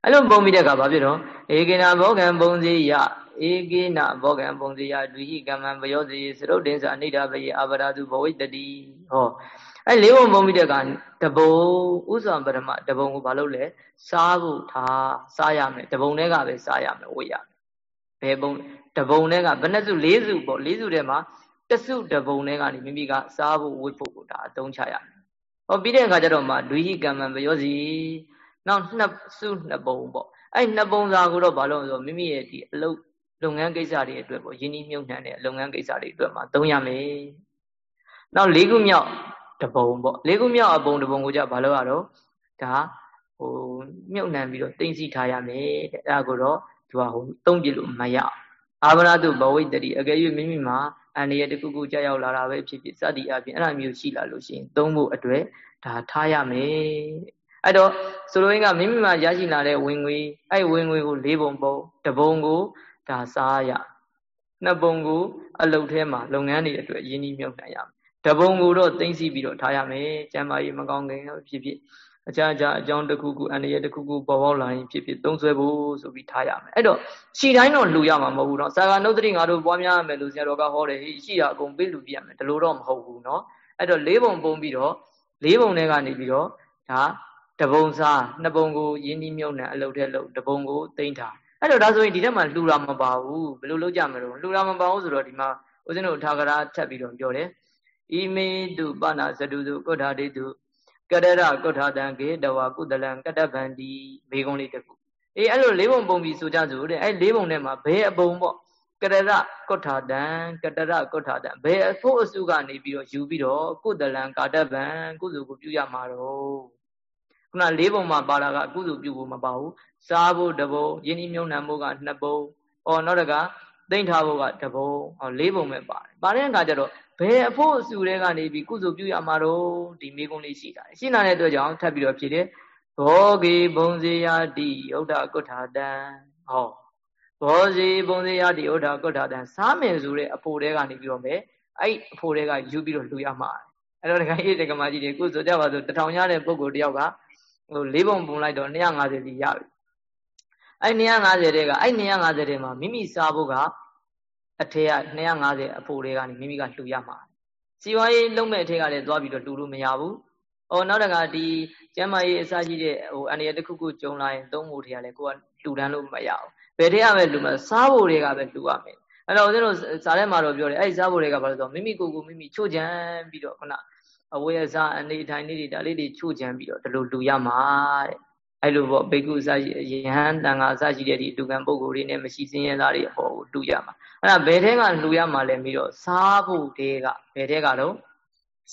[SPEAKER 1] အဲ့လိုပုံပြီးတဲ့အခါဘာဖြစ်တော့ဧကေနာဘောကံပုံစီယဧကေနာဘောကံပုံစီယဒွိဟိကမ္မံဘယောစီသရုတ်တင်္စာအနိဒာဘယေအာဗရာတုဘဝိတ္တိဟော အဲလေးပုံပုံပြီးတဲ့ကတဘုံဥစွာပရမတဘုံကိုဘာလုပ်လဲစားဖို့ထားစားရမယ်တဘုံတွေကပဲစားရမယ်ဝေ့ရမယ်ဘယ်ပုံတဘုံတွေကဘယ်နှစု၄စုပေါ့၄စုထဲမှာတစုတဘုံတွေကနေမိမိကစားဖို့ဝေ့ဖို့ကိုဒါအသုံးချရမယ်ဟောပြီးတဲ့အခါကျတော့မှဒွိဟိကမ္မံဘယောစီနောက်နှစ်စုနှစ်ပုံပေါ့အဲ့နှစ်ပုံစာကိုတော့ဘာလို့ဆိုမိမိရဲ့ဒီအလုပ်လုပ်ငန်းကိစ္စတွေအတွက်ပေါ့ယင်းနှိမ့်မြုပ်နှံတဲ့လုပ်ငန်းကိစ္စတွေအတွက်မှာသုံးရမယ်နောက်၄ခုမြောက် တပုံပေါ့လေးခုမြောက်အပုံတပုံကိုကြဘာလို့ရတော့ဒါဟိုမြုပ်နှံပြီးတော့တင်စီထားရမယ်တဲ့အဲ့ဒါကိုတော့သူကဟိုသုံးပြလို့မရအာဗနာတုဘဝိတ္တိအကယ်၍မိမိမှာအန္တရာယ်တစ်ခုခုကြောက်ရောက်လာတာပဲဖြစ်ဖြစ်စသည်အပြင်အဲ့လိုမျိုးရှိလာလို့ရှိရင်သုံးဖို့အတွက်ဒါထားရမယ်အဲ့တော့ဆိုလိုရင်းကမိမိမှာရရှိလာတဲ့ဝင်ငွေအဲ့ဝင်ငွေကို၄ပုံပုံတပုံကိုဒါစားရနှစ်ပုံကိုအလုပ်ထဲမှာလုပ်ငန်းတွေအတွက်ရင်းနှီးမြှုပ်နှံရမယ် တပုံကိုတော့သိမ့်စီပြီးတော့ထားရမယ်ကျမ်းမာရေးမကောင်းခင်ဖြစ်ဖြစ်အခြားအခြားအကြောင်းတစ်ခုခုအန္တရာယ်တစ်ခုခုပေါ်ပေါက်လာရင်ဖြစ်ဖြစ်သုံးဆွဲဖို့ဆိုပြီးထားရမယ်အဲ့တော့ရှီတိုင်းတော့လူရမှာမဟုတ်ဘူးเนาะစာကနုဒတိငါတို့ပွားများရမယ်လို့ဆရာတော်ကဟောတယ်ဟေးရှိတာအကုန်ပေးလူပြရမယ်ဒီလိုတော့မဟုတ်ဘူးเนาะအဲ့တော့လေးပုံပုံပြီးတော့လေးပုံတွေကနေပြီးတော့ဒါတပုံစားနှစ်ပုံကိုရင်းနှီးမြုပ်နှံအလုပ်ထဲလုပ်တပုံကိုသိမ့်ထားအဲ့တော့ဒါဆိုရင်ဒီထက်မှလှူတာမပါဘူးဘယ်လိုလုပ်ကြမလို့လှူတာမပါဘူးဆိုတော့ဒီမှာဦးဇင်းတို့ထာဂရာထပ်ပြီးတော့ပြောတယ် ဣမေတုပနာသတုစုကုဋ္ဌာတိတုကရရကုဋ္ဌာတံကေတဝကုတလံကတ္တဗန္တိမေကုံးလေးတစ်ခုအေးအဲ့လိုလေးပုံပုံပြီးဆိုကြစို့တဲ့အဲ့လေးပုံထဲမှာဘယ်အပုံပေါ့ကရရကုဋ္ဌာတံကတရကုဋ္ဌာတံဘယ်အဖို့အစုကနေပြီးတော့ယူပြီးတော့ကုတလံကာတဗံကုစုကိုပြုရမှာတော့ခုနလေးပုံမှာပါတာကကုစုပြုဖို့မပါဘူးစားဖို့တပုံယင်းဒီမြုံနှံဖို့ကနှစ်ပုံအော်နောက်တကသိမ့်ထားဖို့ကတပုံဟောလေးပုံပဲပါတယ်ပါတဲ့အခါကျတော့ ဘယ်အဖို့အစုတွေကနေပြီးကုစုပြုရမှာတော့ဒီမိကုံးလေးရှိတာရှိလာတဲ့အတွက်ကြောင့်ထပ်ပြီးတော့ဖြစ်တယ်ဘောဂေဘုံစေယတိဥဒ္ဓကုဋ္ဌာတံဟောဘောဇေဘုံစေယတိဥဒ္ဓကုဋ္ဌာတံစားမယ်ဆိုတဲ့အဖို့တွေကနေပြီးတော့မယ်အဲ့အဖို့တွေကယူပြီးတော့လှူရမှာအဲ့တော့ဒကာကြီးဒကာမကြီးတွေကုဆိုကြပါစို့တထောင်ရတဲ့ပုံကိုတယောက်ကဟိုလေးပုံပုံလိုက်တော့250စီရပြီအဲ့250တဲ့ကအဲ့250တဲ့မှာမိမိစားဖို့က အထက်က250အဖို့တွေကနေမိမိကလှူရမှာစီဝါရေးလုံးမဲ့အထက်ကလည်းသွားပြီးတော့လှူလို့မရဘူး။အော်နောက်တကဒီကျမ်းမာရေးအစရှိတဲ့ဟိုအန္တရာယ်တစ်ခုခုကြုံလာရင်သုံးဖို့တွေကလည်းကိုကလှူဒန်းလို့မရဘူး။ဘယ်ထက်ကပဲလှူမှာစားဖို့တွေကပဲလှူရမယ်။အဲအဲ့တော့ဦးဇင်းတို့ဇာထဲမှာတော့ပြောတယ်အဲ့ဒီစားဖို့တွေကဘာလို့ဆိုတော့မိမိကိုယ်ကိုမိမိချို့ချမ်းပြီးတော့ခုနအဝေယစားအနေထိုင်နေတွေဒါလေးတွေချို့ချမ်းပြီးတော့ဒီလိုလူရမှာတဲ့ အဲ့လိုပေါ့ဘိက္ခုစရှိယဟန်တန်ခါစရှိတဲ့ဒီလူကံပုဂ္ဂိုလ်တွေနဲ့မရှိစင်းရဲသားတွေအပေါ်ကိုလူရမှာအဲ့ဒါဘယ်ထဲကလူရမှာလဲပြီးတော့စားဖို့တဲကဘယ်ထဲကတော့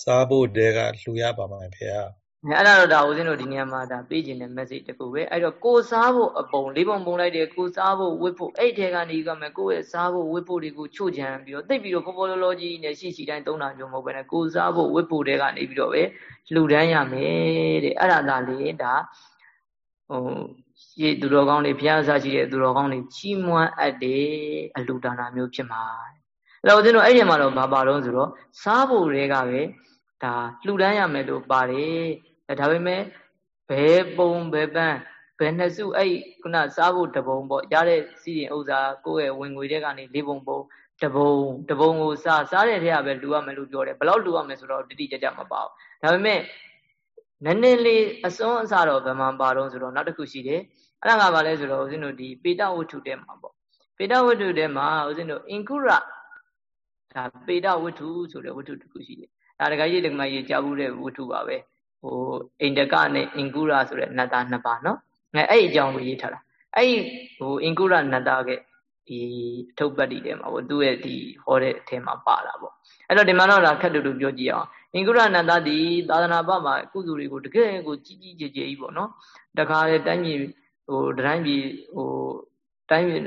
[SPEAKER 3] စားဖို့တဲကလူရပါမှာဖေဟာ
[SPEAKER 1] အဲ့ဒါတော့ဒါဦးဇင်းတို့ဒီနေရာမှာဒါပေးခြင်းတဲ့ message တခုပဲအဲ့တော့ကိုစားဖို့အပုံလေးပုံပုံလိုက်တယ်ကိုစားဖို့ဝတ်ဖို့အဲ့ထဲကနေကမယ်ကိုရဲ့စားဖို့ဝတ်ဖို့တွေကိုချို့ချံပြီးတော့တိတ်ပြီးတော့ပေါ်ပေါ်လောလောကြီးနဲ့ရှိရှိတိုင်းသုံးတာမျိုးမဟုတ်ဘဲနဲ့ကိုစားဖို့ဝတ်ဖို့တွေကနေပြီးတော့ပဲလှူဒန်းရမယ်တဲ့အဲ့ဒါသာလေဒါ ဟိုရေသူတော်ကောင်းတွေဘုရားစားရှိတဲ့သူတော်ကောင်းတွေချီးမွမ်းအပ်တယ်အလှူဒါနာမျိုးဖြစ်မှာအဲ့တော့ဦးဇင်းတို့အဲ့ဒီမှာတော့ဘာပါတော့ဆိုတော့စားဖို့တွေကပဲဒါလှူဒန်းရမယ်လို့ပါတယ်ဒါပေမဲ့ဘယ်ပုံဘယ်ပန်းဘယ်နှစ်စုအဲ့ခုနစားဖို့တပုံပေါ့ရတဲ့စီးရင်ဥစ္စာကိုယ့်ရဲ့ဝင်ငွေတဲ့ကနေလေးပုံပုံတပုံတပုံကိုစားစားတဲ့ထဲကပဲလူရမယ်လို့ပြောတယ်ဘယ်လောက်လူရမယ်ဆိုတော့တိတိကျကျမပါဘူးဒါပေမဲ့ နည်းနည်းလေးအစွန်းအစတော့ဗမာပါတော့ဆိုတော့နောက်တစ်ခုရှိတယ်အဲ့ဒါကဘာလဲဆိုတော့ဦးဇင်းတို့ဒီပေတဝတ္ထုထဲမှာပေါ့ပေတဝတ္ထုထဲမှာဦးဇင်းတို့အင်ကုရဒါပေတဝတ္ထုဆိုတဲ့ဝတ္ထုတစ်ခုရှိတယ်ဒါတခါကြီးတခါကြီးကြားဘူးတဲ့ဝတ္ထုပါပဲဟိုအိန္ဒကနဲ့အင်ကုရဆိုတဲ့နတ်သားနှစ်ပါးနော်အဲအဲ့အကြောင်းကိုရေးထားတာအဲ့ဟိုအင်ကုရနတ်သားကဒီအထုပ်ပတ်တီထဲမှာပေါ့သူ့ရဲ့ဒီဟောတဲ့အထဲမှာပါတာပေါ့အဲ့တော့ဒီမှာတော့ဒါခက်တူတူပြောကြည့်အောင် အင်ကုရနန္ဒတိသာသနာ့ဘမှာကုသိုလ်တွေကိုတကယ်ကိုကြီးကြီးကျယ်ကျယ်ကြီးပေါ့နော်တခါလေတိုင်းပြည်ဟိုတိုင်းပြည်ဟိုတိုင်းပြည်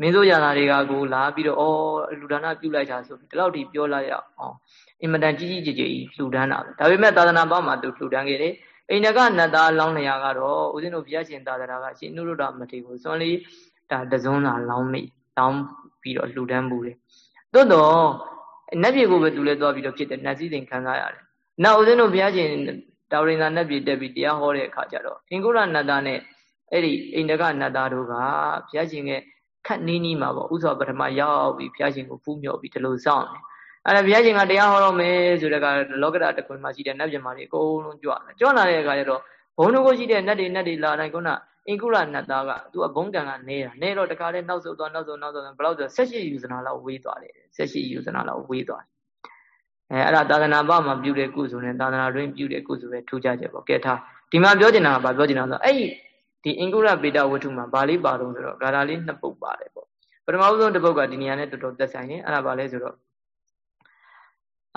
[SPEAKER 1] မင်းတို့ရတာတွေကကိုလာပြီးတော့အော်လူဒါနပြုလိုက်တာဆိုပြီးဒီလောက်ထိပြောလိုက်ရအောင်အင်မတန်ကြီးကြီးကျယ်ကျယ်ကြီးလှူဒန်းတာပဲဒါပေမဲ့သာသနာ့ဘမှာသူလှူဒန်းခဲ့တယ်အိန္ဒကနတ်သားလောင်းနေရကတော့ဦးဇင်းတို့ဘုရားရှင်သာသနာကရှင်နုရုဒ္ဓမထေကိုစွန်လေးဒါတစုံသာလောင်းမိလောင်းပြီးတော့လှူဒန်းမှုတယ်သို့တော့ နတ်ပြည်ကိုပဲသူလည်းသွားပြီးတော့ဖြစ်တဲ့နတ်စည်းစိမ်ခံစားရတယ်။နောက်ဦးဇင်းတို့ဘုရားရှင်တာဝရိန္ဒာနတ်ပြည်တက်ပြီးတရားဟောတဲ့အခါကျတော့အင်္ဂုရနတ်သားနဲ့အဲ့ဒီအိန္ဒကနတ်သားတို့ကဘုရားရှင်ရဲ့ခတ်နီးနီးမှာပေါ့ဥစွာပထမရောက်ပြီးဘုရားရှင်ကိုပူးမြော်ပြီးဒီလိုစောင့်တယ်။အဲ့ဒါဘုရားရှင်ကတရားဟောတော့မယ်ဆိုတဲ့ကလောကဓာတ်တခွင်မှာရှိတဲ့နတ်ပြည်မှာတွေအကုန်လုံးကြွလာကြွလာတဲ့အခါကျတော့ဘုံတို့ကိုရှိတဲ့နတ်တွေနတ်တွေလာတိုင်းခုန အင်္ဂုရနတ်သားကသူကဘုံကံကနေတာနေတော့တခါတည်းနောက်ဆုတ်သွားနောက်ဆုတ်နောက်ဆုတ်ဘယ်လောက်ဆို18ယူဇနာလောက်ဝေးသွားတယ်18ယူဇနာလောက်ဝေးသွားတယ်အဲအဲ့ဒါသာသနာ့ဘမှာပြုတဲ့ကုသိုလ်နဲ့သာသနာတွင်ပြုတဲ့ကုသိုလ်ပဲထူးခြားချက်ပေါ့ကဲထားဒီမှာပြောချင်တာကဘာပြောချင်တာဆိုအဲ့ဒီအင်္ဂုရပေတဝတ္ထုမှာဘာလေးပါတော့ဆိုတော့ဂါထာလေးနှစ်ပုဒ်ပါတယ်ပေါ့ပထမဆုံးတစ်ပုဒ်ကဒီနေရာနဲ့တော်တော်သက်ဆိုင်နေအဲ့ဒါဘာလဲဆိုတော့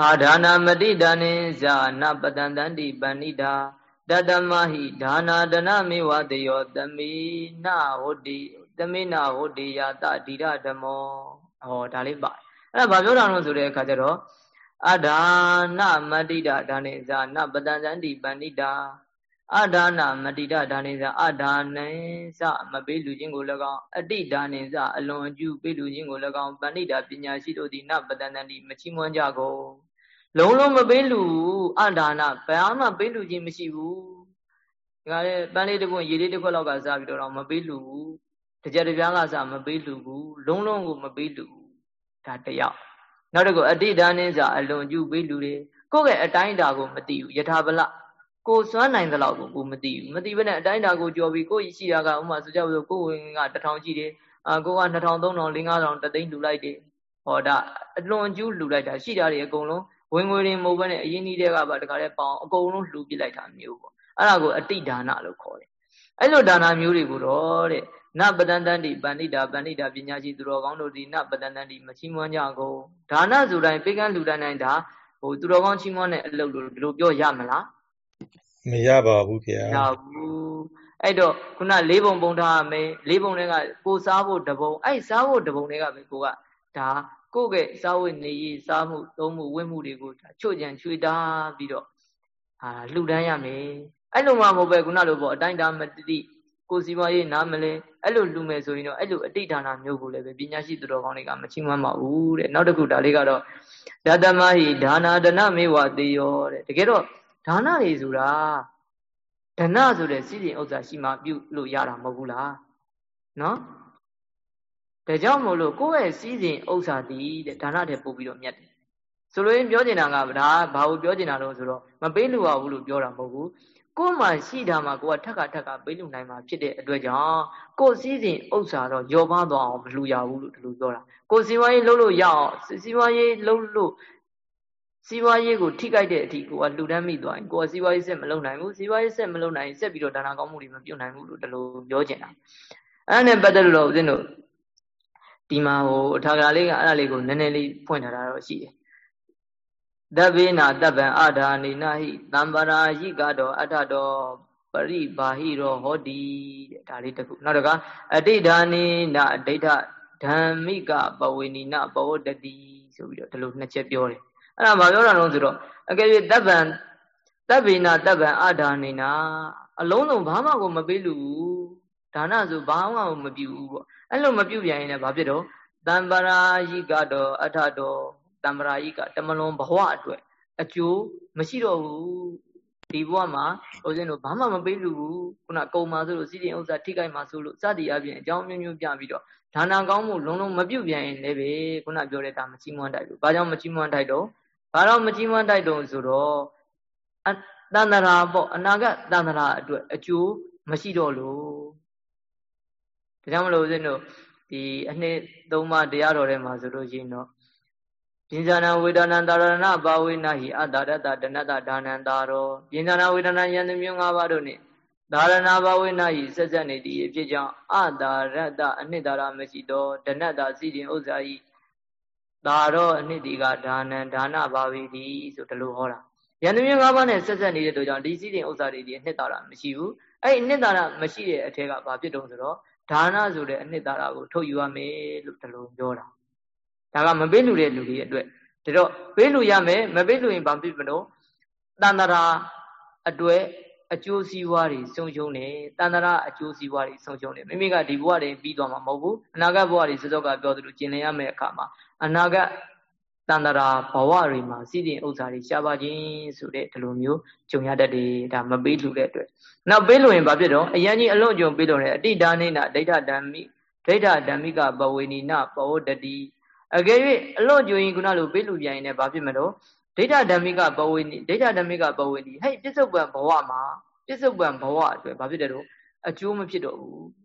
[SPEAKER 1] အာဒါနာမတိဒါနိဇာနပတံတန္တိပဏိတာ တတမဟိဒါနာဒနမေဝတယောသမိနာဝတ္တိသမိနာဝတ္တိယတဓိရဓမောဟောဒါလေးပါအဲ့ဒါဘာပြောတာလို့ဆိုတဲ့အခါကျတော့အဒါနမတိတဒါနေဇာနပတံဇန္တိပဏိတာအဒါနမတိတဒါနေဇာအဒါနေဇမပေးလူချင်းကို၎င်းအတိဒါနေဇအလွန်အကျူပေးလူချင်းကို၎င်းပဏိတာပညာရှိတို့သည်နပတံဇန္တိမချီးမွမ်းကြကုန် လုံးလုံးမပေးလူအဒါနဘာမှပေးလူချင်းမရှိဘူးဒါကြတဲ့ပန်းလေးတစ်ခွန်းရေလေးတစ်ခွက်လောက်ကစားပြီးတော့မပေးလူဘူးတကြက်တပြားကစားမပေးလူဘူးလုံးလုံးကိုမပေးလူဒါတယောက်နောက်တစ်ခုအတိဒါနင်းစာအလွန်ကျူပေးလူတွေကိုယ့်ရဲ့အတိုင်းအတာကိုမသိဘူးယထာပလကိုစွမ်းနိုင်သလောက်ကိုကိုမသိဘူးမသိဘဲနဲ့အတိုင်းအတာကိုကြော်ပြီးကိုယ့်ရှိတာကဥမာဆိုကြပါစို့ကိုယ်ဝင်က1000ရှိတယ်အာကိုက2000 3000 5000တသိန်းလူလိုက်တယ်ဟောဒါအလွန်ကျူးလူလိုက်တာရှိတာတွေအကုန်လုံး ဝင်ငွေတွေမဟုတ်ဘဲနဲ့အရင်ကြီးတဲ့ကပါတခါတည်းပေါအောင်အကုန်လုံးလှူပစ်လိုက်တာမျိုးပေါ့အဲ့ဒါကိုအတိဒါနလို့ခေါ်တယ်အဲ့လိုဒါနမျိုးတွေကိုတော့တဲ့နပတန်တန်တိပန္တိတာပန္တိတာပညာရှိသူတော်ကောင်းတို့သည်နပတန်တန်တိမချီးမွမ်းကြကုန်ဒါနဆိုတိုင်းပေကန်းလူတန်းတိုင်းဒါဟိုသူတော်ကောင်းချီးမွမ်းတဲ့အလုပ်လို့ဒီလိုပြောရမလား
[SPEAKER 3] မရပါဘူးခင်
[SPEAKER 1] ဗျာမရဘူးအဲ့တော့ခုနလေးပုံပုံထားမယ်လေးပုံတွေကကိုစားဖို့တပုံအဲ့စားဖို့တပုံတွေကပဲကိုကဒါ ကိုယ့်ရဲ့စားဝတ်နေရေးစားမှုသုံးမှုဝတ်မှုတွေကိုချို့ကြံချွေတာပြီးတော့အာလှူဒန်းရမယ်အဲ့လိုမှမဟုတ်ပဲခုနလိုပေါ့အတိုင်းတာမတိကိုစီပွားရေးနားမလဲအဲ့လိုလူမယ်ဆိုရင်တော့အဲ့လိုအတိတ်ဒါနမျိုးကိုလည်းပဲပညာရှိသူတော်ကောင်းတွေကမချီးမွမ်းပါဘူးတဲ့နောက်တစ်ခုဒါလေးကတော့ဒတမဟိဒါနာဒနမေဝတေယောတဲ့တကယ်တော့ဒါနတွေဆိုတာဒနဆိုတဲ့စီစဉ်ဥစ္စာရှိမှပြုလို့ရတာမဟုတ်ဘူးလားနော် ဒါကြောင့်မို့လို့ကိုယ့်ရဲ့စီစဉ်ဥစ္စာတည်တဲ့ဒါနတဲ့ပို့ပြီးတော့မြတ်တယ်ဆိုလိုရင်းပြောချင်တာကဒါဘာကိုပြောချင်တာလို့ဆိုတော့မပေးလို့ရဘူးလို့ပြောတာမဟုတ်ဘူးကိုယ်မှရှိတာမှကိုကထက်ကထက်ကပေးလူနိုင်မှာဖြစ်တဲ့အတွက်ကြောင့်ကိုယ်စည်းစဉ်ဥစ္စာတော့ယောပါသွားအောင်မလှူရဘူးလို့ဒီလိုပြောတာကိုယ်စီဝါရေးလှုပ်လို့ရအောင်စီဝါရေးလှုပ်လို့စီဝါရေးကိုထိခိုက်တဲ့အထိကိုကလှူဒန်းမိသွားရင်ကိုယ်စီဝါရေးဆက်မလုပ်နိုင်ဘူးစီဝါရေးဆက်မလုပ်နိုင်ရင်ဆက်ပြီးတော့ဒါနာကောင်းမှုတွေမပြုတ်နိုင်ဘူးလို့ဒီလိုပြောချင်တာအဲ့ဒါနဲ့ပတ်သက်လို့ဦးဇင်းတို့ ဒီမှာဟိုအထာကလေးကအဲ့ဒါလေးကိုနည်းနည်းလေးဖွင့်ထားတာတော့ရှိတယ်တဗ္ဗေနာတပ္ပံအာဓာနိနာဟိတံပရာဟိကတော့အထတော်ပရိဘာဟိရောဟောတိတဲ့ဒါလေးတစ်ခုနောက်တကအဋိဌာနိနအဋိဌဓမ္မိကပဝေနိနပဝတတိဆိုပြီးတော့ဒီလိုနှစ်ချက်ပြောတယ်အဲ့ဒါဘာပြောတာလဲဆိုတော့အကယ်၍တပ္ပံတဗ္ဗေနာတပ္ပံအာဓာနိနာအလုံးစုံဘာမှကိုမပေးလို့ဒါနဆိုဘာမှကိုမပြုဘူးပေါ့ အဲ့လိုမပြုပြန်ရင်လည်းဘာဖြစ်တော့တံပရာဟိကတော့အထတော်တံပရာဟိကတမလွန်ဘဝအတွက်အကျိုးမရှိတော့ဘူးဒီဘဝမှာဦးဇင်းတို့ဘာမှမပေးလို့ဘူးခုနကုံမှာဆိုလို့စီးတင်ဥစ္စာထိခိုက်မှာဆိုလို့စသည်အပြင်အကြောင်းမျိုးမျိုးပြပြီးတော့ဒါနာကောင်းမှုလုံးလုံးမပြုတ်ပြန်ရင်လည်းပဲခုနပြောတဲ့ဒါမချီးမွမ်းတိုက်ဘူးဘာကြောင့်မချီးမွမ်းတိုက်တော့ဘာတော့မချီးမွမ်းတိုက်တော့ဆိုတော့အတန္တရာပေါ့အနာဂတ်တန္တရာအတွက်အကျိုးမရှိတော့လို့ ဒါကြောင့်မလို့ဦးဇင်းတို့ဒီအနှစ်သုံးပါးတရားတော်ထဲမှာဆိုလို့ရှိရင်တော့ပြင်းဇာနာဝေဒနာတာရဏဘာဝေနဟိအတ္တရတ္တဒနတ္တဒါနံတာရောပြင်းဇာနာဝေဒနာယန္တမျိုး၅ပါးတို့နှင့်ဒါရဏဘာဝေနဟိဆက်ဆက်နေသည့်အဖြစ်ကြောင့်အတ္တရတ္တအနှစ်သာရမရှိသောဒနတ္တစီရင်ဥစ္စာဤဒါရောအနှစ်ဒီကဒါနံဒါနဘာဝေတိဆိုဒီလိုဟောတာယန္တမျိုး၅ပါးနဲ့ဆက်ဆက်နေတဲ့တို့ကြောင့်ဒီစီရင်ဥစ္စာတွေဒီအနှစ်သာရမရှိဘူးအဲ့ဒီအနှစ်သာရမရှိတဲ့အထက်ကဘာဖြစ်တုံးဆိုတော့ ဒါနဆိုတဲ့အနှစ်သာရကိုထုတ်ယူရမယ်လို့ဒီလိုပြောတာဒါကမပေးလူတဲ့လူတွေအတွက်ဒါတော့ပေးလူရမယ်မပေးလူရင်ဘာဖြစ်မလို့တန်တရာအတွက်အကျိုးစီးပွားတွေဆုံးရှုံးတယ်တန်တရာအကျိုးစီးပွားတွေဆုံးရှုံးတယ်မိမိကဒီဘဝတွေပြီးသွားမှာမဟုတ်ဘူးအနာဂတ်ဘဝတွေစေစောကပြောသလိုကျင်လည်ရမယ့်အခါမှာအနာဂတ် တန်တရာဘဝတွေမှာစီးတင်ဥစ္စာတွေရှားပါခြင်းဆိုတဲ့ဒီလိုမျိုးကြုံရတတ်တယ်ဒါမပေးလူတဲ့အတွက်နောက်ပေးလို့ရင်ဘာဖြစ်တော့အရင်ကြီးအလွန်ကြုံပေးလို့ရတယ်အတိဒါနိနာဒိဋ္ဌဓမ္မိဒိဋ္ဌဓမ္မိကပဝေနိနပဝတတိအကယ်၍အလွန်ကြုံရင်ခုနလိုပေးလူပြန်ရင်လည်းဘာဖြစ်မလို့ဒိဋ္ဌဓမ္မိကပဝေနိဒိဋ္ဌဓမ္မိကပဝေနိဟဲ့ပြစ္ဆုတ်ပံဘဝမှာပြစ္ဆုတ်ပံဘဝအတွက်ဘာဖြစ်တယ်တော့အကျိုးမဖြစ်တော့ဘူး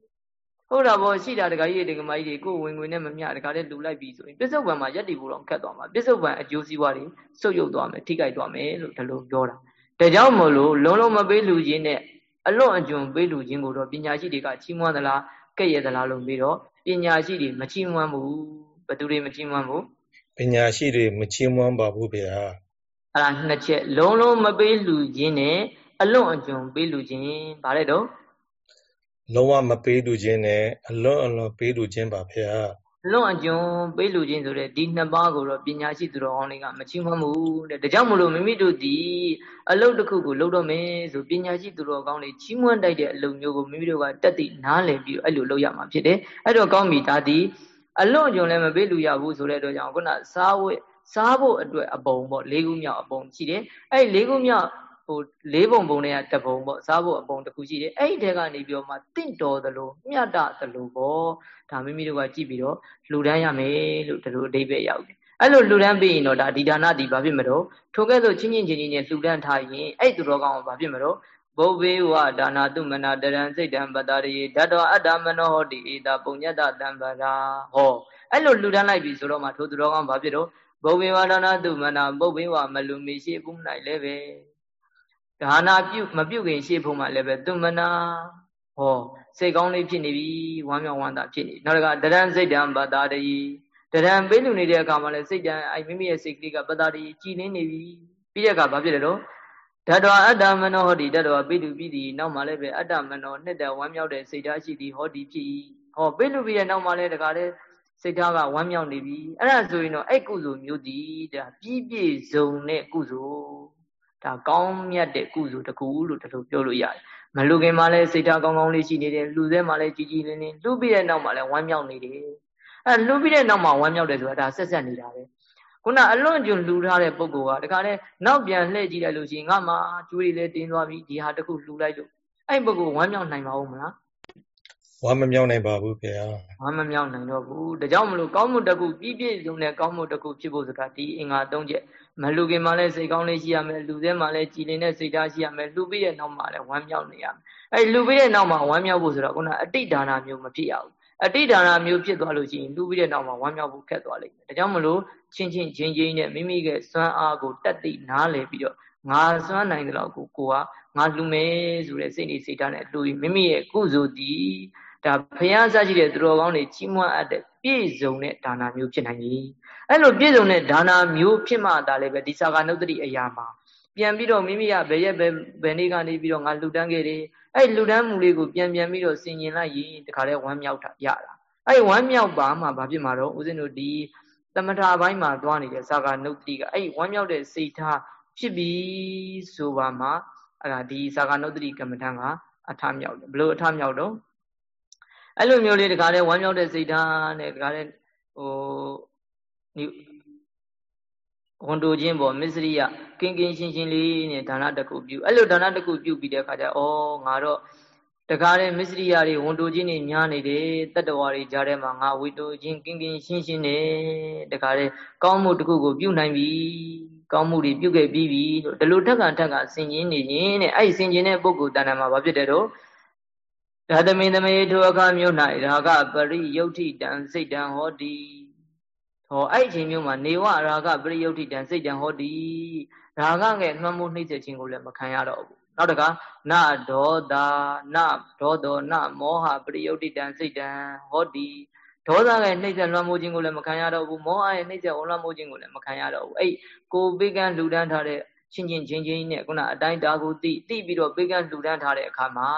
[SPEAKER 1] ဟုတ်တာပေါ့ရှိတာတခါကြီးတွေတခါမကြီးတွေကိုဝင်ငွေနဲ့မမျှတခါတည်းလူလိုက်ပြီဆိုရင်ပြစ္ဆုတ်ပံမှာရက်တည်ဖို့တော့ခက်သွားမှာပြစ္ဆုတ်ပံအကျိုးစီးပွားတွေဆုတ်ယုတ်သွားမယ်ထိခိုက်သွားမယ်လို့ဒီလိုပြောတာဒါကြောင့်မို့လို့လုံးလုံးမပေးလူချင်းနဲ့အလွန်အကျွံပေးလူချင်းကိုတော့ပညာရှိတွေကချီးမွမ်းသလားကဲ့ရဲ့သလားလို့ပြီးတော့ပညာရှိတွေမချီးမွမ်းဘူးဘသူတွေမချီးမွမ်းဘူး
[SPEAKER 3] ပညာရှိတွေမချီးမွမ်းပါဘူးဗျာ
[SPEAKER 1] အဲ့ဒါနှစ်ချက်လုံးလုံးမပေးလူချင်းနဲ့အလွန်အကျွံပေးလူချင်းဗါတဲ့တော့
[SPEAKER 3] လုံးဝမပေးလူချင်းနဲ့အလွန်အလွန်ပေးလူချင်းပါဗျာ
[SPEAKER 1] လွန်အကျွံပေးလူချင်းဆိုတဲ့ဒီနှစ်ပါးကိုတော့ပညာရှိသူတော်ကောင်းတွေကမချီးမွမ်းဘူးတဲ့ဒါကြောင့်မလို့မိမိတို့ဒီအလုပ်တစ်ခုကိုလုပ်တော့မယ်ဆိုပညာရှိသူတော်ကောင်းတွေချီးမွမ်းတိုက်တဲ့အလုပ်မျိုးကိုမိမိတို့ကတက်တည်နားလည်ပြီးအဲ့လိုလုပ်ရမှာဖြစ်တယ်အဲ့တော့ကောင်းပြီဒါဒီအလွန်အကျွံလည်းမပေးလူရဘူးဆိုတဲ့အတွက်ကြောင့်ခုနစားဝတ်စားဖို့အတွက်အပုံပေါ့၄ခုမြောက်အပုံရှိတယ်အဲ့၄ခုမြောက် ဟိုလေးပုံပုံတွေကတပုံပေါ့စားဖို့အပုံတစ်ခုရှိတယ်အဲ့ဒီတဲကနေပြီးတော့မှတင့်တော်သလိုမြတ်တာသလိုပေါ့ဒါမိမိတို့ကကြည့်ပြီးတော့လှူဒန်းရမယ်လို့ဒီလိုအဓိပ္ပာယ်ရောက်တယ်အဲ့လိုလှူဒန်းပြီးရင်တော့ဒါဒီဒါနဒီဘာဖြစ်မလို့ထိုကဲ့သို့ချင်းချင်းချင်းချင်းလှူဒန်းထားရင်အဲ့သူတော်ကောင်းကဘာဖြစ်မလို့ဘုဗ္ဗေဝဒါနာတုမနာတရံစိတ်တံပတ္တရိဓာတောအတ္တမနောဟောတိဧတာပုညတတံပရာဟောအဲ့လိုလှူဒန်းလိုက်ပြီဆိုတော့မှထိုသူတော်ကောင်းဘာဖြစ်တော့ဘုဗ္ဗေဝဒါနာတုမနာဘုဗ္ဗေဝမလူမီရှိဘူးနိုင်လည်းပဲ ဒါနာပြုမပြုခင်ရှေ့ဖို့မှလည်းပဲသူမနာဟောစိတ်ကောင်းလေးဖြစ်နေပြီဝမ်းမြောက်ဝမ်းသာဖြစ်နေနောက်တစ်ခါတရံစိတ်တံပတ္တာတည်းတရံပေးလူနေတဲ့အခါမှာလည်းစိတ်တံအဲမိမိရဲ့စိတ်ကလေးကပတ္တာတည်းကြည်နေနေပြီပြီးတဲ့အခါဘာဖြစ်လဲတော့ဓာတဝအတ္တမနောဟောတိဓာတဝပိတုပိတိနောက်မှလည်းပဲအတ္တမနောနှစ်တဝမ်းမြောက်တဲ့စိတ်ဓာတ်ရှိသည်ဟောတိဖြစ်ဟောပိလူပြီးတဲ့နောက်မှလည်းတခါလေစိတ်ဓာတ်ကဝမ်းမြောက်နေပြီအဲ့ဒါဆိုရင်တော့အဲ့ကုသိုလ်မျိုးတည်ဒါပြည့်ပြည့်စုံတဲ့ကုသိုလ် ဒါကောင်းမြတ်တဲ့ကုသိုလ်တစ်ခုလို့ဒီလိုပြောလို့ရတယ်မလူခင်မှာလည်းစိတ်ထားကောင်းကောင်းလေးရှိနေတယ်လှူသေးမှာလည်းကြီးကြီးလင်းလင်းလှူပြီးတဲ့နောက်မှာလည်းဝမ်းမြောက်နေတယ်အဲလှူပြီးတဲ့နောက်မှာဝမ်းမြောက်တယ်ဆိုတာဒါဆက်ဆက်နေတာပဲခုနအလွန်ကျွလှူထားတဲ့ပုံကောကတခါလဲနောက်ပြန်လှည့်ကြည့်လိုက်လို့ရှိရင်ငါမှကျွေးတွေလည်းတင်းသွားပြီဒီဟာတခုလှူလိုက်လို့အဲ့ပုံကောဝမ်းမြောက်နိုင်ပါဦးမလား
[SPEAKER 3] ဝါမမြောက်နိုင်ပါဘူးဗျာ
[SPEAKER 1] ဝါမမြောက်နိုင်တော့ဘူးဒါကြောင့်မလို့ကောင်းမှုတစ်ခုပြည့်ပြည့်စုံတဲ့ကောင်းမှုတစ်ခုဖြစ်ဖို့ဆိုတာဒီအင်္ဂါ၃ချက် မလူခင်မှလည်းစိတ်ကောင်းလေးရှိရမယ်လူသေးမှလည်းကြည်လင်တဲ့စိတ်ဓာတ်ရှိရမယ်လူပြီးတဲ့နောက်မှလည်းဝမ်းမြောက်နေရမယ်အဲလူပြီးတဲ့နောက်မှဝမ်းမြောက်ဖို့ဆိုတော့ခုနအတိဒါနာမျိုးမဖြစ်ရဘူးအတိဒါနာမျိုးဖြစ်သွားလို့ရှိရင်လူပြီးတဲ့နောက်မှဝမ်းမြောက်ဖို့ခက်သွားလိမ့်မယ်ဒါကြောင့်မလို့ချင်းချင်းချင်းချင်းနဲ့မိမိရဲ့စွမ်းအားကိုတက်သိနားလည်ပြီးတော့ငါစွမ်းနိုင်တဲ့လောက်ကိုကိုကငါလူမယ်ဆိုတဲ့စိတ်နေစိတ်ဓာတ်နဲ့လူမိမိရဲ့ကုသိုလ်ဒီဒါဘုရားစရှိတဲ့သူတော်ကောင်းတွေကြီးမွမ်းအပ်တဲ့ပြည့်စုံတဲ့ဒါနာမျိုးဖြစ်နိုင်ပြီ အဲ့လိုပြည့်စုံတဲ့ဒါနာမျိုးဖြစ်မှသာလည်းပဲဒီစာကနုတ္တိအရာမှာပြန်ပြီးတော့မိမိကဘယ်ရက်ဘယ်ဘယ်နေ့ကနေပြီးတော့ငါလှူဒန်းခဲ့တယ်အဲ့လှူဒန်းမှုလေးကိုပြန်ပြန်ပြီးတော့ဆင်ញင်လိုက်ရင်တခါလဲဝမ်းမြောက်တာရတာအဲ့ဝမ်းမြောက်ပါမှဘာဖြစ်မှာတော့ဦးဇင်းတို့ဒီသမထဘိုင်းမှာသွားနေတဲ့စာကနုတ္တိကအဲ့ဝမ်းမြောက်တဲ့စိတ်ထားဖြစ်ပြီဆိုပါမှအဲ့ဒါဒီစာကနုတ္တိကမ္မထံကအထမြောက်တယ်ဘလို့အထမြောက်တော့အဲ့လိုမျိုးလေးတခါလဲဝမ်းမြောက်တဲ့စိတ်ထားနဲ့တခါလဲဟို ဝန်တိုခြင်းပေါ့မစ္စရိယကင်းကင်းရှင်းရှင်းလေးနဲ့ဒါနတခုပြုအဲ့လိုဒါနတခုပြုပြီးတဲ့အခါကျဩငါတော့တကားတဲ့မစ္စရိယတွေဝန်တိုခြင်းတွေများနေတယ်တတ္တဝါတွေကြားထဲမှာငါဝေတိုခြင်းကင်းကင်းရှင်းရှင်းနဲ့တကားတဲ့ကောင်းမှုတခုကိုပြုနိုင်ပြီကောင်းမှုတွေပြုခဲ့ပြီးပြီလို့ဒီလိုထက်ကထက်ကဆင်ခြင်နေရင်တဲ့အဲ့ဆင်ခြင်တဲ့ပုဂ္ဂိုလ်တဏ္ဍာမှာဘာဖြစ်တယ်တော့ဓာတမိန်သမေထိုအခါမျိုး၌ရာဂပရိယုတ်ထိတံစိတ်တံဟောတိ ဟောအဲ့အချိန်မျိုးမှာနေဝရာဂပရိယုတ်ထိတံစိတ်တံဟောတိရာဂငယ်နှမ်းမှုနှိမ့်ဆက်ခြင်းကိုလည်းမခံရတော့ဘူးနောက်တကနဒေါသနဒေါသောနမောဟပရိယုတ်တိတံစိတ်တံဟောတိဒေါသရဲ့နှိမ့်ဆက်လွှမ်းမိုးခြင်းကိုလည်းမခံရတော့ဘူးမောဟရဲ့နှိမ့်ဆက်လွှမ်းမိုးခြင်းကိုလည်းမခံရတော့ဘူးအဲ့ကိုပိကံလူဒန်းထားတဲ့ချင်းချင်းချင်းချင်းနဲ့ခုနအတိုင်းတာကိုတိတိပြီးတော့ပိကံလူဒန်းထားတဲ့အခါမှာ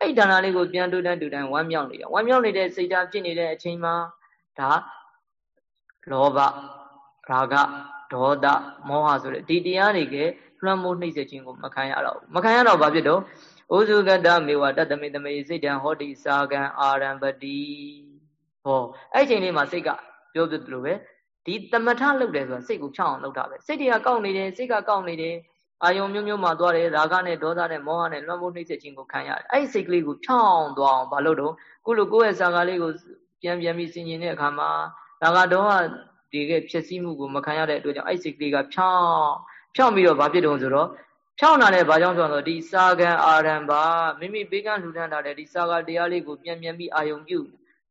[SPEAKER 1] အဲ့ဒါနာလေးကိုပြန်တူတန်းတူတန်းဝမ်းမြောက်နေတာဝမ်းမြောက်နေတဲ့စိတ်ဓာတ်ဖြစ်နေတဲ့အချိန်မှာဒါ လောဘရာဂဒေါသမောဟဆိုတဲ့ဒီတရားတွေကလွှမ်းမိုးနှိမ့်ဆက်ခြင်းကိုမခံရတော့ဘူးမခံရတော့ဘာဖြစ်တော့ဥစုကတမေဝတတမေတမေစိတ်တံဟောတိစာကံအာရံပတိဟောအဲ့ချိန်လေးမှာစိတ်ကပြောပြသလိုပဲဒီတမထလုပ်တယ်ဆိုတာစိတ်ကိုဖြောင်းအောင်လုပ်တာပဲစိတ်တွေကကောက်နေတယ်စိတ်ကကောက်နေတယ်အာယုံမျိုးမျိုးမှာသွားတယ်ရာဂနဲ့ဒေါသနဲ့မောဟနဲ့လွှမ်းမိုးနှိမ့်ဆက်ခြင်းကိုခံရတယ်အဲ့ဒီစိတ်ကလေးကိုဖြောင်းသွားအောင်ဘာလို့တော့ခုလိုကိုယ့်ရဲ့စာကားလေးကိုပြန်ပြန်ပြီးစဉ်းကျင်တဲ့အခါမှာ ရာဂဒေါသဒီကဖြစ်စည်းမှုကိုမခံရတဲ့အတွက်ကြောင့်အဲ့စိတ်ကလေးကဖြောင်းဖြောင်းပြီးတော့ဘာဖြစ်တုံးဆိုတော့ဖြောင်းလာတဲ့ဘာကြောင့်ဆိုတော့ဒီစာကံအာရံပါမိမိဘေးကလှူဒန်းထားတဲ့ဒီစာကတရားလေးကိုပြန်ပြန်ပြီးအာယုံပြု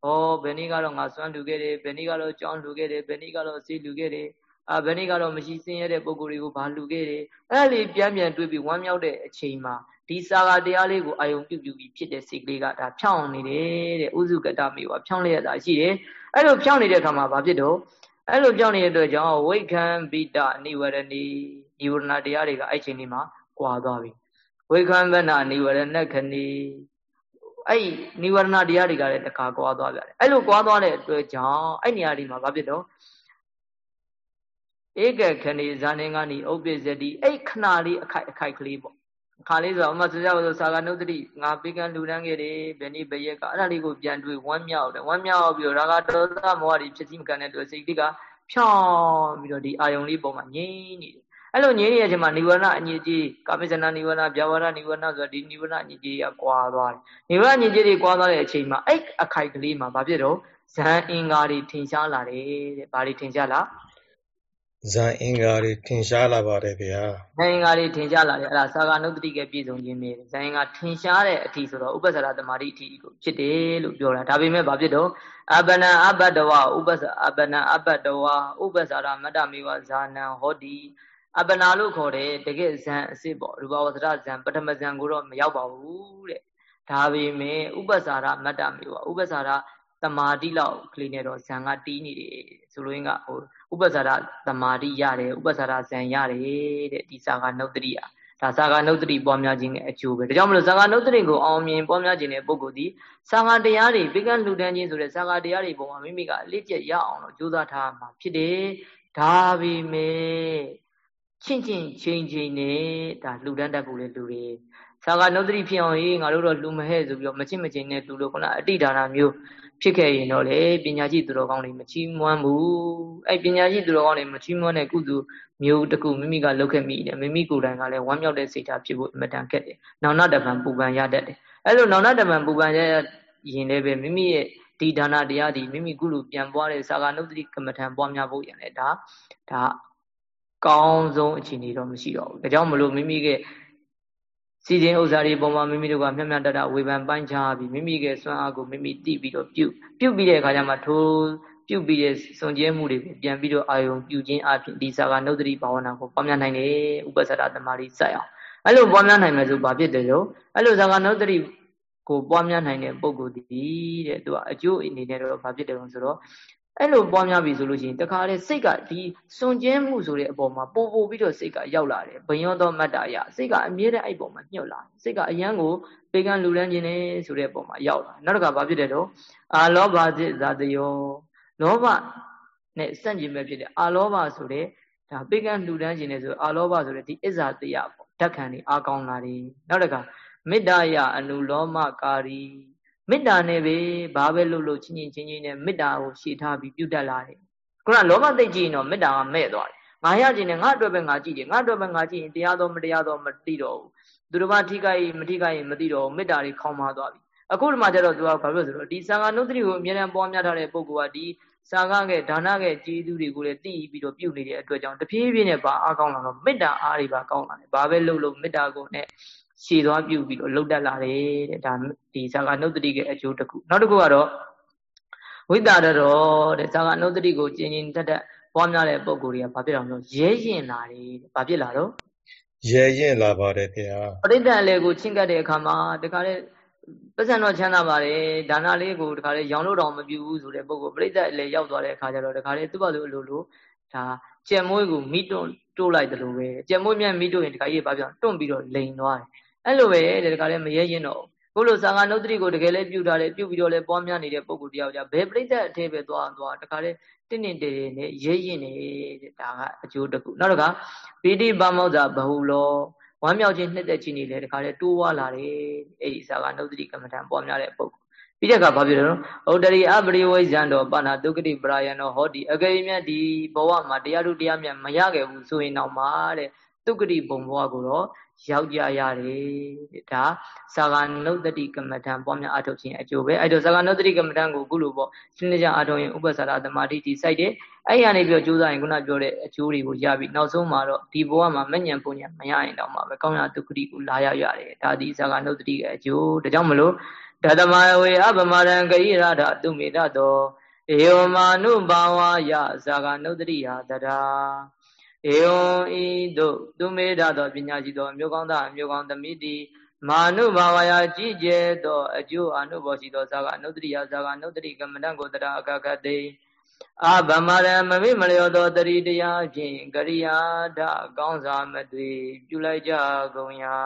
[SPEAKER 1] ဩဘယ်နည်းကတော့ငါစွမ်းလှူခဲ့တယ်ဘယ်နည်းကတော့ကြောင်းလှူခဲ့တယ်ဘယ်နည်းကတော့စီလှူခဲ့တယ်အာဘယ်နေ့ကတော့မရှိစင်းရတဲ့ပုံကိုယ်တွေကိုဘာလှူခဲ့တယ်အဲ့ဒါလေးပြန်ပြန်တွေးပြီးဝမ်းမြောက်တဲ့အချိန်မှာဒီစာကတရားလေးကိုအာယုံပြုတ်ပြုတ်ပြီးဖြစ်တဲ့စိတ်ကလေးကဒါဖြောင်းနေတယ်တဲ့ဥစုကတမေဝဖြောင်းလျက်တာရှိတယ် အဲ့လိုဖြောင်းနေတဲ့အခါမှာဘာဖြစ်တော့အဲ့လိုပြောင်းနေတဲ့အတွက်ကြောင့်ဝိခံပိတနိဝရဏီနိဝရဏတရားတွေကအဲ့ချိန်လေးမှာကွာသွားပြီဝိခံဗနာနိဝရဏခဏီအဲ့နိဝရဏတရားတွေကလည်းတခါကွာသွားပြန်တယ်အဲ့လိုကွာသွားတဲ့အတွက်ကြောင့်အဲ့နေရာဒီမှာဘာဖြစ်တော့ဧကခဏီဇာနေငါနီဥပ္ပဇတိအဲ့ခဏလေးအခိုက်အခိုက်ကလေးပေါ့ ခါလေးဆိုတော့အမဆရာဆိုစာကနုဒ္တိငါပိကံလူတန်းခဲ့တယ်ဘယ်နည်းဘယ်ရက်ကအဲ့ဒါလေးကိုပြန်တွေ့ဝမ်းမြောက်တယ်ဝမ်းမြောက်ပြီးတော့ရာဂဒေါသမောဟတွေဖြစ်စီမကန်တဲ့အတွက်စိတ်တွေကဖြောင်းပြီးတော့ဒီအာယုံလေးပုံမှာငြိမ့်နေတယ်အဲ့လိုငြိမ့်နေတဲ့အချိန်မှာနိဝရဏအညစ်အကြေးကာမိဇဏနိဝရဏဗျာဝရနိဝရဏဆိုတော့ဒီနိဝရဏအညစ်အကြေးကကွာသွားတယ်နိဝရဏအညစ်အကြေးတွေကွာသွားတဲ့အချိန်မှာအဲ့အခိုက်ကလေးမှာဘာဖြစ်တော့ဇန်အင်္ဂါတွေထင်ရှားလာတယ်တဲ့ဘာတွေထင်ရှားလာ
[SPEAKER 3] ဇန်အင်္ဂါတွေထင်ရှားလာပါတယ်ဗျာ
[SPEAKER 1] ဇန်အင်္ဂါတွေထင်ရှားလာတယ်အဲ့ဒါသာဂနုတ္တိကပြည့်စုံခြင်းပဲဇန်အင်္ဂါထင်ရှားတဲ့အထိဆိုတော့ဥပ္ပစရသမารိအထိကိုဖြစ်တယ်လို့ပြောတာဒါပေမဲ့ဘာဖြစ်တော့အပနံအပတ္တဝဥပ္ပစအပနံအပတ္တဝဥပ္ပစရမတ္တမေဝဇာနံဟောတိအပနာလို့ခေါ်တယ်တကယ်ဇန်အစစ်ပေါ့ရူပဝသရဇန်ပထမဇန်ကိုတော့မရောက်ပါဘူးတဲ့ဒါပေမဲ့ဥပ္ပစာရမတ္တမေဝဥပ္ပစာရတမာတိလောက်ကလေးနဲ့တော့ဇန်ကတီးနေတယ်ဆိုလိုရင်းကဟို ဥပ္ပဇာရသမာဓိရတယ်ဥပ္ပဇာရဇံရတယ်တဲ့ဒီစာကနုတ္တိယဒါစာကနုတ္တိပွားများခြင်းရဲ့အကျိုးပဲဒါကြောင့်မလို့စာကနုတ္တိကိုအောင်မြင်ပွားများခြင်းတဲ့ပုဂ္ဂိုလ်ဒီစာကတရားတွေပိကံလှူဒန်းခြင်းဆိုတဲ့စာကတရားတွေပုံမှာမိမိကအလေးကျက်ရအောင်လို့ကြိုးစားထားမှာဖြစ်တယ်ဒါပေမဲ့ချင်းချင်းချင်းချင်းနဲ့ဒါလှူဒန်းတတ်ဖို့လေလူတွေစာကနုတ္တိဖြစ်အောင်ဟေးငါတို့တော့လူမဟဲ့ဆိုပြီးတော့မချင်းမချင်းနဲ့လူလို့ခုနအတိဒါနာမျိုး ဖြစ်ခဲ့ရင်တော့လေပညာရှိသူတော်ကောင်းတွေမချီးမွမ်းဘူးအဲ့ပညာရှိသူတော်ကောင်းတွေမချီးမွမ်းတဲ့ကုသိုလ်မျိုးတခုမိမိကလုပ်ခဲ့မိတယ်မိမိကိုယ်တိုင်ကလည်းဝမ်းမြောက်တဲ့စိတ်ဓာတ်ဖြစ်ဖို့အမတန်ခက်တယ်နောင်နာတပံပူပန်ရတတ်တယ်အဲ့လိုနောင်နာတပံပူပန်ရရင်လည်းပဲမိမိရဲ့ဒီဒါနတရားဒီမိမိကုလူပြန်ပွားတဲ့သာဂနုတ္တိကမ္မထံပွားများဖို့ရင်လည်းဒါဒါကောင်းဆုံးအခြေအနေတော့မရှိတော့ဘူးဒါကြောင့်မလို့မိမိရဲ့ စီစဉ်ဥစ္စာတွေပုံမှာမိမိတို့ကမျက်မျက်တတဝေဖန်ပိုင်းခြားပြီးမိမိရဲ့စွမ်းအားကိုမိမိသိပြီးတော့ပြုတ်ပြုတ်ပြီးတဲ့အခါကျမှထိုးပြုတ်ပြီးတဲ့စွန်ကျဲမှုတွေကိုပြန်ပြီးတော့အာယုံပြုခြင်းအပြင်ဒီစာကနုဒတိဘာဝနာကိုပွားများနိုင်တယ်ဥပ္ပစရသမารိစိုက်အောင်အဲ့လိုပွားများနိုင်မယ်ဆိုဘာဖြစ်တယ်လို့အဲ့လိုစာကနုဒတိကိုပွားများနိုင်တဲ့ပုံကိုယ်တည်တဲ့သူကအကျိုးအနေနဲ့တော့ဘာဖြစ်တယ်လို့ဆိုတော့ အဲ့လိုပွားများပြီဆိုလို့ရှိရင်တခါလေစိတ်ကဒီစွန်ကျဲမှုဆိုတဲ့အပေါ်မှာပို့ပို့ပြီးတော့စိတ်ကရောက်လာတယ်ဘယွန်းသောမတ္တရစိတ်ကအမြဲတမ်းအဲ့ပေါ်မှာညှို့လာစိတ်ကအယံကိုပေကံလူလန်းခြင်းနေဆိုတဲ့အပေါ်မှာရောက်လာနောက်တစ်ခါဘာဖြစ်တယ်တော့အာလောဘจิตဇာတယောလောဘနဲ့စန့်ကျင်မဲ့ဖြစ်တဲ့အာလောဘဆိုတဲ့ဒါပေကံလူလန်းခြင်းနေဆိုအာလောဘဆိုတဲ့ဒီအစ္ဆာတရားပေါ့ဓာတ်ခံနေအာကောင်းလာတယ်နောက်တစ်ခါမေတ္တာယအနုလောမကာရီ မေတ္တာနဲ့ပဲဘာပဲလုပ်လို့ချင်းချင်းချင်းချင်းနဲ့မေတ္တာကိုရှေ့ထားပြီးပြုတ်တက်လာတယ်ခုနလောဘသိကြည့်ရင်တော့မေတ္တာကမဲ့သွားတယ်ငါရခြင်းနဲ့ငါအတွက်ပဲငါကြည့်တယ်ငါအတွက်ပဲငါကြည့်ရင်တရားတော်မတရားတော်မသိတော့ဘူးသူတို့ဘာထိခိုက်မထိခိုက်ရင်မသိတော့ဘူးမေတ္တာတွေခေါင်းမာသွားပြီအခုဒီမှာကျတော့သူကဘာလို့ဆိုတော့ဒီသံဃာနုဒ္ဓတိကိုအမြဲတမ်းပွားများထားတဲ့ပုဂ္ဂိုလ်ကဒီစာကကဲဒါနကဲကျေးဇူးတွေကိုလည်းသိပြီးတော့ပြုနေတဲ့အတွက်ကြောင့်တဖြည်းဖြည်းနဲ့ဘာအားကောင်းလာတော့မေတ္တာအားတွေပါကောင်းလာတယ်ဘာပဲလုပ်လို့မေတ္တာကိုနဲ့ ရှည်သွားပြုပြီးတော့လှုပ်တက်လာတယ်တဲ့ဒါဒီဇာကနုတ္တိကအကျိုးတစ်ခုနောက်တစ်ခုကတော့ဝိတာရတော်တဲ့ဇာကနုတ္တိကိုကျင်ကျင်တက်တက်ပွားများတဲ့ပုံကိုယ်တွေကဘာဖြစ်အောင်လို့ရဲရင်လာတယ်ဘာဖြစ်လာတော့
[SPEAKER 3] ရဲရင်လာပါတယ်ခင်ဗျာ
[SPEAKER 1] ပရိသတ်လေးကိုချင်းကပ်တဲ့အခါမှာတခါလေပတ်စံတော့ချမ်းသာပါတယ်ဒါနလေးကိုတခါလေရောင်လို့တော့မပြူဘူးဆိုတဲ့ပုံကိုပရိသတ်လေးရောက်သွားတဲ့အခါကျတော့တခါလေသူ့ဘာလို့အလိုလိုဒါကြက်မွေးကိုမိတွန်းတိုးလိုက်တယ်လို့ပဲကြက်မွေးမြတ်မိတွန်းရင်တခါကြီးဘာပြောတွန့်ပြီးတော့လိန်သွားတယ် အဲ့လိုပဲတဲ့တခါလဲမရဲရင်တော့ကိုလိုသာငါနုဒတိကိုတကယ်လဲပြုထားတယ်ပြုပြီးတော့လဲပွားများနေတဲ့ပုံကိုတရားကြဘယ်ပြိဿအထဲပဲသွားသွားတခါလဲတင်းတင်းတဲတဲနဲ့ရဲရင်နေတဲ့ဒါကအကျိုးတစ်ခုနောက်တစ်ခါပိဋိပါမောဇ္ဇဘဟုလောဝမ်းမြောက်ခြင်းနှစ်သက်ခြင်းတွေလည်းတခါလဲတိုးဝါလာတယ်အဲ့ဒီသာကနုဒတိကမ္မထံပွားများတဲ့ပုံပြီးတဲ့အခါဘာဖြစ်လဲနော်ဩတရိအပရိဝိဇံတော်ပါဏဒုက္ခတိပရာယံတော်ဟောဒီအကယ်၍မြတ်ဒီဘဝမှာတရားထုတရားမြတ်မရခဲ့ဘူးဆိုရင်တော့မှတဲ့ဒုက္ခတိဘုံဘဝကိုတော့ ရောက်ကြရတယ်ဒါသာဂနုတ္တိကမ္မထံပွားများအထုတ်ခြင်းအကျိုးပဲအဲ့တော့သာဂနုတ္တိကမ္မထံကိုခုလိုပေါ့စနစ်ကြအထုတ်ရင်ဥပ္ပစာရသမာဓိတိစိုက်တယ်အဲ့ရနေပြီးကြိုးစားရင်ခုနပြောတဲ့အကျိုးတွေကိုရပြီနောက်ဆုံးမှာတော့ဒီဘဝမှာမညံပုံညံမရရင်တော့မှပဲကောင်းရဒုက္ခတိကိုလာရရတယ်ဒါဒီသာဂနုတ္တိရဲ့အကျိုးဒါကြောင့်မလို့ဓတမဝေအပမရံဂိရဒတုမေတတောဧဝမာနုဘာဝယသာဂနုတ္တိဟာတရာ ဧဝံဤသို့သူမေတသောပညာရှိသောမြို့ကောင်းသားမြို့ကောင်းသမီးတိမာနုဘာဝယာကြည်ကျဲသောအကျိုးအနုဘောရှိသောဇာကအနုတ္တိယဇာကအနုတ္တိကမ္မတံကိုတရာအကကတိအာဗမရမမိမလျောသောတတိတရားဖြင့်ကရိယာဒကောင်းစွာမသွေပြုလိုက်ကြကုန်ရာ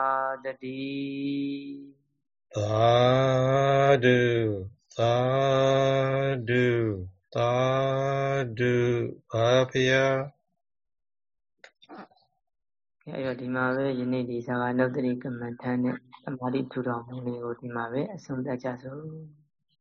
[SPEAKER 1] တည်း
[SPEAKER 3] သာဓုသာဓုသာဓုဘာဖျား
[SPEAKER 1] အဲ့တော့ဒီမှာပဲယနေ့ဒီဇာကနုတ္တိကမ္မထန်နဲ့သမာဓိထူထောင်မှုလေးကိုဒီမှာပဲအဆုံးသတ်ကြစို့